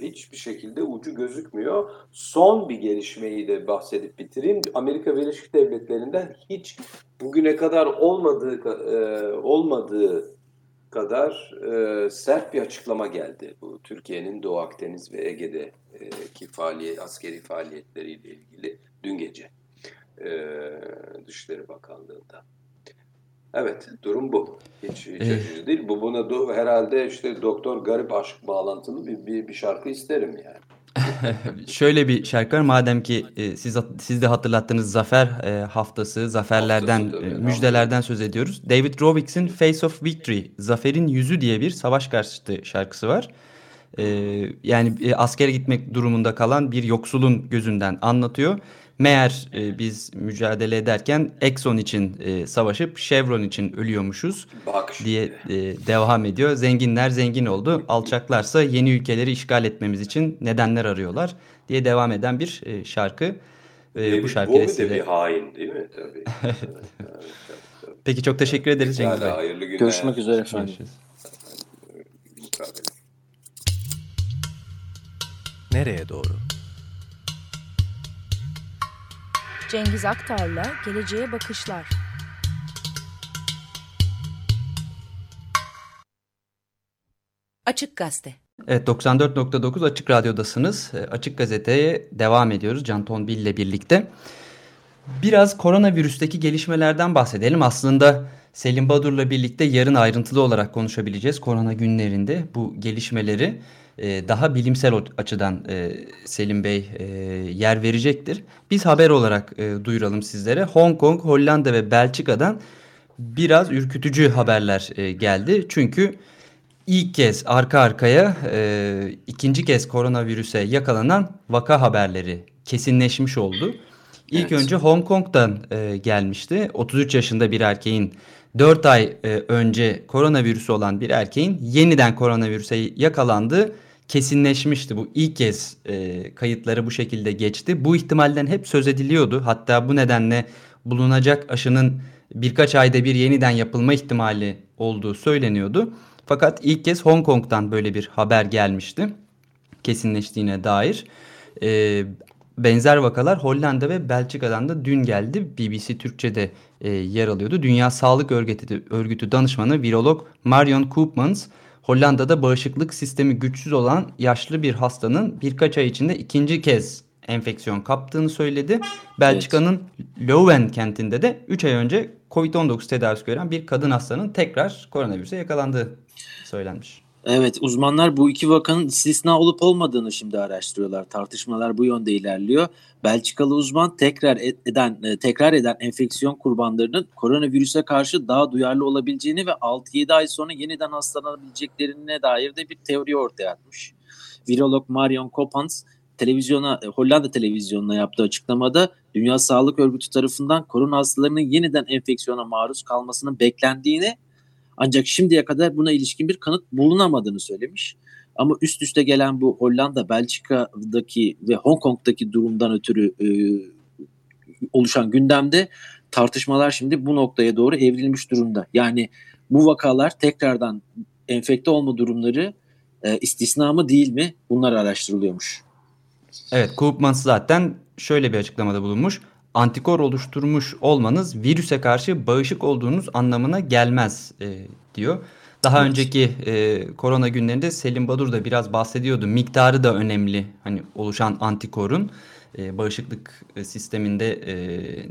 Speaker 10: hiçbir şekilde ucu gözükmüyor. Son bir gelişmeyi de bahsedip bitireyim. Amerika Birleşik Devletleri'nden hiç bugüne kadar olmadığı e, olmadığı kadar e, sert bir açıklama geldi. Bu Türkiye'nin Doğu Akdeniz ve Ege'deki faaliyet, askeri faaliyetleriyle ilgili dün gece e, Dışişleri Bakanlığı'nda. Evet, durum bu. Hiç, açıcı değil. Bu buna do- herhalde işte Doktor Garip Aşk bağlantılı bir, bir, bir şarkı isterim yani.
Speaker 3: Şöyle bir şarkı var. Madem ki e, siz siz de hatırlattığınız zafer e, haftası, zaferlerden,
Speaker 10: Haftası
Speaker 3: e, müjdelerden söz ediyoruz. David Rovicks'in Face of Victory, Zaferin Yüzü diye bir savaş karşıtı şarkısı var. E, yani e, askere gitmek durumunda kalan bir yoksulun gözünden anlatıyor. Meğer e, biz mücadele ederken Exxon için e, savaşıp Chevron için ölüyormuşuz
Speaker 10: Bak şimdi.
Speaker 3: diye e, devam ediyor. Zenginler zengin oldu, alçaklarsa yeni ülkeleri işgal etmemiz için nedenler arıyorlar diye devam eden bir e, şarkı. E, bu şarkı
Speaker 10: de
Speaker 3: vesile-
Speaker 10: bir hain değil mi? Tabii. Evet, evet, tabii, tabii.
Speaker 3: Peki çok teşekkür ederiz Cengiz Bey.
Speaker 10: Pekala, hayırlı günler.
Speaker 5: Görüşmek üzere efendim.
Speaker 3: Görüşürüz.
Speaker 8: Nereye doğru?
Speaker 9: Cengiz Aktar'la Geleceğe Bakışlar.
Speaker 6: Açık Gazete.
Speaker 3: Evet 94.9 Açık Radyo'dasınız. E, Açık Gazete'ye devam ediyoruz Can Tonbil ile birlikte. Biraz koronavirüsteki gelişmelerden bahsedelim. Aslında Selim Badur'la birlikte yarın ayrıntılı olarak konuşabileceğiz korona günlerinde bu gelişmeleri. E, Daha bilimsel açıdan e, Selim Bey e, yer verecektir. Biz haber olarak e, duyuralım sizlere. Hong Kong, Hollanda ve Belçika'dan biraz ürkütücü haberler e, geldi. Çünkü ilk kez arka arkaya e, ikinci kez koronavirüse yakalanan vaka haberleri kesinleşmiş oldu. İlk
Speaker 5: Evet.
Speaker 3: önce Hong Kong'dan e, gelmişti. 33 yaşında bir erkeğin 4 ay e, önce koronavirüsü olan bir erkeğin yeniden koronavirüse yakalandığı kesinleşmişti. Bu ilk kez e, kayıtları bu şekilde geçti. Bu ihtimalden hep söz ediliyordu. Hatta bu nedenle bulunacak aşının birkaç ayda bir yeniden yapılma ihtimali olduğu söyleniyordu. Fakat ilk kez Hong Kong'dan böyle bir haber gelmişti kesinleştiğine dair. Ee, benzer vakalar Hollanda ve Belçika'dan da dün geldi. BBC Türkçe'de e, yer alıyordu. Dünya Sağlık Örgütü, Örgütü danışmanı virolog Marion Koopmans Hollanda'da bağışıklık sistemi güçsüz olan yaşlı bir hastanın birkaç ay içinde ikinci kez enfeksiyon kaptığını söyledi. Belçika'nın Leuven kentinde de 3 ay önce Covid-19 tedavisi gören bir kadın hastanın tekrar koronavirüse yakalandığı söylenmiş.
Speaker 5: Evet uzmanlar bu iki vakanın istisna olup olmadığını şimdi araştırıyorlar. Tartışmalar bu yönde ilerliyor. Belçikalı uzman tekrar eden e, tekrar eden enfeksiyon kurbanlarının koronavirüse karşı daha duyarlı olabileceğini ve 6-7 ay sonra yeniden hastalanabileceklerine dair de bir teori ortaya atmış. Virolog Marion Koppans televizyona e, Hollanda televizyonuna yaptığı açıklamada Dünya Sağlık Örgütü tarafından korona hastalarının yeniden enfeksiyona maruz kalmasının beklendiğini ancak şimdiye kadar buna ilişkin bir kanıt bulunamadığını söylemiş. Ama üst üste gelen bu Hollanda, Belçika'daki ve Hong Kong'daki durumdan ötürü e, oluşan gündemde tartışmalar şimdi bu noktaya doğru evrilmiş durumda. Yani bu vakalar tekrardan enfekte olma durumları e, istisna mı değil mi? Bunlar araştırılıyormuş.
Speaker 3: Evet, Koopmans zaten şöyle bir açıklamada bulunmuş. Antikor oluşturmuş olmanız virüse karşı bağışık olduğunuz anlamına gelmez e, diyor. Daha
Speaker 5: Evet.
Speaker 3: önceki e, korona günlerinde Selim Badur da biraz bahsediyordu. Miktarı da önemli hani oluşan antikorun. e, bağışıklık sisteminde e,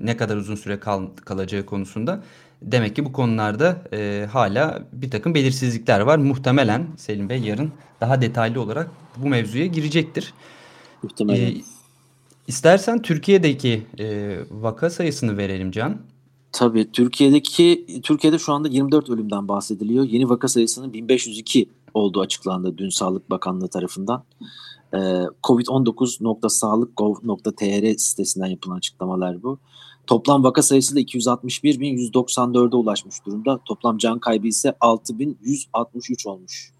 Speaker 3: ne kadar uzun süre kal, kalacağı konusunda demek ki bu konularda e, hala bir takım belirsizlikler var. Muhtemelen Selim Bey yarın daha detaylı olarak bu mevzuya girecektir.
Speaker 5: Muhtemelen.
Speaker 3: E, istersen Türkiye'deki e, vaka sayısını verelim Can.
Speaker 5: Tabii Türkiye'deki Türkiye'de şu anda 24 ölümden bahsediliyor. Yeni vaka sayısının 1502 olduğu açıklandı dün Sağlık Bakanlığı tarafından. Ee, Covid19.sağlık.gov.tr sitesinden yapılan açıklamalar bu. Toplam vaka sayısı da 261.194'e ulaşmış durumda. Toplam can kaybı ise 6.163 olmuş.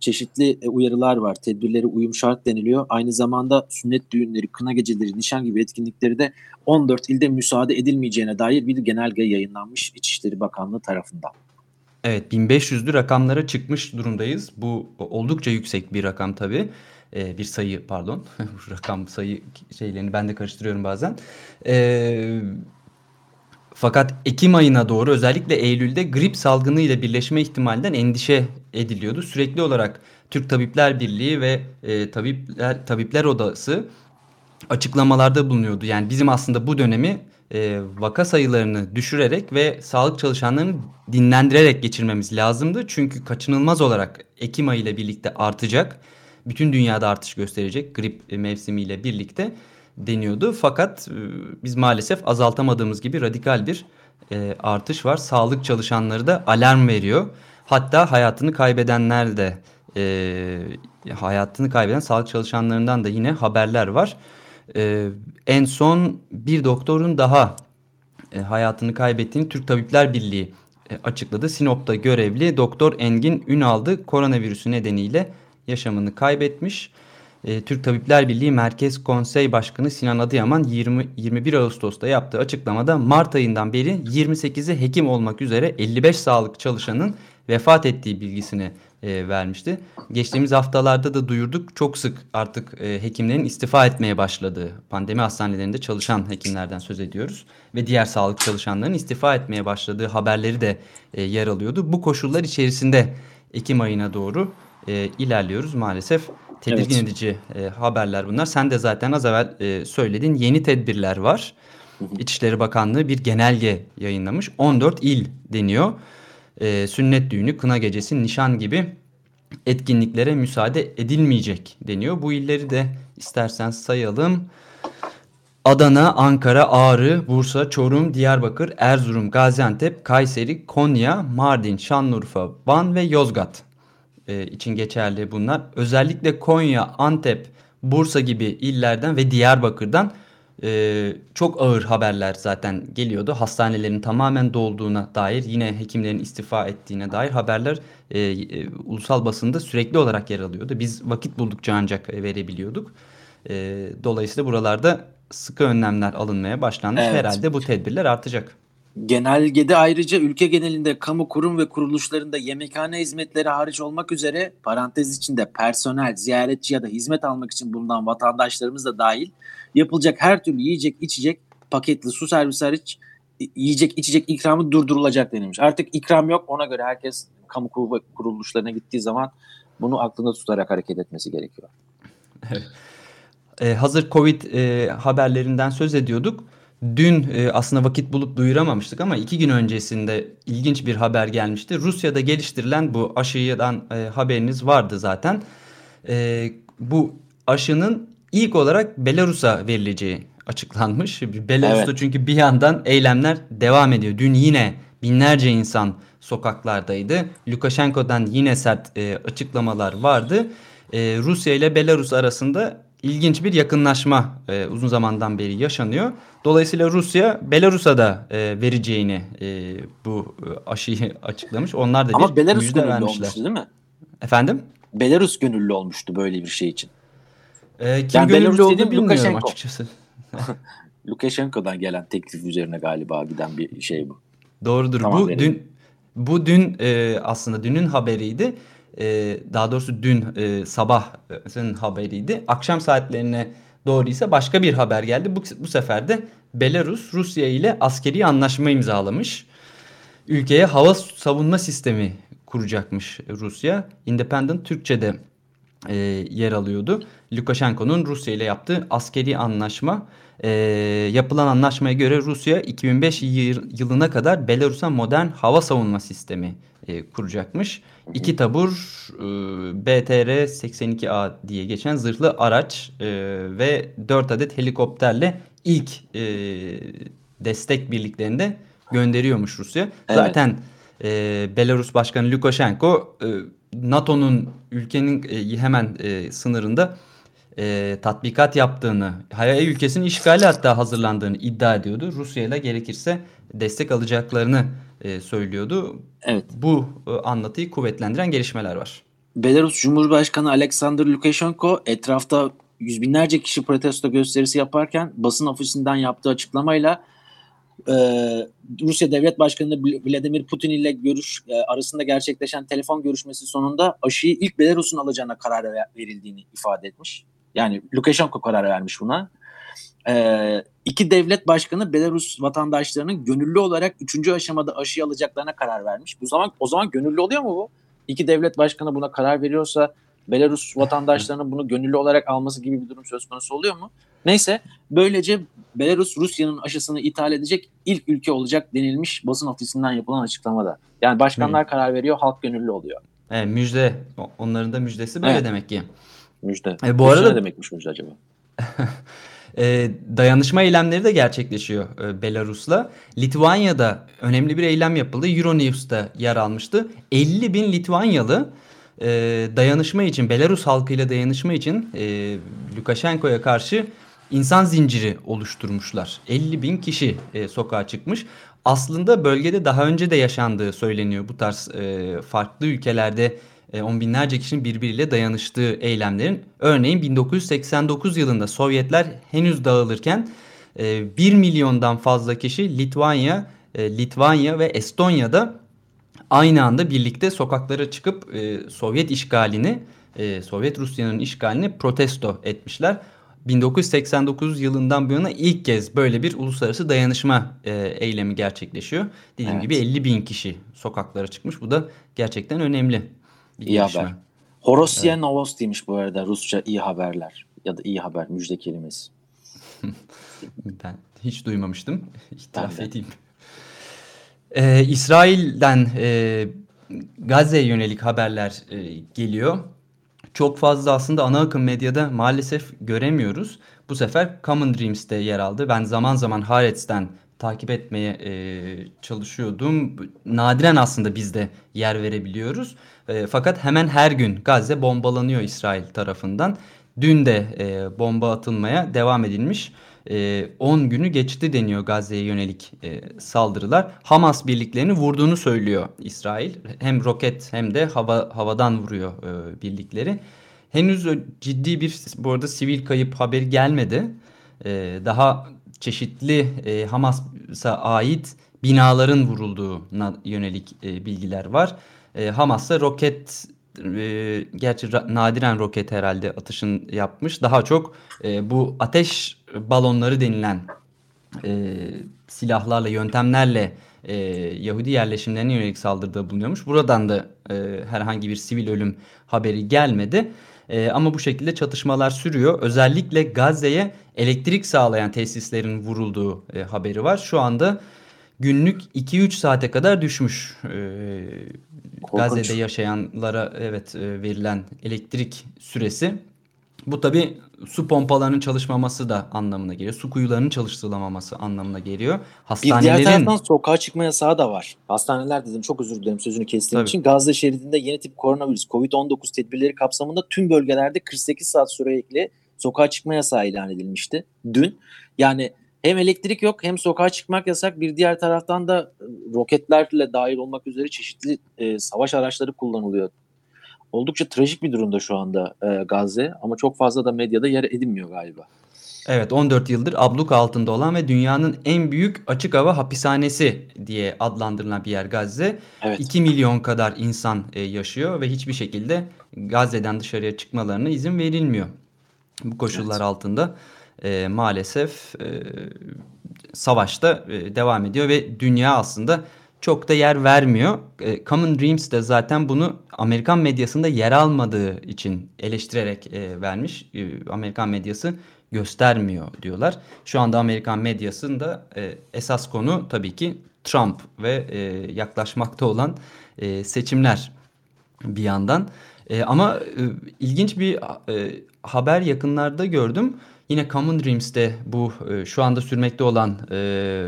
Speaker 5: Çeşitli e, uyarılar var. Tedbirlere uyum şart deniliyor. Aynı zamanda sünnet düğünleri, kına geceleri, nişan gibi etkinlikleri de 14 ilde müsaade edilmeyeceğine dair bir genelge yayınlanmış İçişleri Bakanlığı tarafından.
Speaker 3: Evet 1500'lü rakamlara çıkmış durumdayız. Bu oldukça yüksek bir rakam tabii. Ee, bir sayı pardon. Rakam sayı şeylerini ben de karıştırıyorum bazen. Ee, fakat Ekim ayına doğru özellikle Eylül'de grip salgını ile birleşme ihtimalinden endişe ediliyordu. Sürekli olarak Türk Tabipler Birliği ve e, Tabipler Tabipler Odası açıklamalarda bulunuyordu. Yani bizim aslında bu dönemi e, vaka sayılarını düşürerek ve sağlık çalışanlarını dinlendirerek geçirmemiz lazımdı. Çünkü kaçınılmaz olarak Ekim ayı ile birlikte artacak. Bütün dünyada artış gösterecek grip mevsimiyle birlikte deniyordu. Fakat e, biz maalesef azaltamadığımız gibi radikal bir e, artış var. Sağlık çalışanları da alarm veriyor. Hatta hayatını kaybedenler de e, hayatını kaybeden sağlık çalışanlarından da yine haberler var. En son bir doktorun daha hayatını kaybettiğini Türk Tabipler Birliği açıkladı. Sinop'ta görevli Doktor Engin Ünal'dı koronavirüsü nedeniyle yaşamını kaybetmiş. E, Türk Tabipler Birliği Merkez Konsey Başkanı Sinan Adıyaman 20, 21 Ağustos'ta yaptığı açıklamada Mart ayından beri 28'i hekim olmak üzere 55 sağlık çalışanın vefat ettiği bilgisini e, vermişti. Geçtiğimiz haftalarda da duyurduk çok sık artık e, hekimlerin istifa etmeye başladığı pandemi hastanelerinde çalışan hekimlerden söz ediyoruz. Ve diğer sağlık çalışanlarının istifa etmeye başladığı haberleri de e, yer alıyordu. Bu koşullar içerisinde Ekim ayına doğru e, ilerliyoruz maalesef. Tedirgin evet. edici e, haberler bunlar. Sen de zaten az evvel e, söyledin yeni tedbirler var. İçişleri Bakanlığı bir genelge yayınlamış. 14 il deniyor. E, sünnet düğünü, kına gecesi, nişan gibi etkinliklere müsaade edilmeyecek deniyor. Bu illeri de istersen sayalım. Adana, Ankara, Ağrı, Bursa, Çorum, Diyarbakır, Erzurum, Gaziantep, Kayseri, Konya, Mardin, Şanlıurfa, Van ve Yozgat e, için geçerli bunlar. Özellikle Konya, Antep, Bursa gibi illerden ve Diyarbakır'dan e, çok ağır haberler zaten geliyordu. Hastanelerin tamamen dolduğuna dair yine hekimlerin istifa ettiğine dair haberler e, e, ulusal basında sürekli olarak yer alıyordu. Biz vakit buldukça ancak verebiliyorduk. E, dolayısıyla buralarda sıkı önlemler alınmaya başlanmış. Evet. Herhalde bu tedbirler artacak.
Speaker 5: Genelgede ayrıca ülke genelinde kamu kurum ve kuruluşlarında yemekhane hizmetleri hariç olmak üzere parantez içinde personel, ziyaretçi ya da hizmet almak için bulunan vatandaşlarımız da dahil yapılacak her türlü yiyecek, içecek, paketli su servisi hariç yiyecek, içecek ikramı durdurulacak denilmiş. Artık ikram yok ona göre herkes kamu kuruluşlarına gittiği zaman bunu aklında tutarak hareket etmesi gerekiyor.
Speaker 3: ee, hazır Covid e, haberlerinden söz ediyorduk. Dün e, aslında vakit bulup duyuramamıştık ama iki gün öncesinde ilginç bir haber gelmişti. Rusya'da geliştirilen bu aşıdan e, haberiniz vardı zaten. E, bu aşının ilk olarak Belarus'a verileceği açıklanmış. Belarus'ta evet. çünkü bir yandan eylemler devam ediyor. Dün yine binlerce insan sokaklardaydı. Lukashenko'dan yine sert e, açıklamalar vardı. E, Rusya ile Belarus arasında ilginç bir yakınlaşma e, uzun zamandan beri yaşanıyor. Dolayısıyla Rusya Belarus'a da e, vereceğini e, bu aşıyı açıklamış. Onlar da
Speaker 5: Ama
Speaker 3: bir
Speaker 5: Belarus gönüllü
Speaker 3: vermişler.
Speaker 5: olmuştu değil mi?
Speaker 3: Efendim?
Speaker 5: Belarus gönüllü olmuştu böyle bir şey için.
Speaker 3: E, kim yani gönüllü
Speaker 5: Belarus
Speaker 3: olduğunu bilmiyorum
Speaker 5: Lukashenko.
Speaker 3: açıkçası.
Speaker 5: Lukashenko'dan gelen teklif üzerine galiba giden bir şey bu.
Speaker 3: Doğrudur.
Speaker 5: Tamam,
Speaker 3: bu
Speaker 5: verelim.
Speaker 3: dün bu dün e, aslında dünün haberiydi. E, daha doğrusu dün e, sabahın haberiydi. Akşam saatlerine doğru ise başka bir haber geldi. Bu, bu sefer de Belarus Rusya ile askeri anlaşma imzalamış. Ülkeye hava savunma sistemi kuracakmış Rusya. Independent Türkçe'de e, yer alıyordu. Lukashenko'nun Rusya ile yaptığı askeri anlaşma. E, yapılan anlaşmaya göre Rusya 2005 yılına kadar Belarus'a modern hava savunma sistemi e, kuracakmış. İki tabur e, BTR-82A diye geçen zırhlı araç e, ve 4 adet helikopterle ilk e, destek birliklerinde gönderiyormuş Rusya.
Speaker 5: Evet.
Speaker 3: Zaten e, Belarus Başkanı Lukashenko e, NATO'nun ülkenin e, hemen e, sınırında e, tatbikat yaptığını, Hayay ülkesinin işgali hatta hazırlandığını iddia ediyordu. Rusya ile gerekirse destek alacaklarını e, söylüyordu.
Speaker 5: Evet.
Speaker 3: Bu e, anlatıyı kuvvetlendiren gelişmeler var.
Speaker 5: Belarus Cumhurbaşkanı Alexander Lukashenko etrafta yüz binlerce kişi protesto gösterisi yaparken basın ofisinden yaptığı açıklamayla e, Rusya Devlet Başkanı Vladimir Putin ile görüş e, arasında gerçekleşen telefon görüşmesi sonunda aşıyı ilk Belarus'un alacağına karar verildiğini ifade etmiş. Yani Lukashenko karar vermiş buna. E, iki devlet başkanı Belarus vatandaşlarının gönüllü olarak üçüncü aşamada aşıyı alacaklarına karar vermiş. Bu zaman o zaman gönüllü oluyor mu bu? İki devlet başkanı buna karar veriyorsa Belarus vatandaşlarının bunu gönüllü olarak alması gibi bir durum söz konusu oluyor mu? Neyse böylece Belarus Rusya'nın aşısını ithal edecek ilk ülke olacak denilmiş basın ofisinden yapılan açıklamada. Yani başkanlar hmm. karar veriyor, halk gönüllü oluyor.
Speaker 3: Evet, müjde. Onların da müjdesi böyle evet. demek ki.
Speaker 5: Müjde.
Speaker 3: E, bu arada
Speaker 5: ne demekmiş müjde acaba?
Speaker 3: e, dayanışma eylemleri de gerçekleşiyor e, Belarus'la. Litvanya'da önemli bir eylem yapıldı. Euronews'ta yer almıştı. 50 bin Litvanyalı e, dayanışma için, Belarus halkıyla dayanışma için e, Lukashenko'ya karşı insan zinciri oluşturmuşlar. 50 bin kişi e, sokağa çıkmış. Aslında bölgede daha önce de yaşandığı söyleniyor bu tarz e, farklı ülkelerde e, on binlerce kişinin birbiriyle dayanıştığı eylemlerin. Örneğin 1989 yılında Sovyetler henüz dağılırken e, 1 milyondan fazla kişi Litvanya, e, Litvanya ve Estonya'da aynı anda birlikte sokaklara çıkıp e, Sovyet işgalini, e, Sovyet Rusya'nın işgalini protesto etmişler. 1989 yılından bu yana ilk kez böyle bir uluslararası dayanışma e, eylemi gerçekleşiyor. Dediğim evet. gibi 50 bin kişi sokaklara çıkmış. Bu da gerçekten önemli. Bir
Speaker 5: iyi gelişme. haber. Horosya evet. Novostiymiş bu arada Rusça iyi haberler ya da iyi haber müjde kelimesi.
Speaker 3: ben hiç duymamıştım. İtiraf edeyim. Ee, İsrail'den e, Gazze'ye yönelik haberler e, geliyor. Çok fazla aslında ana akım medyada maalesef göremiyoruz. Bu sefer Common Dreams'te yer aldı. Ben zaman zaman Haaretz'ten takip etmeye e, çalışıyordum. Nadiren aslında biz de yer verebiliyoruz. E, fakat hemen her gün Gazze bombalanıyor İsrail tarafından. Dün de e, bomba atılmaya devam edilmiş. 10 e, günü geçti deniyor Gazze'ye yönelik e, saldırılar. Hamas birliklerini vurduğunu söylüyor İsrail. Hem roket hem de hava havadan vuruyor e, birlikleri. Henüz ciddi bir bu arada sivil kayıp haberi gelmedi. Daha çeşitli e, Hamas'a ait binaların vurulduğuna yönelik e, bilgiler var. E, Hamas'a roket e, gerçi nadiren roket herhalde atışın yapmış. Daha çok e, bu ateş balonları denilen e, silahlarla, yöntemlerle e, Yahudi yerleşimlerine yönelik saldırıda bulunuyormuş. Buradan da e, herhangi bir sivil ölüm haberi gelmedi. E, ama bu şekilde çatışmalar sürüyor. Özellikle Gazze'ye elektrik sağlayan tesislerin vurulduğu e, haberi var. Şu anda günlük 2-3 saate kadar düşmüş. E, Gazze'de yaşayanlara evet e, verilen elektrik süresi. Bu tabi su pompalarının çalışmaması da anlamına geliyor. Su kuyularının çalıştırılamaması anlamına geliyor.
Speaker 5: Hastanelerin... Bir diğer taraftan sokağa çıkma yasağı da var. Hastaneler dedim çok özür dilerim sözünü kestiğim Tabii. için. Gazze şeridinde yeni tip koronavirüs COVID-19 tedbirleri kapsamında tüm bölgelerde 48 saat sürekli sokağa çıkma yasağı ilan edilmişti dün. Yani hem elektrik yok hem sokağa çıkmak yasak. Bir diğer taraftan da roketlerle dahil olmak üzere çeşitli e, savaş araçları kullanılıyor oldukça trajik bir durumda şu anda e, Gazze ama çok fazla da medyada yer edinmiyor galiba.
Speaker 3: Evet 14 yıldır abluk altında olan ve dünyanın en büyük açık hava hapishanesi diye adlandırılan bir yer Gazze. Evet. 2 milyon kadar insan e, yaşıyor ve hiçbir şekilde Gazze'den dışarıya çıkmalarına izin verilmiyor. Bu koşullar evet. altında e, maalesef e, savaşta e, devam ediyor ve dünya aslında çok da yer vermiyor. E, Common Dreams de zaten bunu Amerikan medyasında yer almadığı için eleştirerek e, vermiş. E, Amerikan medyası göstermiyor diyorlar. Şu anda Amerikan medyasında esas konu tabii ki Trump ve yaklaşmakta olan seçimler bir yandan. Ama ilginç bir haber yakınlarda gördüm. Yine Common Dreams'te bu e, şu anda sürmekte olan e,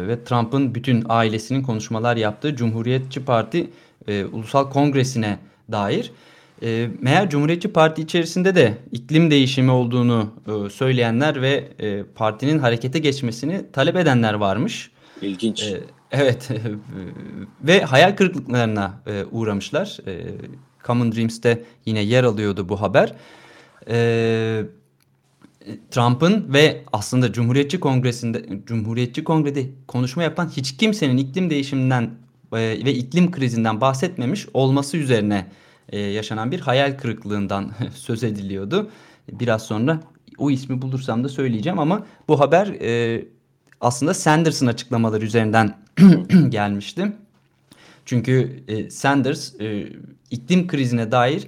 Speaker 3: ve Trump'ın bütün ailesinin konuşmalar yaptığı Cumhuriyetçi Parti e, Ulusal Kongresi'ne dair. E, meğer Cumhuriyetçi Parti içerisinde de iklim değişimi olduğunu e, söyleyenler ve e, partinin harekete geçmesini talep edenler varmış.
Speaker 5: İlginç.
Speaker 3: E, evet ve hayal kırıklıklarına e, uğramışlar. E, Common Dreams'te yine yer alıyordu bu haber. Evet Trump'ın ve aslında Cumhuriyetçi Kongresi'nde Cumhuriyetçi Kongrede konuşma yapan hiç kimsenin iklim değişiminden e, ve iklim krizinden bahsetmemiş olması üzerine e, yaşanan bir hayal kırıklığından söz ediliyordu. Biraz sonra o ismi bulursam da söyleyeceğim ama bu haber e, aslında Sanders'ın açıklamaları üzerinden gelmişti. Çünkü Sanders iklim krizine dair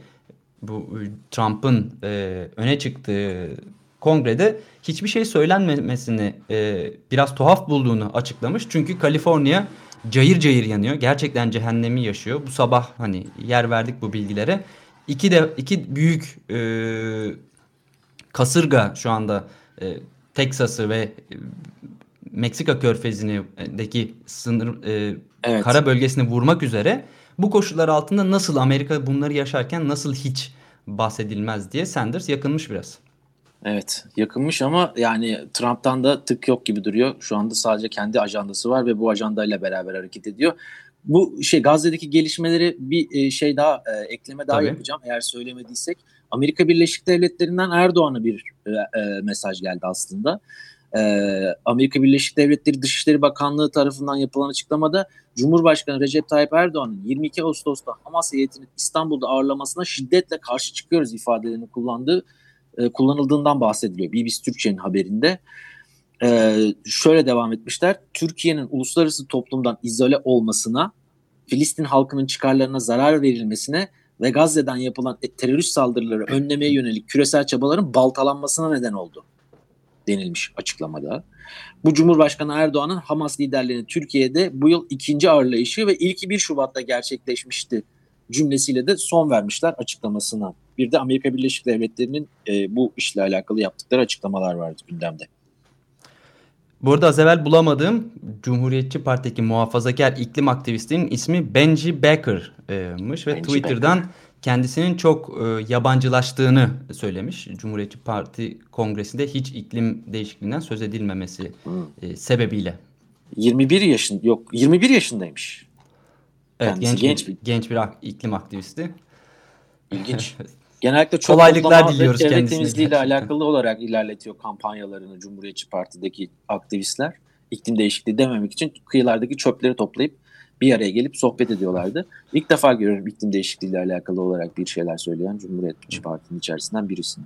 Speaker 3: bu Trump'ın öne çıktığı kongrede hiçbir şey söylenmemesini e, biraz tuhaf bulduğunu açıklamış. Çünkü Kaliforniya cayır cayır yanıyor. Gerçekten cehennemi yaşıyor. Bu sabah hani yer verdik bu bilgilere. İki de iki büyük e, kasırga şu anda e, Teksas'ı ve e, Meksika körfezindeki sınır e, evet. kara bölgesini vurmak üzere. Bu koşullar altında nasıl Amerika bunları yaşarken nasıl hiç bahsedilmez diye Sanders yakınmış biraz.
Speaker 5: Evet yakınmış ama yani Trump'tan da tık yok gibi duruyor. Şu anda sadece kendi ajandası var ve bu ajandayla beraber hareket ediyor. Bu şey Gazze'deki gelişmeleri bir e, şey daha e, ekleme daha Tabii. yapacağım eğer söylemediysek. Amerika Birleşik Devletleri'nden Erdoğan'a bir e, e, mesaj geldi aslında. E, Amerika Birleşik Devletleri Dışişleri Bakanlığı tarafından yapılan açıklamada Cumhurbaşkanı Recep Tayyip Erdoğan'ın 22 Ağustos'ta Hamas heyetini İstanbul'da ağırlamasına şiddetle karşı çıkıyoruz ifadelerini kullandığı e, kullanıldığından bahsediliyor BBC Türkçe'nin haberinde. E, şöyle devam etmişler. Türkiye'nin uluslararası toplumdan izole olmasına, Filistin halkının çıkarlarına zarar verilmesine ve Gazze'den yapılan e, terörist saldırıları önlemeye yönelik küresel çabaların baltalanmasına neden oldu denilmiş açıklamada. Bu Cumhurbaşkanı Erdoğan'ın Hamas liderlerinin Türkiye'de bu yıl ikinci ağırlayışı ve ilki 1 Şubat'ta gerçekleşmişti cümlesiyle de son vermişler açıklamasına. Bir de Amerika Birleşik Devletleri'nin e, bu işle alakalı yaptıkları açıklamalar vardı gündemde.
Speaker 3: Bu arada az evvel bulamadığım Cumhuriyetçi Parti'deki muhafazakar iklim aktivistinin ismi Benji Becker'mış ve Benji Twitter'dan Becker. kendisinin çok e, yabancılaştığını söylemiş. Cumhuriyetçi Parti kongresinde hiç iklim değişikliğinden söz edilmemesi hmm. e, sebebiyle.
Speaker 5: 21 yaşın yok 21 yaşındaymış.
Speaker 3: Evet, genç, genç bir genç bir iklim aktivisti.
Speaker 5: İlginç. Genellikle çok kolaylıklar diliyoruz çevre temizliği ile alakalı olarak ilerletiyor kampanyalarını Cumhuriyetçi Parti'deki aktivistler. İklim değişikliği dememek için kıyılardaki çöpleri toplayıp bir araya gelip sohbet ediyorlardı. İlk defa görüyorum iklim değişikliği ile alakalı olarak bir şeyler söyleyen Cumhuriyetçi Parti'nin içerisinden birisini.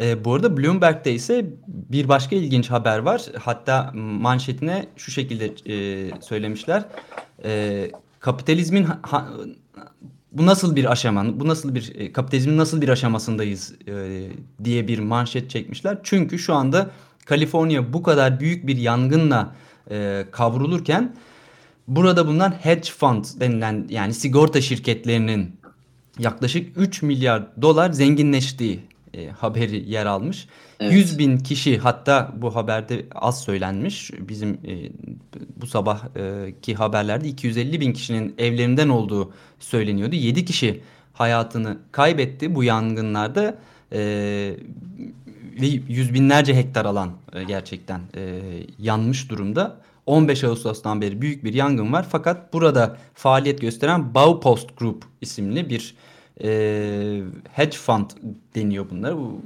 Speaker 3: E, bu arada Bloomberg'de ise bir başka ilginç haber var. Hatta manşetine şu şekilde e, söylemişler. E, kapitalizmin ha, bu nasıl bir aşama, bu nasıl bir e, kapitalizmin nasıl bir aşamasındayız e, diye bir manşet çekmişler. Çünkü şu anda Kaliforniya bu kadar büyük bir yangınla e, kavrulurken burada bulunan hedge fund denilen yani sigorta şirketlerinin yaklaşık 3 milyar dolar zenginleştiği e, haberi yer almış. Evet. 100 bin kişi hatta bu haberde az söylenmiş. Bizim e, bu sabahki haberlerde 250 bin kişinin evlerinden olduğu söyleniyordu. 7 kişi hayatını kaybetti bu yangınlarda. E, ve yüz binlerce hektar alan e, gerçekten e, yanmış durumda. 15 Ağustos'tan beri büyük bir yangın var. Fakat burada faaliyet gösteren Baupost Group isimli bir e, hedge fund deniyor bunlar. Bu,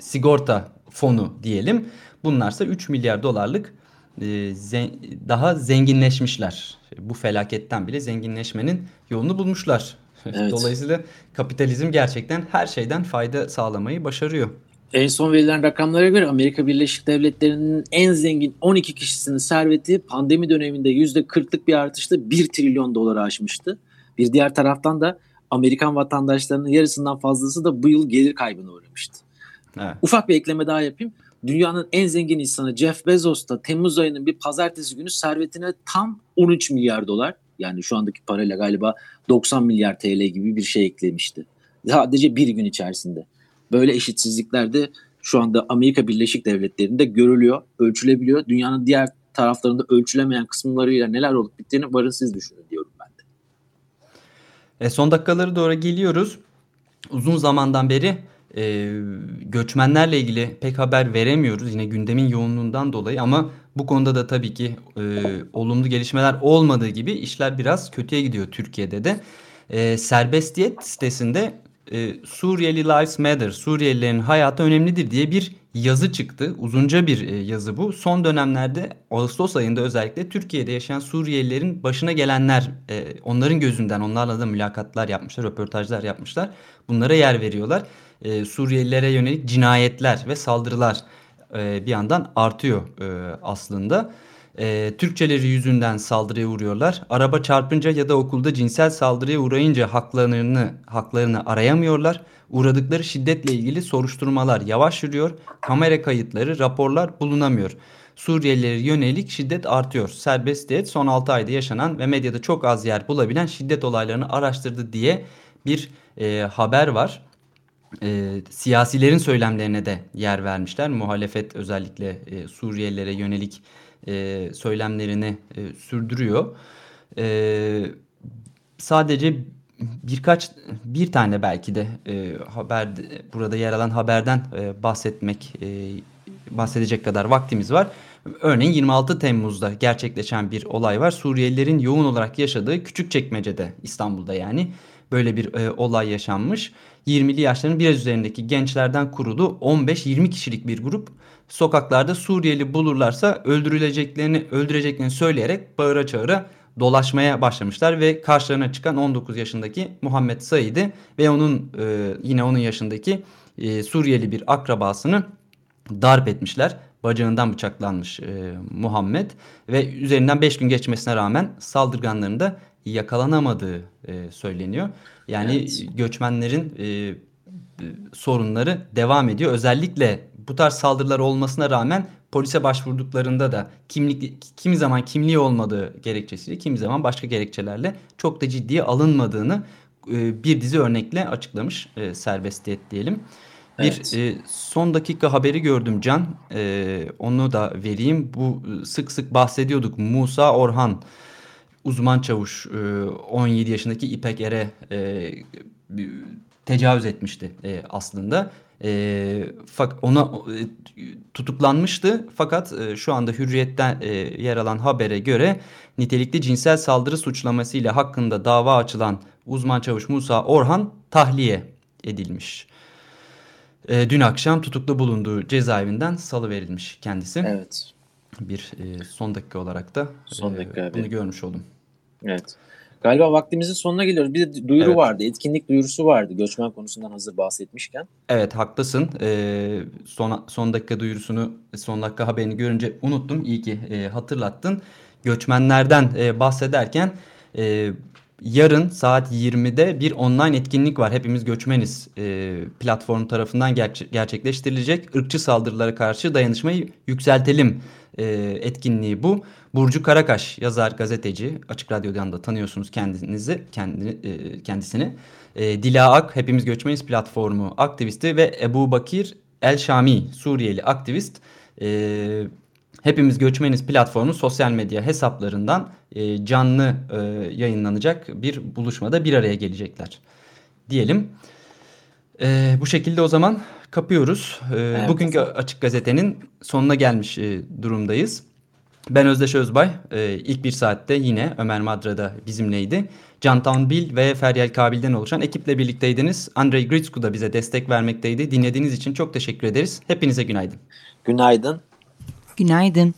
Speaker 3: sigorta fonu diyelim. Bunlarsa 3 milyar dolarlık e, zen, daha zenginleşmişler. Bu felaketten bile zenginleşmenin yolunu bulmuşlar. Evet. Dolayısıyla kapitalizm gerçekten her şeyden fayda sağlamayı başarıyor.
Speaker 1: En son verilen rakamlara göre Amerika Birleşik Devletleri'nin en zengin 12 kişisinin serveti pandemi döneminde %40'lık bir artışla 1 trilyon doları aşmıştı. Bir diğer taraftan da Amerikan vatandaşlarının yarısından fazlası da bu yıl gelir kaybına uğramıştı.
Speaker 3: Evet.
Speaker 1: Ufak bir ekleme daha yapayım. Dünyanın en zengin insanı Jeff Bezos da Temmuz ayının bir pazartesi günü servetine tam 13 milyar dolar yani şu andaki parayla galiba 90 milyar TL gibi bir şey eklemişti. Sadece bir gün içerisinde. Böyle eşitsizlikler de şu anda Amerika Birleşik Devletleri'nde görülüyor, ölçülebiliyor. Dünyanın diğer taraflarında ölçülemeyen kısımlarıyla neler olup bittiğini varın siz düşünün diyorum.
Speaker 3: E, son dakikaları doğru geliyoruz. Uzun zamandan beri e, göçmenlerle ilgili pek haber veremiyoruz yine gündemin yoğunluğundan dolayı ama bu konuda da tabii ki e, olumlu gelişmeler olmadığı gibi işler biraz kötüye gidiyor Türkiye'de de. E, Serbestiyet sitesinde e, Suriyeli Lives Matter, Suriyelilerin hayatı önemlidir diye bir yazı çıktı. Uzunca bir e, yazı bu. Son dönemlerde Ağustos ayında özellikle Türkiye'de yaşayan Suriyelilerin başına gelenler, e, onların gözünden onlarla da mülakatlar yapmışlar, röportajlar yapmışlar. Bunlara yer veriyorlar. E, Suriyelilere yönelik cinayetler ve saldırılar e, bir yandan artıyor e, aslında. E, Türkçeleri yüzünden saldırıya uğruyorlar. Araba çarpınca ya da okulda cinsel saldırıya uğrayınca haklarını haklarını arayamıyorlar. Uğradıkları şiddetle ilgili soruşturmalar yavaş yürüyor. Kamera kayıtları, raporlar bulunamıyor. Suriyelilere yönelik şiddet artıyor. Serbestiyet son 6 ayda yaşanan ve medyada çok az yer bulabilen şiddet olaylarını araştırdı diye bir e, haber var. E, siyasilerin söylemlerine de yer vermişler. Muhalefet özellikle e, Suriyelilere yönelik e, söylemlerini e, sürdürüyor. E, sadece birkaç bir tane belki de e, haber burada yer alan haberden e, bahsetmek e, bahsedecek kadar vaktimiz var. Örneğin 26 Temmuz'da gerçekleşen bir olay var. Suriyelilerin yoğun olarak yaşadığı Küçükçekmece'de İstanbul'da yani böyle bir e, olay yaşanmış. 20'li yaşların biraz üzerindeki gençlerden kurulu 15-20 kişilik bir grup sokaklarda Suriyeli bulurlarsa öldürüleceklerini öldüreceklerini söyleyerek bağıra çağıra dolaşmaya başlamışlar ve karşılarına çıkan 19 yaşındaki Muhammed Said'i ve onun e, yine onun yaşındaki e, Suriyeli bir akrabasını darp etmişler. Bacağından bıçaklanmış e, Muhammed ve üzerinden 5 gün geçmesine rağmen saldırganların da yakalanamadığı e, söyleniyor. Yani evet. göçmenlerin e, sorunları devam ediyor. Özellikle bu tarz saldırılar olmasına rağmen polise başvurduklarında da kimlik kimi zaman kimliği olmadığı gerekçesiyle kimi zaman başka gerekçelerle çok da ciddiye alınmadığını e, bir dizi örnekle açıklamış e, serbestiyet diyelim. Evet. Bir e, son dakika haberi gördüm Can. E, onu da vereyim. Bu sık sık bahsediyorduk. Musa Orhan uzman çavuş e, 17 yaşındaki İpek Er'e e, tecavüz etmişti e, aslında. E, fak ona e, tutuklanmıştı fakat e, şu anda hürriyetten e, yer alan habere göre nitelikli cinsel saldırı suçlamasıyla hakkında dava açılan uzman çavuş Musa Orhan tahliye edilmiş. E, dün akşam tutuklu bulunduğu cezaevinden salı verilmiş kendisi.
Speaker 1: Evet.
Speaker 3: Bir e, son dakika olarak da son dakika e, bunu görmüş oldum.
Speaker 1: Evet. Galiba vaktimizin sonuna geliyoruz. Bir de duyuru evet. vardı. Etkinlik duyurusu vardı. Göçmen konusundan hazır bahsetmişken.
Speaker 3: Evet haklısın. Ee, son, son dakika duyurusunu, son dakika haberini görünce unuttum. İyi ki e, hatırlattın. Göçmenlerden e, bahsederken e, yarın saat 20'de bir online etkinlik var. Hepimiz göçmeniz e, platform tarafından ger- gerçekleştirilecek. Irkçı saldırılara karşı dayanışmayı yükseltelim e, etkinliği bu. Burcu Karakaş yazar gazeteci Açık Radyo'dan da tanıyorsunuz kendinizi kendi, e, kendisini. E, Dila Ak Hepimiz Göçmeniz platformu aktivisti ve Ebu Bakir El Şami Suriyeli aktivist. E, Hepimiz Göçmeniz platformu sosyal medya hesaplarından canlı yayınlanacak bir buluşmada bir araya gelecekler diyelim. E, bu şekilde o zaman kapıyoruz. E, evet. Bugünkü Açık Gazete'nin sonuna gelmiş e, durumdayız. Ben Özdeş Özbay. Ee, ilk bir saatte yine Ömer Madra'da bizimleydi. Can Tanbil ve Feryal Kabil'den oluşan ekiple birlikteydiniz. Andrei Gritsku da bize destek vermekteydi. Dinlediğiniz için çok teşekkür ederiz. Hepinize günaydın.
Speaker 1: Günaydın.
Speaker 6: Günaydın.